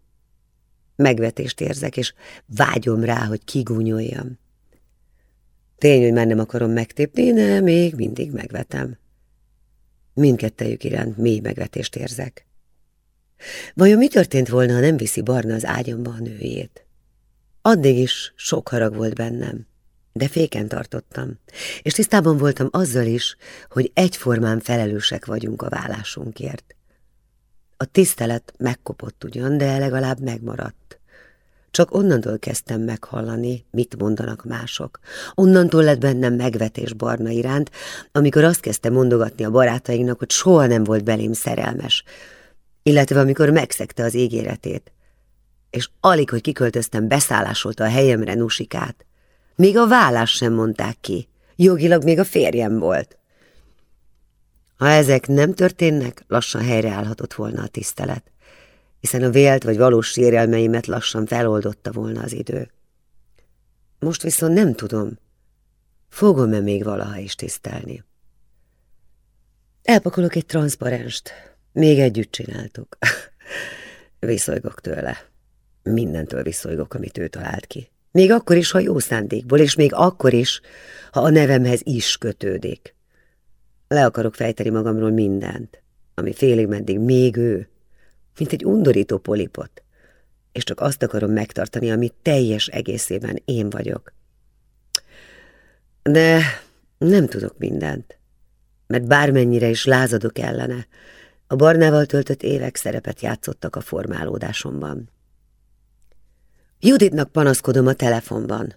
Megvetést érzek, és vágyom rá, hogy kigúnyoljam. Tény, hogy már nem akarom megtépni, de még mindig megvetem. Mindkettejük iránt mély megvetést érzek. Vajon mi történt volna, ha nem viszi Barna az ágyamba a nőjét? Addig is sok harag volt bennem, de féken tartottam, és tisztában voltam azzal is, hogy egyformán felelősek vagyunk a vállásunkért. A tisztelet megkopott ugyan, de legalább megmaradt. Csak onnantól kezdtem meghallani, mit mondanak mások. Onnantól lett bennem megvetés barna iránt, amikor azt kezdte mondogatni a barátainknak, hogy soha nem volt belém szerelmes, illetve amikor megszegte az ígéretét. És alig, hogy kiköltöztem, beszállásolta a helyemre Nusikát. Még a vállás sem mondták ki. Jogilag még a férjem volt. Ha ezek nem történnek, lassan helyreállhatott volna a tisztelet hiszen a vélt vagy valós sérelmeimet lassan feloldotta volna az idő. Most viszont nem tudom, fogom-e még valaha is tisztelni. Elpakolok egy transzparenst, még együtt csináltuk. Viszolygok tőle. Mindentől viszolygok, amit ő talált ki. Még akkor is, ha jó szándékból, és még akkor is, ha a nevemhez is kötődik. Le akarok fejteni magamról mindent, ami félig meddig még ő, mint egy undorító polipot, és csak azt akarom megtartani, ami teljes egészében én vagyok. De nem tudok mindent, mert bármennyire is lázadok ellene, a barnával töltött évek szerepet játszottak a formálódásomban. Juditnak panaszkodom a telefonban.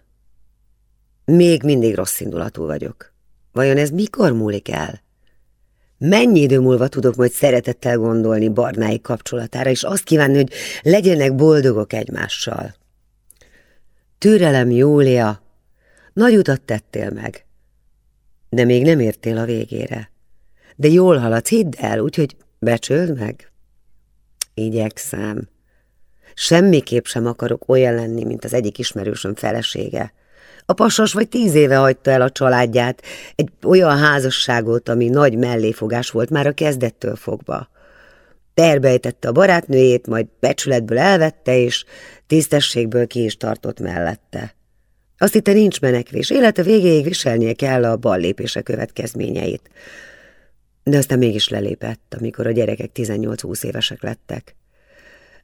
Még mindig rossz indulatú vagyok. Vajon ez mikor múlik el? Mennyi idő múlva tudok majd szeretettel gondolni Barnái kapcsolatára, és azt kívánni, hogy legyenek boldogok egymással. Türelem, Júlia, nagy utat tettél meg, de még nem értél a végére. De jól haladsz, hidd el, úgyhogy becsöld meg. Igyekszem. Semmiképp sem akarok olyan lenni, mint az egyik ismerősöm felesége, a pasas vagy tíz éve hagyta el a családját, egy olyan házasságot, ami nagy melléfogás volt már a kezdettől fogva. Terbejtette a barátnőjét, majd becsületből elvette, és tisztességből ki is tartott mellette. Azt hitte nincs menekvés, élete végéig viselnie kell a ballépése következményeit. De aztán mégis lelépett, amikor a gyerekek 18-20 évesek lettek.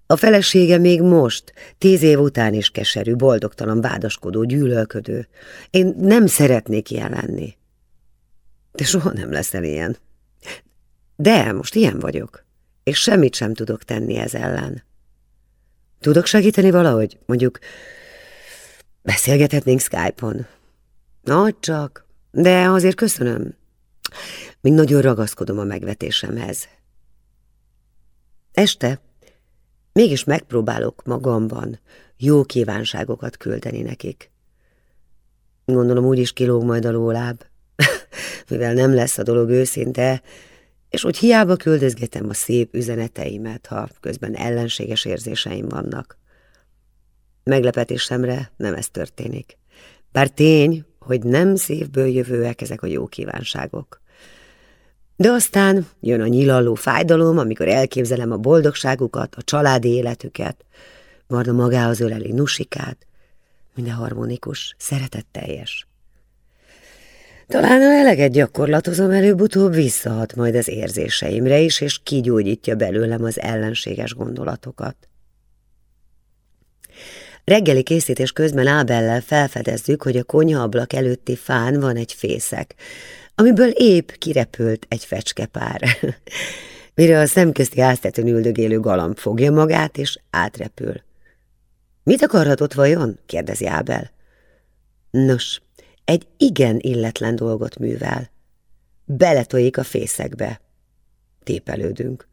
A felesége még most, tíz év után is keserű, boldogtalan, vádaskodó, gyűlölködő. Én nem szeretnék ilyen lenni. De soha nem leszel ilyen. De most ilyen vagyok, és semmit sem tudok tenni ez ellen. Tudok segíteni valahogy? Mondjuk beszélgethetnénk Skype-on. Nagy csak, de azért köszönöm. Még nagyon ragaszkodom a megvetésemhez. Este Mégis megpróbálok magamban jó kívánságokat küldeni nekik. Gondolom úgy is kilóg majd a lóláb. mivel nem lesz a dolog őszinte, és hogy hiába küldözgetem a szép üzeneteimet, ha közben ellenséges érzéseim vannak. Meglepetésemre nem ez történik. Bár tény, hogy nem szívből jövőek ezek a jó kívánságok. De aztán jön a nyilalló fájdalom, amikor elképzelem a boldogságukat, a családi életüket, Marna magához öleli Nusikát, minden harmonikus, szeretetteljes. Talán ha eleget gyakorlatozom, előbb-utóbb visszahat majd az érzéseimre is, és kigyógyítja belőlem az ellenséges gondolatokat. Reggeli készítés közben Ábellel felfedezzük, hogy a konyhaablak előtti fán van egy fészek, amiből épp kirepült egy fecskepár. Mire a szemközti áztetőn üldögélő galamb fogja magát, és átrepül. Mit akarhatott vajon? kérdezi Ábel. Nos, egy igen illetlen dolgot művel. Beletojik a fészekbe. Tépelődünk.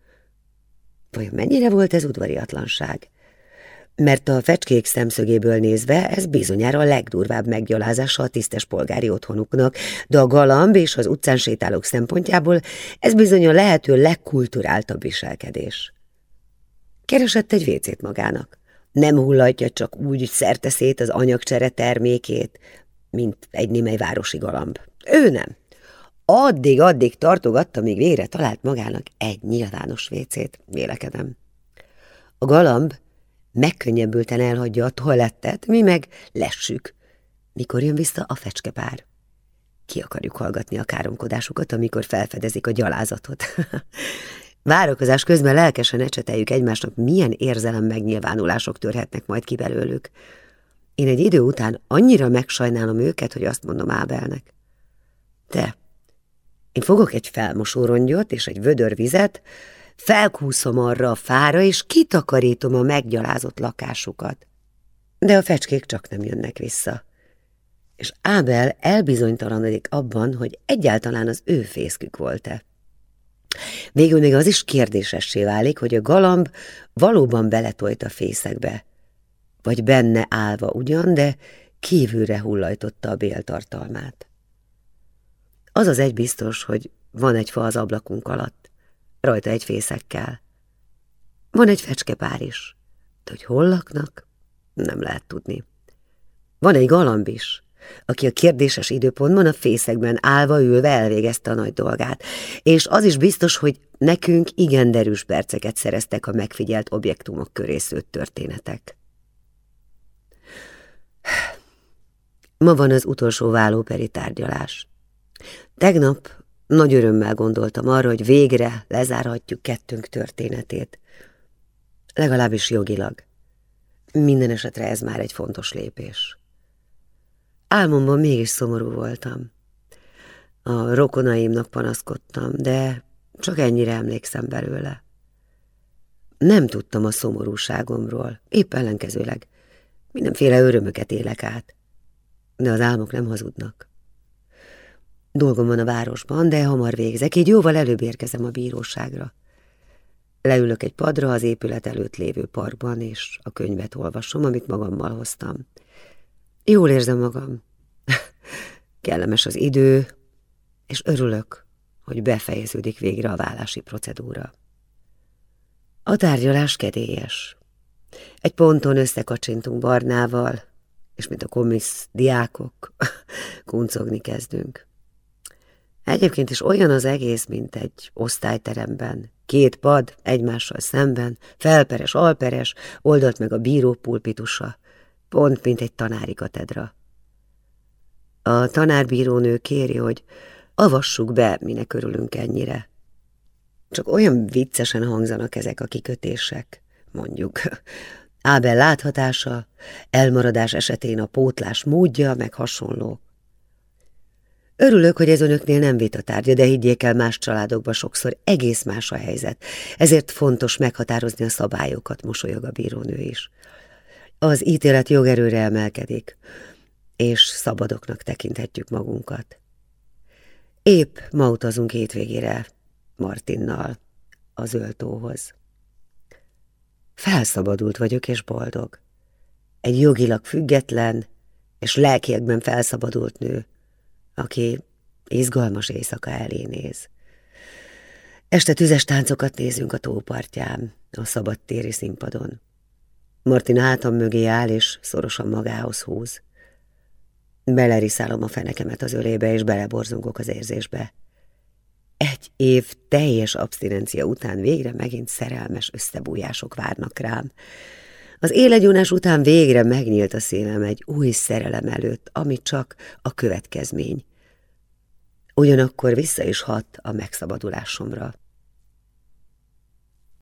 Vajon mennyire volt ez udvariatlanság? Mert a fecskék szemszögéből nézve ez bizonyára a legdurvább meggyalázása a tisztes polgári otthonuknak, de a galamb és az utcán sétálók szempontjából ez bizony a lehető legkulturáltabb viselkedés. Keresett egy vécét magának. Nem hullatja csak úgy szerte szét az anyagcsere termékét, mint egy némely városi galamb. Ő nem. Addig-addig tartogatta, míg végre talált magának egy nyilvános vécét, vélekedem. A galamb megkönnyebbülten elhagyja a toalettet, mi meg lessük. Mikor jön vissza a fecskepár? Ki akarjuk hallgatni a káromkodásukat, amikor felfedezik a gyalázatot. Várakozás közben lelkesen ecseteljük egymásnak, milyen érzelem megnyilvánulások törhetnek majd ki belőlük. Én egy idő után annyira megsajnálom őket, hogy azt mondom Ábelnek. Te, én fogok egy felmosórongyot és egy vödör vizet, felkúszom arra a fára, és kitakarítom a meggyalázott lakásukat. De a fecskék csak nem jönnek vissza. És Ábel elbizonytalanodik abban, hogy egyáltalán az ő fészkük volt-e. Végül még az is kérdésessé válik, hogy a galamb valóban beletolt a fészekbe, vagy benne állva ugyan, de kívülre hullajtotta a béltartalmát. Az az egy biztos, hogy van egy fa az ablakunk alatt, rajta egy fészekkel. Van egy fecskepár is, de hogy hol laknak, nem lehet tudni. Van egy galamb is, aki a kérdéses időpontban a fészekben állva ülve elvégezte a nagy dolgát, és az is biztos, hogy nekünk igen derűs perceket szereztek a megfigyelt objektumok köré szőtt történetek. Ma van az utolsó vállóperi tárgyalás. Tegnap nagy örömmel gondoltam arra, hogy végre lezárhatjuk kettőnk történetét. Legalábbis jogilag. Minden esetre ez már egy fontos lépés. Álmomban mégis szomorú voltam. A rokonaimnak panaszkodtam, de csak ennyire emlékszem belőle. Nem tudtam a szomorúságomról, épp ellenkezőleg. Mindenféle örömöket élek át. De az álmok nem hazudnak. Dolgom van a városban, de hamar végzek, így jóval előbb érkezem a bíróságra. Leülök egy padra az épület előtt lévő parkban, és a könyvet olvasom, amit magammal hoztam. Jól érzem magam. Kellemes az idő, és örülök, hogy befejeződik végre a vállási procedúra. A tárgyalás kedélyes. Egy ponton összekacsintunk Barnával, és mint a komisz diákok, kuncogni kezdünk. Egyébként is olyan az egész, mint egy osztályteremben. Két pad egymással szemben, felperes, alperes, oldalt meg a bíró pulpitusa, pont mint egy tanári katedra. A tanárbírónő kéri, hogy avassuk be, minek örülünk ennyire. Csak olyan viccesen hangzanak ezek a kikötések, mondjuk. Ábel láthatása, elmaradás esetén a pótlás módja, meg hasonló. Örülök, hogy ez önöknél nem vita tárgya, de higgyék el, más családokban sokszor egész más a helyzet. Ezért fontos meghatározni a szabályokat, mosolyog a bírónő is. Az ítélet jogerőre emelkedik, és szabadoknak tekinthetjük magunkat. Épp ma utazunk hétvégére Martinnal a zöldtóhoz. Felszabadult vagyok és boldog. Egy jogilag független és lelkiekben felszabadult nő, aki Izgalmas éjszaka elé néz. Este tüzes táncokat nézünk a tópartján, a szabadtéri színpadon. Martin hátam mögé áll, és szorosan magához húz. Beleriszálom a fenekemet az ölébe, és beleborzongok az érzésbe. Egy év teljes abszinencia után végre megint szerelmes összebújások várnak rám. Az élegyúnás után végre megnyílt a szívem egy új szerelem előtt, ami csak a következmény. Ugyanakkor vissza is hat a megszabadulásomra.